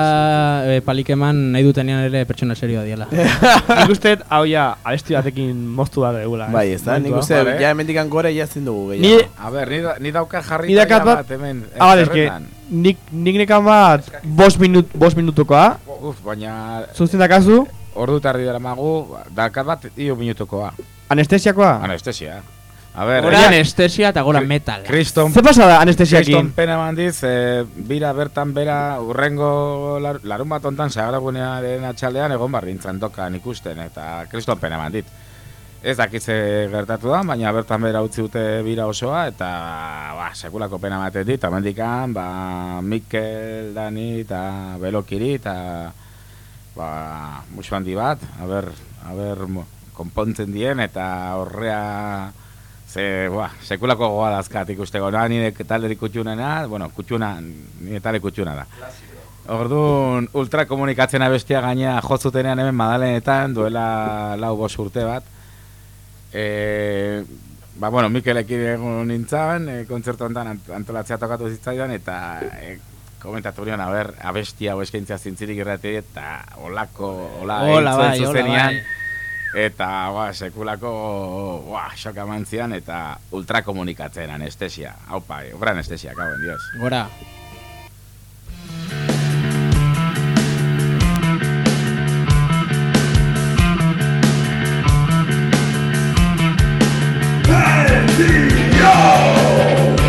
e, palikeman nahi dutenean ere pertsona serioa diela. Nik uste, hau ja, abesti batekin moztu da degula. Bai, ez da, nik uste, ja hemendikan gora ja ezin dugu Ni, gehiago. A ber, ni, ni dauka jarri ni dakat bat, hemen. ah, eske, ezkerretan. nik, nik nekan bat, bost, minut, bost minutukoa, Uf, baina zuzten dakazu, ordu tardi dara magu, dakat bat iu minutukoa. anestesiakoa. Anestesia. A ber, Gora eh, anestesia eta gora metal. Kriston Ze pasa da Kriston anestesiakin? pena mandiz, e, bira bertan bera urrengo lar, larun bat ontan sagaragunearen atxaldean egon barrintzan tokan ikusten, eta kriston pena mandit. Ez dakitze gertatu da, baina bertan bera utzi dute bira osoa, eta ba, sekulako pena ematen dit, amendikan, ba, Mikel, Dani, eta Belokiri, eta ba, musu handi bat, aber, aber mo- konpontzen dien, eta horrea Ze, ba, sekulako goa dazkat ikusteko, noa nire talde kutxunena, bueno, kutxuna, nire talde kutxuna da. Orduan, ultrakomunikatzen abestia gaina jotzutenean hemen madalenetan, duela lau bos urte bat. E, ba, bueno, Mikelekin egon nintzen, e, kontzertu honetan ant antolatzea tokatu zitzaidan, eta e, komentatu nion, a ber, abestia hau eskaintzea zintzirik irrati, eta olako, ola, Hola, entzuen bai, hola, zuzenean, bai eta ba, sekulako ba, xoka mantzian eta ultrakomunikatzen anestesia. Haupa, obra anestesia, kauen, dios. Gora. Hey, Dio!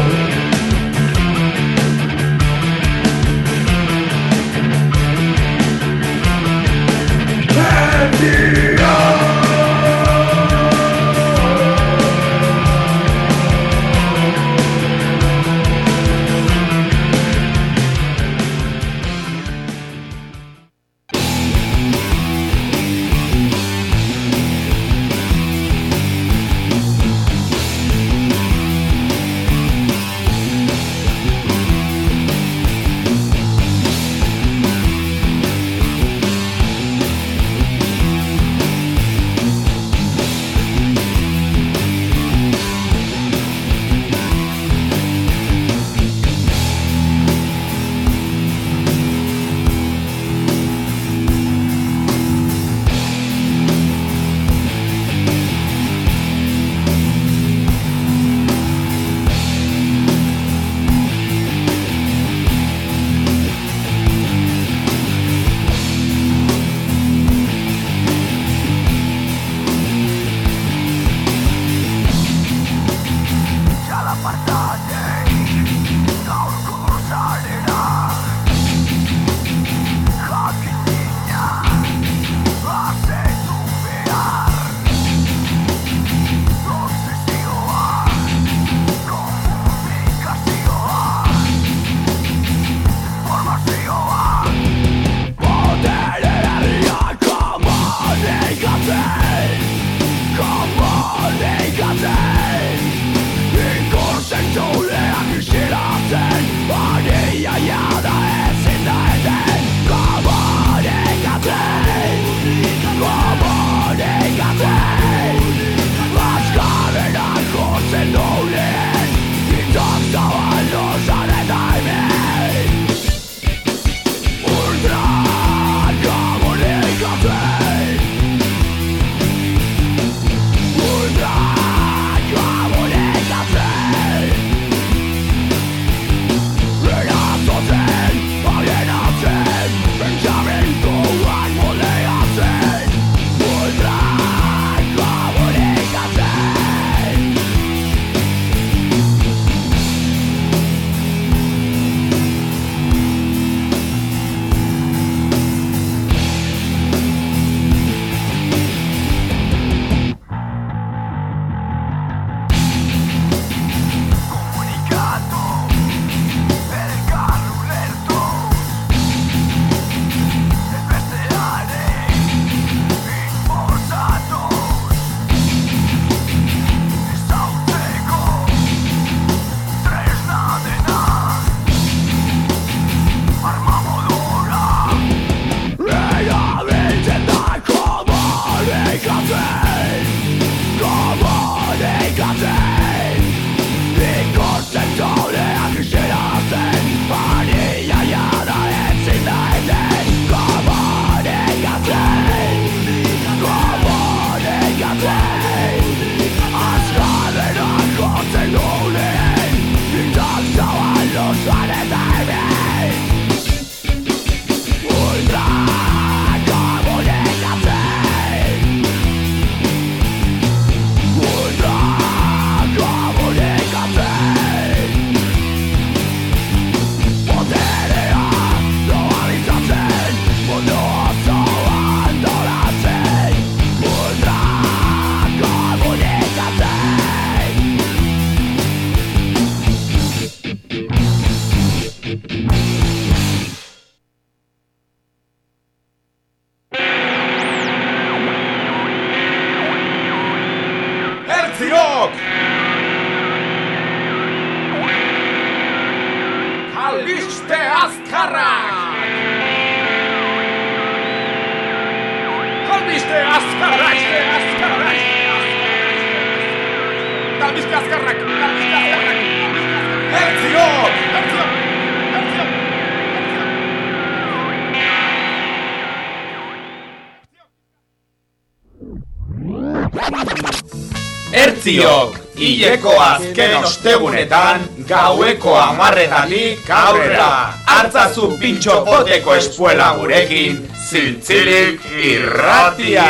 Ertziok, hileko azken ostegunetan, gaueko amarretatik aurrera, hartzazu pintxo poteko espuela gurekin, ziltzilik irratia!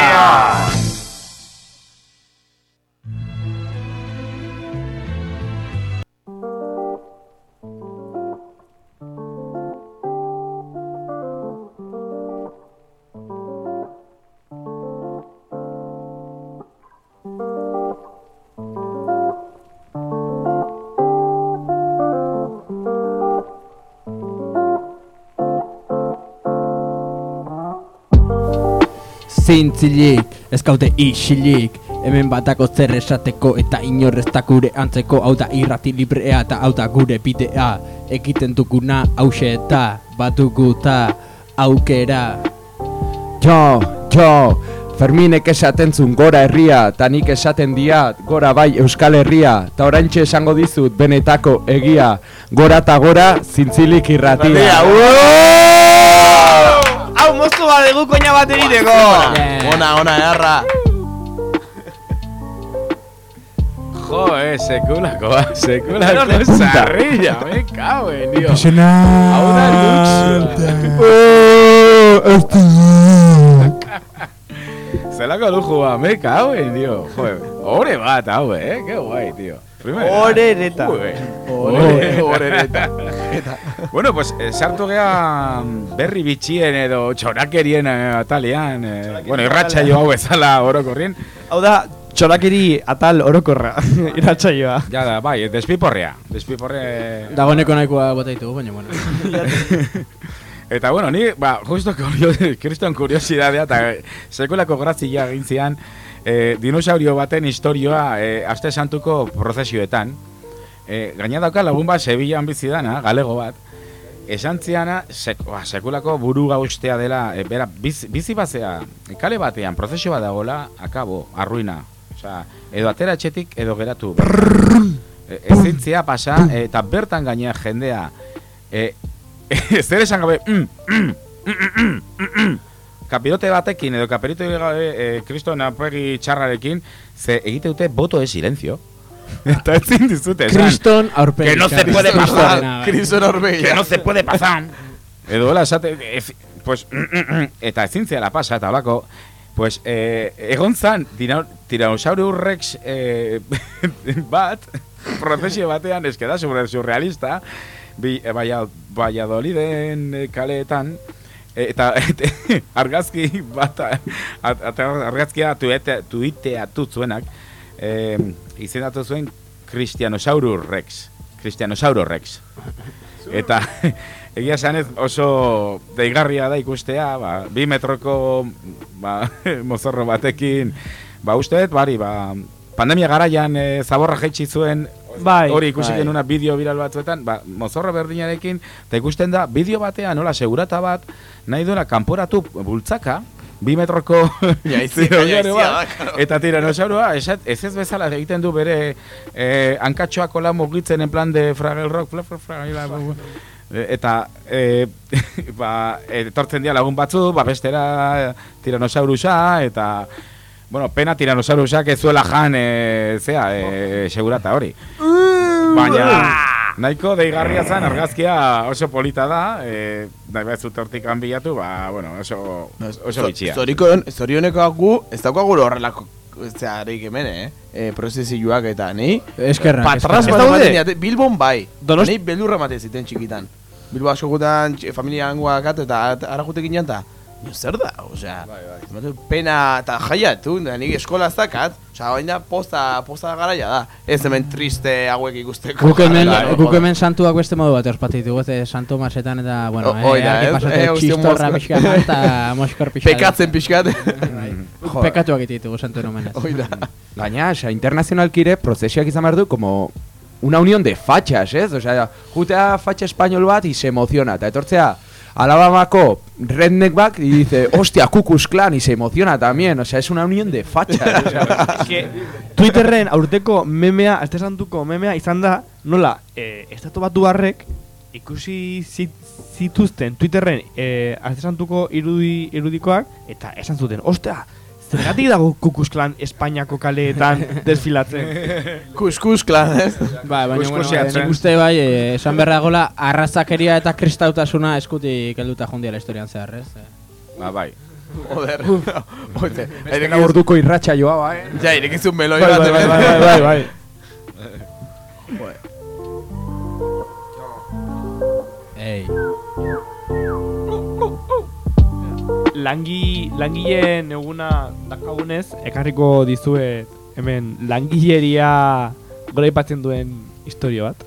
Zintzilik, ezkaute isilik. Hemen batako zer esateko eta inorreztak gure antzeko. Hau da irrati librea eta hau da gure bidea. Ekiten duguna hause eta batuguta aukera. Jo, jo, Ferminek esaten zun gora herria, ta nik esaten diat gora bai Euskal Herria, ta oraintxe esango dizut benetako egia, gora ta gora zintzilik irratia. Moztu bat dugu koina bat egiteko Ona, ona, erra. Jo, eh, sekulako, sekulako zarrilla, me cago en Dios. Hau da Zelako lujua, me cago en Dios. Joder, ore bat, hau, eh, qué guay, tío. Primera. Orereta. Joder. Ore- orereta. bueno, pues, eh, sartu gea mm, berri bitxien edo txorakerien eh, atalean. Eh, bueno, irratxa jo hau bezala orokorrien. Hau da, txorakeri atal orokorra, iratsaioa. Ja da, bai, despiporrea. Despiporre... Dagoeneko nahikoa bota ditugu, baina bueno Eta bueno, ni, ba, justo kurio, kriston kuriosidadea eta eh, sekulako grazia egin zian eh, dinosaurio baten historioa eh, aste santuko prozesioetan. Eh, gaina dauka lagun bat Sevillan bizi dana, galego bat. Esan ziana, sek, ba, sekulako buru gauztea dela, e, bera, biz, bizi bazea, kale batean, prozesio bat dagoela, akabo, arruina. Osea, edo atera etxetik, edo geratu. E, ezintzia pasa, e, eta bertan gainea jendea, e, zer esan gabe, mm, mm, mm, mm, mm, mm, kapirote batekin, edo kapirote gabe, e, kristo napegi txarrarekin, ze egite dute boto de silencio. Eta ezin dizute esan. Kriston aurpegi Que no se puede pasar. Kriston- Kriston aurpegia. Que no se puede pasar. Edo hola esate, ez, pues, eta ezin la pasa, eta holako, pues, eh, egon zan, Tyrannosaurus Rex eh, bat, prozesio batean, ez que da sobre surrealista, bi, eh, baia, Valladoliden eh, kaleetan, eh, eta et, argazki bat, at, at, argazkia tuete, tuiteatu zuenak, eh, izendatu zuen Christianosaurus Rex. Christianosaurus Rex. Eta egia esan ez oso deigarria da ikustea, ba, bi metroko ba, mozorro batekin, ba uste bari, ba, pandemia garaian e, zaborra jaitsi zuen, Bai, hori ikusi bai. genuna bideo viral batzuetan, ba, mozorro berdinarekin, eta ikusten da, bideo batean, nola, segurata bat, nahi duela kanporatu bultzaka, bi metroko Jaizia, zirogero jaizia bat, da, eta tiranosaurua, esat, ez ez bezala egiten du bere eh, hankatxoak hola mugitzen en plan de Fraggle Rock, fla, fla, E, eta e, ba, etortzen dira lagun batzu, ba, bestera tiranosaurusa, eta bueno, pena tiranosaurusak ez zuela jan, e, zea, e, segurata hori. Baina, nahiko deigarria zen, argazkia oso polita da, e, nahi behar zut hortik bilatu, ba, bueno, oso, oso bitxia. Zorikon, zorioneko gu, ez daukagu horrelako zearik hemen, eh? E, prozesioak eta nahi Eskerrak, Patras bat ematen Bilbon bai Donost- Nahi beldurra ematen ziten txikitan Bilbo askogutan tx- familia hangoak eta ara jute ginen eta "Nio, Zer da, osea ematen Pena eta jaiatu, da nik eskola ez dakat Osea, hain da posta, posta garaia da. Ez hemen triste hauek ikusteko. Guk hemen, Bai, guk hemen santuak beste modu bat ospatu ditugu, ez Santo Masetan eta, bueno, O- hoi da, argi ez? pasatu Eh, ustion txistorra pixka eta moskor pixka. Pekatzen pixkat. Guk Pekatuak ditugu santu eromenez. Hoi da. Gaina, osea, internazionalki ere prozesioak izan behar du, como una unión de fachas, ez? Osea, jutea facha español bat y se emociona, eta etortzea Alabamako redneck back y dice, hostia, Cucus Clan, y se emociona también, o sea, es una unión de fachas. o sea, que Twitterren aurteko memea, aste santuko memea izan da, nola, eh, estatu batu barrek, ikusi zit, zituzten Twitterren eh, aste santuko irudi, irudikoak, eta esan zuten, ostea, zergatik dago Kukus Klan Espainiako kaleetan desfilatzen. Kuskus klan, ez? Bai, baina bueno, nik uste bai, eh, esan berra gola, arrazakeria eta kristautasuna eskutik helduta jundia la historian zehar, ez? Eh. Ba, bai. Joder. Oite, Beste orduko irratxa joa, bai. Ja, irekizun meloi Bai, bat. bai, bai, hemen. bai, bai, bai. Ei. Langi, langileen eguna dakagunez, ekarriko historio bat.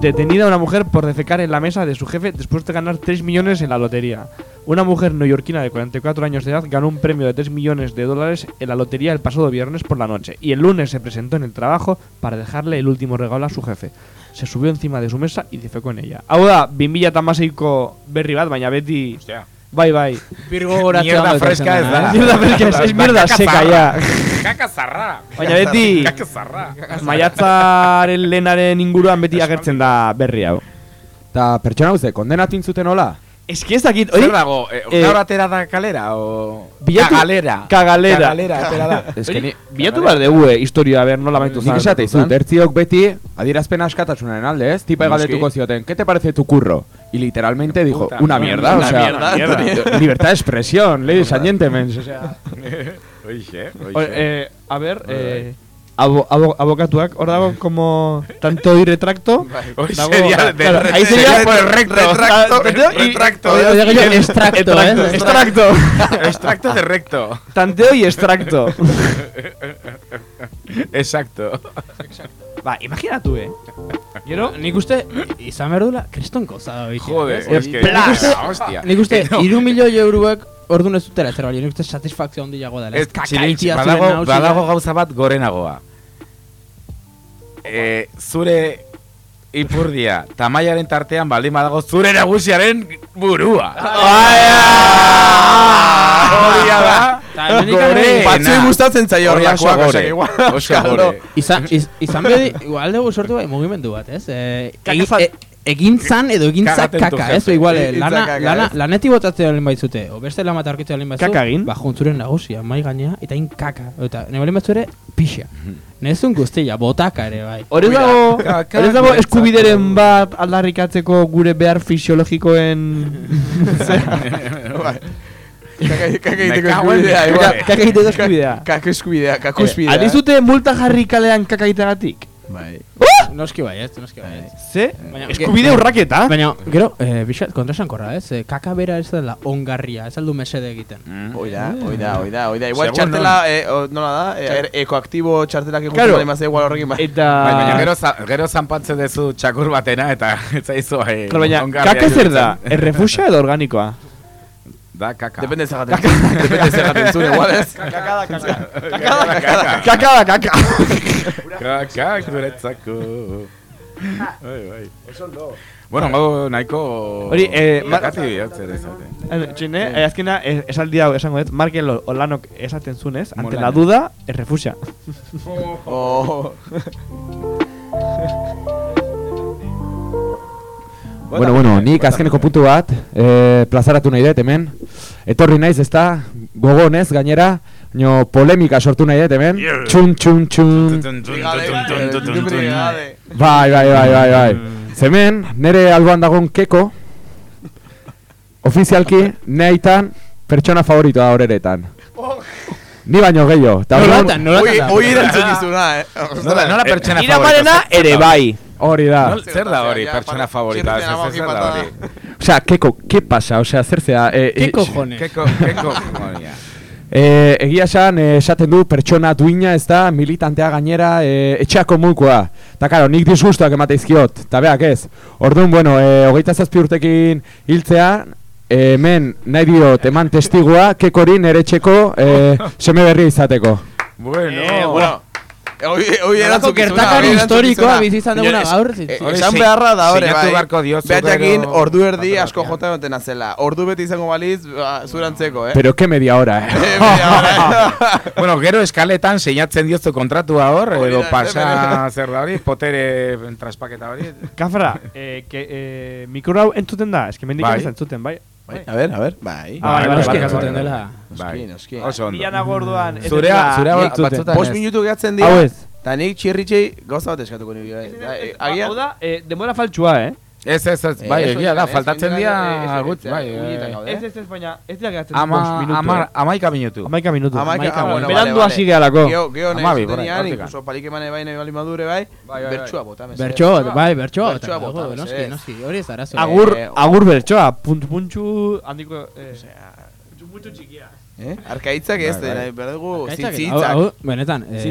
Detenida una mujer por defecar en la mesa de su jefe después de ganar 3 millones en la lotería. Una mujer neoyorquina de 44 años de edad ganó un premio de 3 millones de dólares en la lotería el pasado viernes por la noche y el lunes se presentó en el trabajo para dejarle el último regalo a su jefe. Se subió encima de su mesa y defecó en ella. Hau da, 2008ko berri bat, baina beti... Hostia. Bai, bai. Birgo goratzen Mierda ondo fresca ez da. Mierda fresca ez, es mierda zarra. ya. Kaka zarra. Baina beti Kaka zarra. maiatzaren lehenaren inguruan beti agertzen da berri hau. Eta pertsona guzti, kondenatu intzuten hola? Ez que ez dakit, hori... Zer dago? Eh, eh, gaur atera da kalera o... Bilatu- Kagalera. Kagalera. Kagalera atera da. Ez que ni... Bilatu behar dugu, eh, historia, a ber, nola baitu Nik esate izut, ertziok beti adierazpen askatasunaren alde, ez? Tipa Noski. galdetuko zioten, ¿qué te parece tu curro? Y literalmente dijo, Puta, una mierda, una o sea, mierda. libertad de expresión, ladies and gentlemen, o sea... Oixe, Oye, oixe. eh, a ver, eh, abo, abo, abokatuak, hor dago como tanto y retracto. Hoy dago- sería de claro, ahí sería por el recto. Retracto, oye, extracto, eh. Extracto. Extracto de recto. Tanteo y extracto. Exacto. Ba, imaginatu, eh. Gero, Nik uste, izan behar duela, kriston gozada bitia. Joder, es que... Hostia. nik uste, iru milioi euroek orduan ez dutela zer bali, nik uste satisfakzio handiago dela. Ez, txirintx, badago, badago gauza bat gorenagoa. E, zure ipurdia, tamaiaren tartean baldin badago zure nagusiaren burua. Horia da. Batzui gustatzen zaio gore. osea, igual. Oso gore. Izan, iz, izan behar, igual dugu sortu bai mugimendu bat, ez? Eh, e, egin zan edo egin zak Kagaten tu kaka, ez? Igual, eh, lana, kaka, lana, ez? lanetik botatzen alin baitzute, o beste lan bat aurkitzen alin baitzu, Kaka egin? ba, juntzuren nagusia, mai gainea, eta in kaka, eta ne balin batzu ere, pixa. Nezun guztia, botaka ere, bai. Hori dago, Kaka hori dago eskubideren bat aldarrikatzeko gure behar fisiologikoen... Bai. Kaka kaka egiteko eskubidea. Kaka egiteko eskubidea. Kaka eskubidea, Eh, kakuspidea. Aldizute multa jarri kalean kaka egiteagatik? Bai. Noski bai, ez, noski bai. ez. Ze? Baina- Eskubide urraketa? Baina, gero, eh, bixat, kontrasan korra, ez? Eh, kaka bera ez dela ongarria, ez aldu mesede egiten. Hoi da, hoi da, hoi da, hoi da. Igual Segun txartela, eh, o- nola da, eh, er- ekoaktibo txartelak ikusten Claro. bali mazte igual horrekin bai. Eta... Bai, baina gero, za, gero zanpatzen dezu txakur batena eta ez zaizu eh, Claro, baina, kaka zer da? Errefusia edo organikoa? Da, kaka. Depende zagaten. Depende zagaten zuen, igual ez. Kaka da kaka. Kaka da, kaka. Kaka da kaka. Kaka guretzako. Bai, bai. Bueno, gau nahiko... Hori, eh, ma- Kati bihotzer ezaten. Eh, Txine, eh, azkena, eh, esaldi hau esango dut, Markel Olanok esaten zunez, ante la duda, errefusia. Oh. Bueno, bueno, nik azkeneko puntu bat, eh, plazaratu nahi dut hemen. Etorri naiz, ezta? Gogonez, gainera, no polemika sortu nahi dut hemen. Txun, txun, txun. Bai, bai, bai, bai, bai. Zemen, nere alboan dagon keko, ofizialki, neaitan, pertsona favoritoa horeretan. Ni baino gehiago. Nolatan, nolatan Hoi, da. hoi erantzukizuna, eh. Nola, nola pertsona Ira marena favorita? ere bai. Hori da. Nol- Zer da hori, pertsona favorita? txirriten Zer zer da hori? Osea, keko, ¿qué pasa? Osea, zer zea? Eh, Ke eh, cojones? Keko, keko. Eh, egia esan, eh, esaten du pertsona duina ez da, militantea gainera, eh, etxeako mulkoa. Ta karo, nik disgustuak emate izkiot, eta beak ez. Orduan, bueno, eh, hogeita zazpi urtekin hiltzea, eh, hemen nahi diot eman testigua, kekorin ere etxeko eh, seme berri izateko. Bueno, Eh, bueno, Hoi, Nolako erantzukizuna, gertakari hoi historikoa bizi izan duguna gaur, eh, Esan si- beharra da hori, sinatu bai. beharko diozu Behatxakin, gero- ordu erdi asko jota dutena zela. Ordu beti izango baliz, ba, zurantzeko, eh? Pero que media hora, eh? Eh, media hora. bueno, gero eskaletan seinatzen diozu kontratua hor, edo pasa zer da hori, potere traspaketa hori. Kafra, eh, que, eh, mikro hau entzuten da, eske mendik Bai. entzuten, bai? Bai, a ver, a ver, bai. Ah, bai, bai, Noski bai, entzuten bai, dela. Noski, noski. Oso ondo. Mila nago orduan. ez Zurea, zurea batzutan Bost ez. minutu gehatzen dira. Hau ez. Eta nik txirritxei gauza bat eskatuko nire. bai. Eh, Agian? Hau da, eh, denbora faltsua, eh? Ez, ez, ez, bai, Eh, egia da, faltatzen eh, dira, eh, gut, eh, bai. eh. Ez, ez, ez, baina ez dira gehatzen Ama, bost minutu. ama, eh. amaika minutu. Amaika minutu. Amaika, ah, bueno, Berandu hasi vale. gehalako. Geo, Amabi, zutenean, horrek, hortik. incluso palik emane bai nahi bali madure bai, bai, bai. bertxua bota, mesedez. Bertxo, bai, bertxo. Bertsoa bota, Noski, mesedez. noski, hori ez arazo. Agur, Eh, agur bertsoa, puntu puntxu handiko... Eh, puntxu puntxu txikia. Eh? Arkaitzak ez, Bai, bai. nahi behar dugu Gaitzak, hau- zintzitzak. Benetan, eh,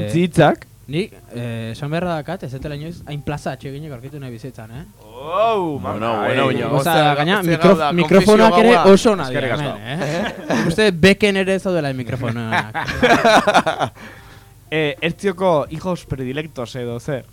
Nik, eh, esan beharra dakat, ez dela inoiz, hain plaza atxeginek aurkitu nahi bizitzan, eh? Oh, Bueno, bueno, baina Oza, gauza- gaina, mikrof mikrofonoak ere oso nahi hemen, eh? Uste beken ere zaudela mikrofonoak. eh, Ertzioko hijos predilectos edo zer.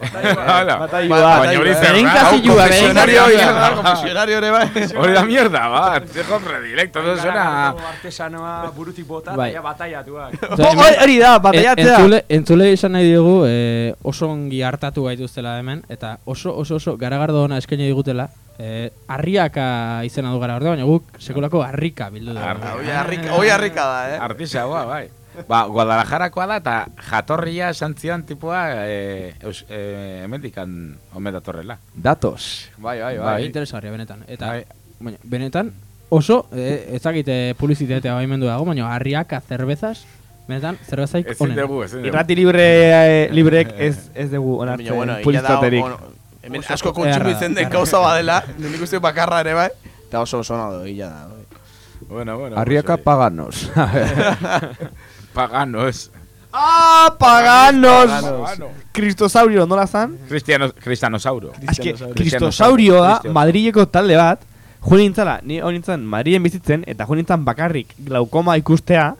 Hala. Ba- Baina hori zer, Beren da? kasilua, Hau beren konfesionario hori da. Konfesionario ere bai. Hori da mierda, bat, zejo predilecto, no suena... Artesanoa burutik bota, Bai. bataiatuak. Hori hori da, bataiatzea. Entzule, entzule izan nahi diogu, eh, oso ongi hartatu gaituztela hemen, eta oso oso oso garagardo ona eskaini digutela. Eh, harriaka izena du gara baina guk sekulako harrika bildu. Harri- Hoi harrika, da, eh? Artisaua, bai. Ba, Guadalajarakoa da, eta jatorria santzian tipua e, eus, e, emendikan omen datorrela. Datos. Bai, bai, Bai, interesgarria benetan. Eta, Bai. baina, benetan, oso, eh, ezakite publizitatea baimendu dago, baina harriaka zerbezaz, benetan, zerbezaik Ezin onena. dugu, ezin dugu. Irrati libre, eh, librek ez, ez dugu onartzen bueno, publizitaterik. hemen asko kontsumitzen den gauza da. badela, nik uste bakarra ere bai, eta oso oso nado, illa da. bai. Bueno, bueno. Arriaka pues, paganos. Paganos. ¡Ah, paganos! Kristosaurio, nola zan? Cristianos, cristianosauro. Azke, Cristianosaurio. Kristosaurioa Cristiano. Madrileko talde bat, jo nintzala, ni hon nintzen Madrilen bizitzen, eta jo nintzen bakarrik glaukoma ikustea,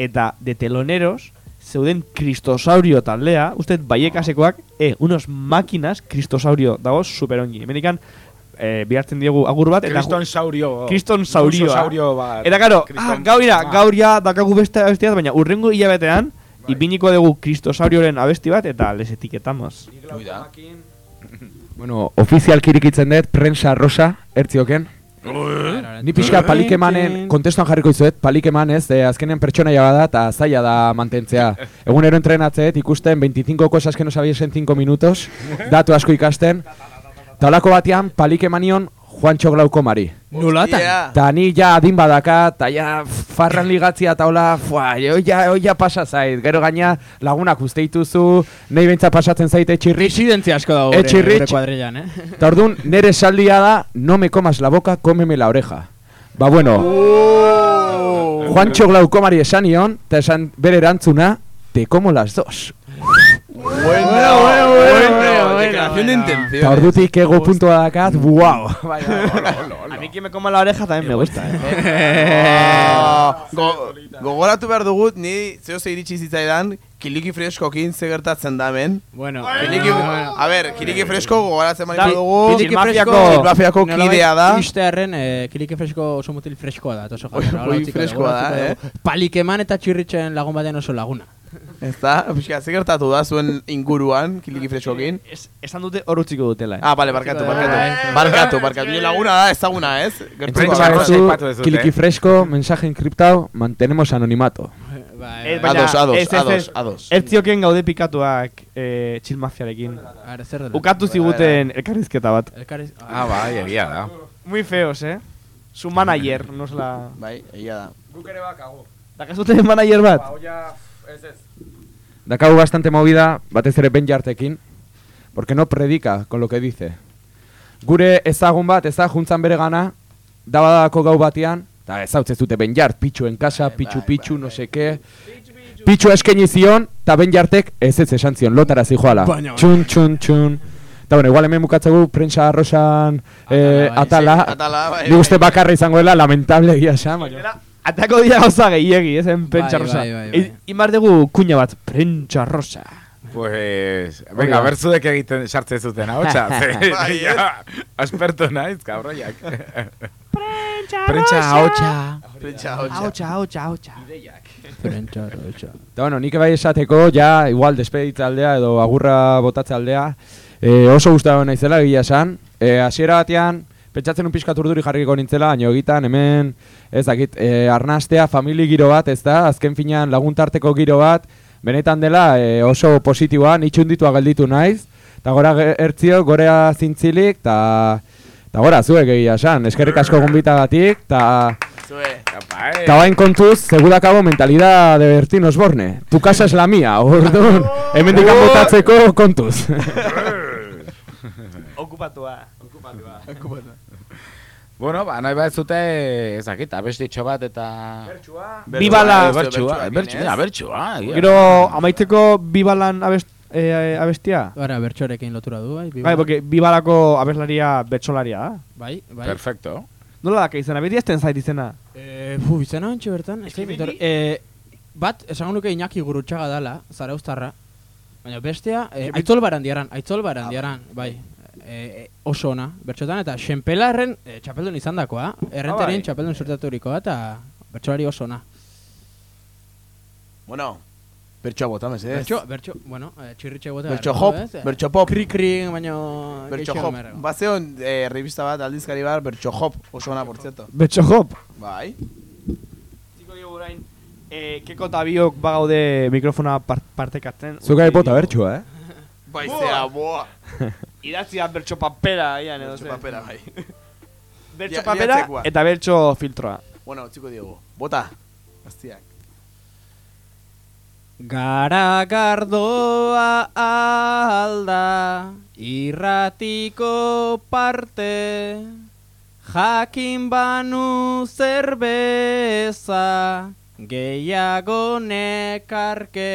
eta de teloneros, zeuden Kristosaurio taldea, uste baiekasekoak, e, unos máquinas Kristosaurio dago superongi. Hemenikan, eh, bihartzen diegu agur bat, eta Kriston saurio. Kriston saurioa. saurio bat. Eta ah, Kriston- Ah. gaur ja dakagu beste abestiat, baina urrengo hilabetean, ipiniko dugu Kristosaurioren abesti bat, eta les etiketamos. Bueno, ofizialki irikitzen dut, prensa rosa, ertzioken. Ni pixka palikemanen, kontestuan jarriko izuet, palikeman ez, eh, azkenean pertsonaia bada eta zaila da mantentzea. Egunero entrenatzeet ikusten 25 cosas que no sabías en 5 minutos, datu asko ikasten. Eta holako batean palikemanion Juancho Glaukomari. Nolatan? Yeah. Ta ni ja adin badaka, eta ja farran ligatzia eta hola, fua, hoi ja pasa zait. Gero gaina lagunak uste dituzu, nahi beintza pasatzen zaite etxirritx. Residentzia asko dago Eh, gure kuadrillan, eh? Eta orduan, nere esaldia da, no me comas la boca, cómeme la oreja. Ba bueno, Juancho Glaukomari esan nion, eta esan bere erantzuna, te como las dos. Bueno, bueno, bueno, declaración de intención. Eta ordutik ego puntua dakat, buau. A mí que me coma la oreja también me gusta, eh. Ah, go- Gogoratu behar dugut, ni zeo ze iritsi zitzaidan, kiliki freskokin ze gertatzen da hemen. Bueno, Kiliki, a ber, kiliki fresko gogoratzen Da, balitu dugu. Kiliki fresko- Txilmafiako nolabait kidea da. Iristearren, eh, kilike fresko oso mutil freskoa da, oso Oi, jarra. oi, freskoa da, eh? Palikeman eta txirritxen lagun baten oso laguna. Ez da, pixka, ze gertatu da zuen inguruan, kiliki freskokin. Es, esan dute hor utziko dutela, eh. Ah, bale, barkatu, barkatu. Barkatu, barkatu. Nire laguna da, ezaguna, ez? Gertuko ez dute, kiliki eh. fresco, mensaje encriptado, mantenemos anonimato. Bai, Eh, bai. Ados, ados, ez, ez, ados, ez. ados. Ertzioken gaude pikatuak eh, txilmafiarekin. Ukatu ziguten elkarrizketa bat. Ah, bai, egia da. Muy feos, eh. Su manager, nos la... Bai, egia da. Guk ere bakago. Dakazute manager bat? Dakagu bastante movida, batez ere Ben Jartekin, porque no predica con lo que dice. Gure ezagun bat, ez da, juntzan bere gana, dabadako gau batean, eta ez dute Ben Jart, pitxuen kasa, pitxu pitxu, no se qué. Pitxu eskaini zion, eta Ben Jartek ez ez esan zion, lotara zijoala. Txun, txun, txun. Eta bueno, igual hemen bukatzegu, prensa arrosan eh, bai, atala. Atala, bai. Ni uste bakarra izango dela, lamentable egia esan, Atako dira gauza gehiegi, ez en prentsa Bai, rosa. bai, bai, bai. Imar dugu kuña bat, prentsa rosa. Pues, venga, da. berzuek egiten sartzen zuten, hau txa. Bai? Asperto naiz, kabroiak. Prentsa haotxa. Prentsa hotxa. hautsa, hautsa. Prentsa, hautsa. Eta bueno, nik bai esateko, ja, igual despeditza aldea edo agurra botatze aldea, e, oso gustatu naizela egia esan. E, hasiera batean, pentsatzen un pixkat urduri jarriko nintzela, baina egitan hemen, ez dakit, e, arnastea, famili giro bat, ez da, azken finean laguntarteko giro bat, benetan dela e, oso positiboa, nitxunditua gelditu naiz, eta gora ertzio, gorea zintzilik, eta eta gora zuek egia esan, eskerrik asko gombitagatik, eta... Zue. Eta bain kontuz, segudakabo mentalidad de Bertín Osborne. Tu casa es la mía, orduan, hemen dikan botatzeko kontuz. Okupatua. Okupatua. Okupatua. Bueno, ba, nahi bat zute, ezakit, abestitxo bat eta... Bibala. Bertxua, Bertxua, bertxua, bertxua. egia. Gero, amaitzeko bibalan abest, eh, abestia? Bara, bertxorekin lotura du, bai? Bai, porque bibalako abeslaria betxolaria da. Bai, bai. Perfecto. Nola daka izena, beti ezten zait izena. Eh, fu, izena ontsi bertan. Ez beti- eh, bat, esango nuke Iñaki Gurutxaga dala, zarauztarra. Baina bestea, eh, aitzol barandiaran, aitzol barandiaran, bai. Eh, eh, oso ona, bertxotan, eta Xenpelarren eh, txapeldun izan dakoa, errenterien bai. txapeldun sortaturikoa, eta bertxolari oso ona. Bueno, bertxoa bota, mesedez. Bertxo, bertxo, bueno, eh, txirritxe bote. Bertxo hop, bertxo pop. Kri kri, baina... Bertxo hop. Bazeon eh, revista bat, aldizkari bat, bertxo hop. Oso ona, por cierto. Betxo hop. Bai. Ziko diogu orain, eh, keko eta biok bagaude mikrofona par partekatzen. Zuka bota bertxua, eh? Baizea, boa. Idatzia bertxo papera, ian edo Bertxo ze. papera, bai. Bertxo Ja- papera eta bertxo filtroa. Bueno, txiko diogu. Bota. Gaztiak. Garagardoa alda irratiko parte Jakin banu zerbeza gehiago nekarke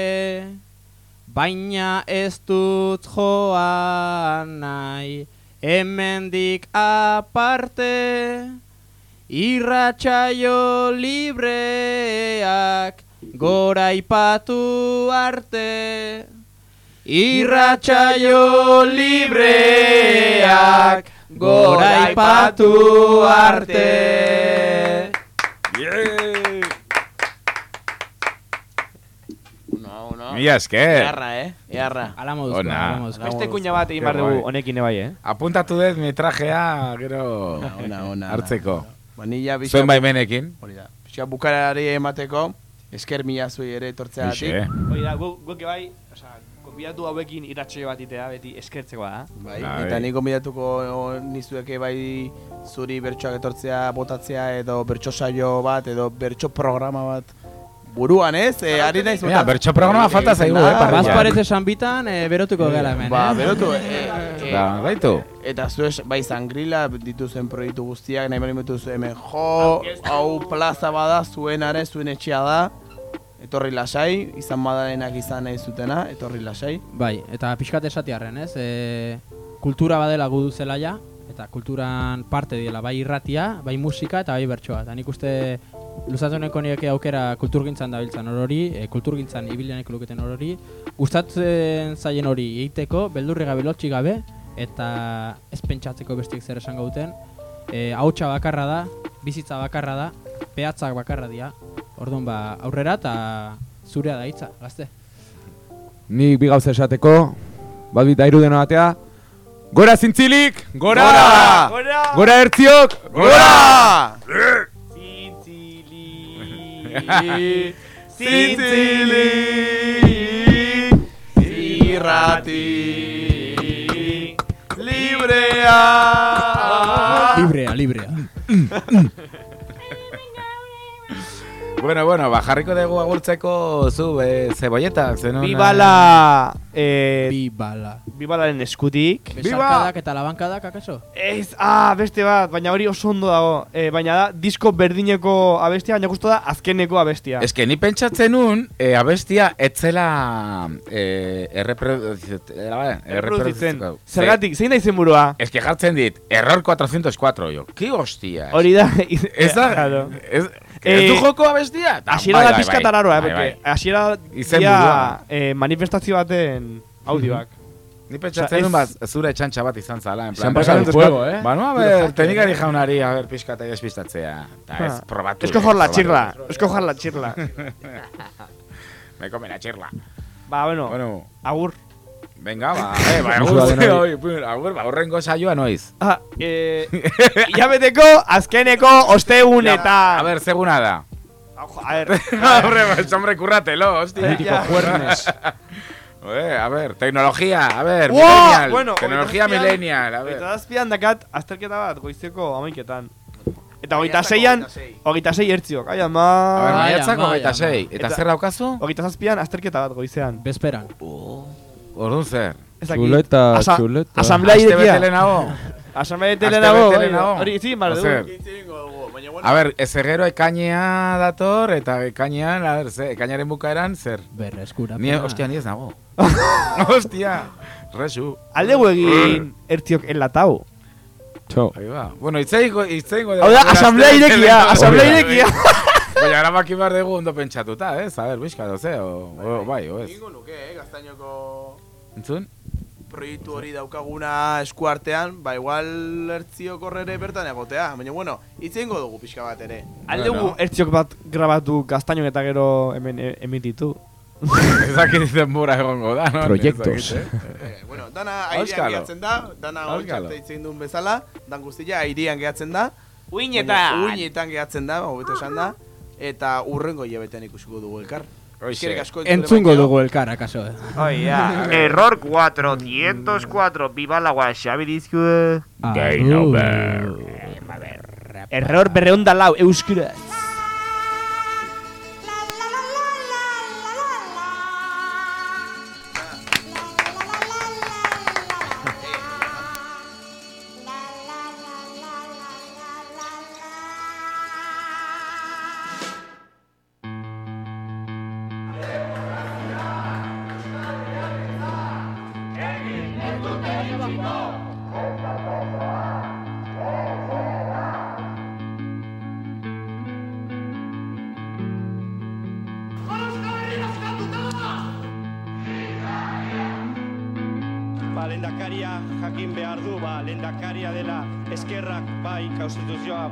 Baina ez dut joan nahi hemendik aparte Irratsaio libreak gora ipatu arte. Irratsaio libreak gora ipatu arte. Uno, uno. Mila esker. Earra, eh? Earra. Ala moduzkoa, Ona. Beste kuña bat egin behar Qué dugu guai. honekin bai, eh? Apuntatu dut mi trajea, gero... Ona, ona. Hartzeko. Manilla pixka... Zuen baimenekin. Hori da. Pixka bukarari emateko, esker mila zuei ere etortzeagatik. Eixe. Hoi da, gu- guk bai, osea, konbidatu hauekin iratxoio bat itea, beti eskertzekoa da. Bai, Bai. eta niko midatuko nizueke bai zuri bertsoak etortzea, botatzea, edo bertso saio bat, edo bertso programa bat buruan, ez? E, ari naiz Mira, bertso programa falta zaigu, eh, Ah, parrilla. Bazparez esan bitan, eh, berotuko gara hemen, Ba, eh? berotu, e, e, Da, gaitu. eta zuez, bai, zangrila dituzen proiektu guztiak, nahi bali metu hemen, jo, hau plaza bada, zuenare, zuen etxea da, etorri lasai, izan badarenak izan nahi zutena, etorri lasai. Bai, eta pixkat esatiarren, ez? E, kultura badela gudu zelaia, eta kulturan parte diela, bai irratia, bai musika eta bai bertsoa. Eta nik uste luzatu neko nieke aukera kulturgintzan dabiltzan orori, e, kulturgintzan ibilianek luketen orori, gustatzen zaien hori egiteko, beldurri gabe, lotxi gabe, eta ez pentsatzeko bestiek zer esango duten. E, hautsa bakarra da, bizitza bakarra da, pehatzak bakarra dira. Orduan ba, aurrera eta zurea da hitza, gazte. Nik bi gauza esateko, bat bita irudena batea, Gora zintzilik! Gora! Gora! Gora! Gora ertziok! Gora! Zintzili! Zintzili! Irrati! Librea! Librea, librea. Bueno, bueno, ba, jarriko dugu agurtzeko zu, e, zebolletak, zen Bibala! Eh, Bibala. Bibalaren eskutik. Besarkadak eta labankadak, akaso? Ez, ah, beste bat, baina hori oso ondo dago. Eh, baina da, disko berdineko abestia, baina justo da azkeneko abestia. Ez que ni pentsatzen nun, e, abestia etzela e, erreproduzitzen. Erreproduzitzen. Zergatik, zein da izenburua? Ez que jartzen dit, error 404, jo. Ki hostia. Hori da. Ez da, ez, Ez du joko abestia? Ta, Hasiera bai, da bai, pizkat bai. araroa, eh, Izen dia eh, manifestazio baten audioak. Ni pentsatzen duen bat, zure txantxa bat izan zala. En plan, pasado el fuego, eh? Ba, no, a ver, tenikari jaunari, a ver, pixka eta despistatzea. Ta ez, Ah. probatu. Es coger la probatu. chirla, es coger la chirla. Me come la chirla. Ba, bueno, Bueno, agur. Venga, ba, eh, ba, agur, ba, horrengo saioa noiz. Ah, eh, hilabeteko azkeneko ostegun eta... A ver, seguna da. A ver, hombre, pues, hombre, curratelo, hostia. Mítico juernes. Eh, a ver, tecnología, a ver, Wow, millennial. bueno, millennial, a ver. Eta zazpian dakat azterketa bat goizeko amaiketan. Eta hogeita zeian, hogeita zei hertziok. Ai, A ama... Maiatzako vaya, hogeita sei. Eta zer daukazu? Hogeita zazpian azterketa bat goizean. Bezperan. Orduan zer? Chuleta, Asa- chuleta. Asamblea irekia. Asamblea Aste telenago. bete bai, lehenago? Hori, sí, bar dugu. zer? A ver, ez gero ekainea dator, eta ekainean, a ver, ze, ekainaren bukaeran, zer? Berreskura. Ni, ostia, ni ez nago. ostia, resu. Aldegu egin hertziok enlatau. Txo. Ahí va. Bueno, itzeingo, itzeingo. Hau da, asamblea irekia, asamblea irekia. Baina, erabaki behar dugu ondo pentsatuta, ez? A ver, bizka, doze, o, o, bai, o ez. Egingo nuke, eh, gaztainoko Entzun? proiektu hori daukaguna eskuartean, ba igual ertziok horrere bertan egotea. Baina, bueno, hitz egingo dugu pixka bat ere. Aldegu Bueno. hertziok bat grabatu gaztaino eta gero hemen e- emititu. Ez dakit denbora egongo da, no? Proiektos. Eh? Eh, bueno, dana airean gehatzen da, dana hori egin duen bezala, dan guztia airean gehatzen da. Uinetan! Uinetan gehatzen da, hobeto esan da. Eta urrengo hilabetean ikusiko dugu elkar. Entzungo dugu elkar, akaso. eh? Oh, yeah. Error 404, viva la Xabi dizkue. Game over. Error berreunda lau, euskura.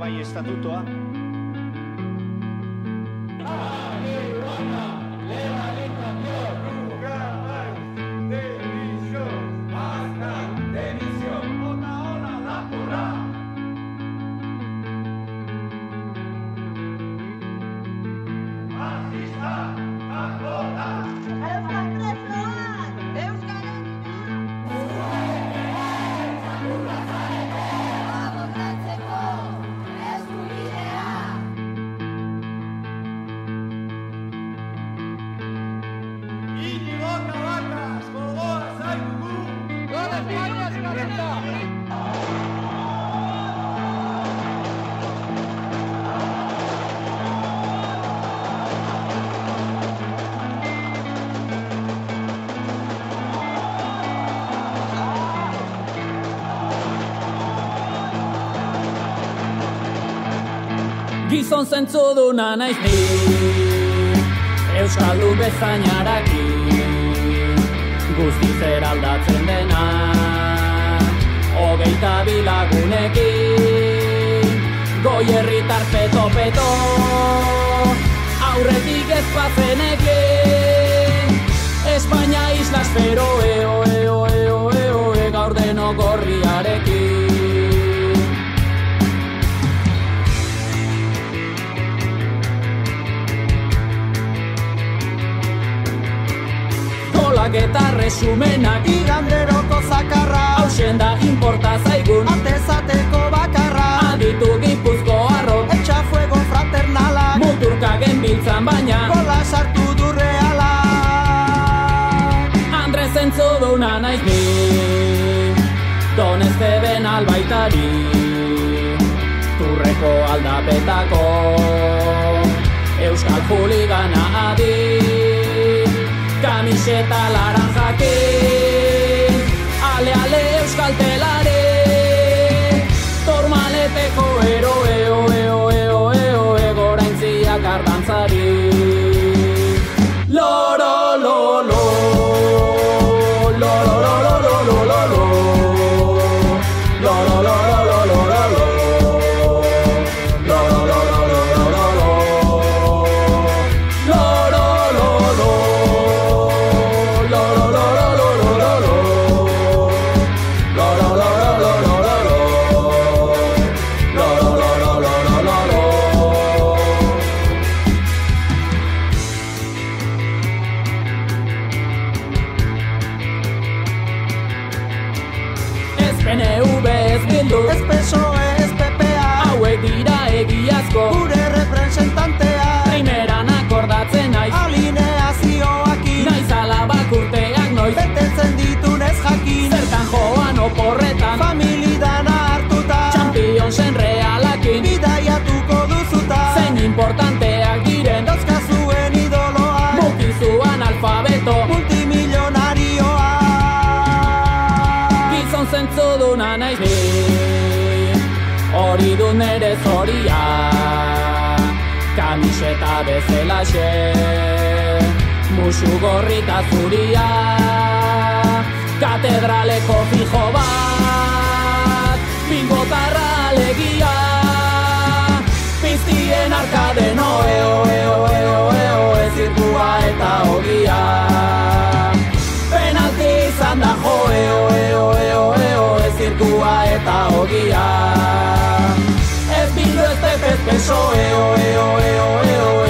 paese statuto A? Eh. Zentzuduna naiz ni Euskaldu bezainarakin Guztiz eraldatzen dena. Hogeita bilagunekin Goi herritar peto-peto. Aurretik ez bazenekin Espainia islas pero eo, eo, eo, eo, e, gaur denok gorriarekin eta resumenak Iganderoko zakarra. Hausen da inporta zaigun. Atezateko bakarra. Aditu gipuzko arro. Etxa fuego fraternala. Muturka genbiltzan baina. Gola sartu du reala. Andre zentzuduna naiz ni. Donezte ben albaitari. Turreko aldapetako Euskal Juligana adi Kamiseta laranjakin Ale ale euskal ez horia Kamiseta bezela xe Musu gorri eta zuria Katedraleko fijo bat Bingo tarra alegia Piztien arkaden oe oe oe oe oe Zirkua eta ogia. Penalti izan da joe oe oe oe oe Zirkua eta ogia Zirkua eta ogia. PSOE, oe, oe, oe.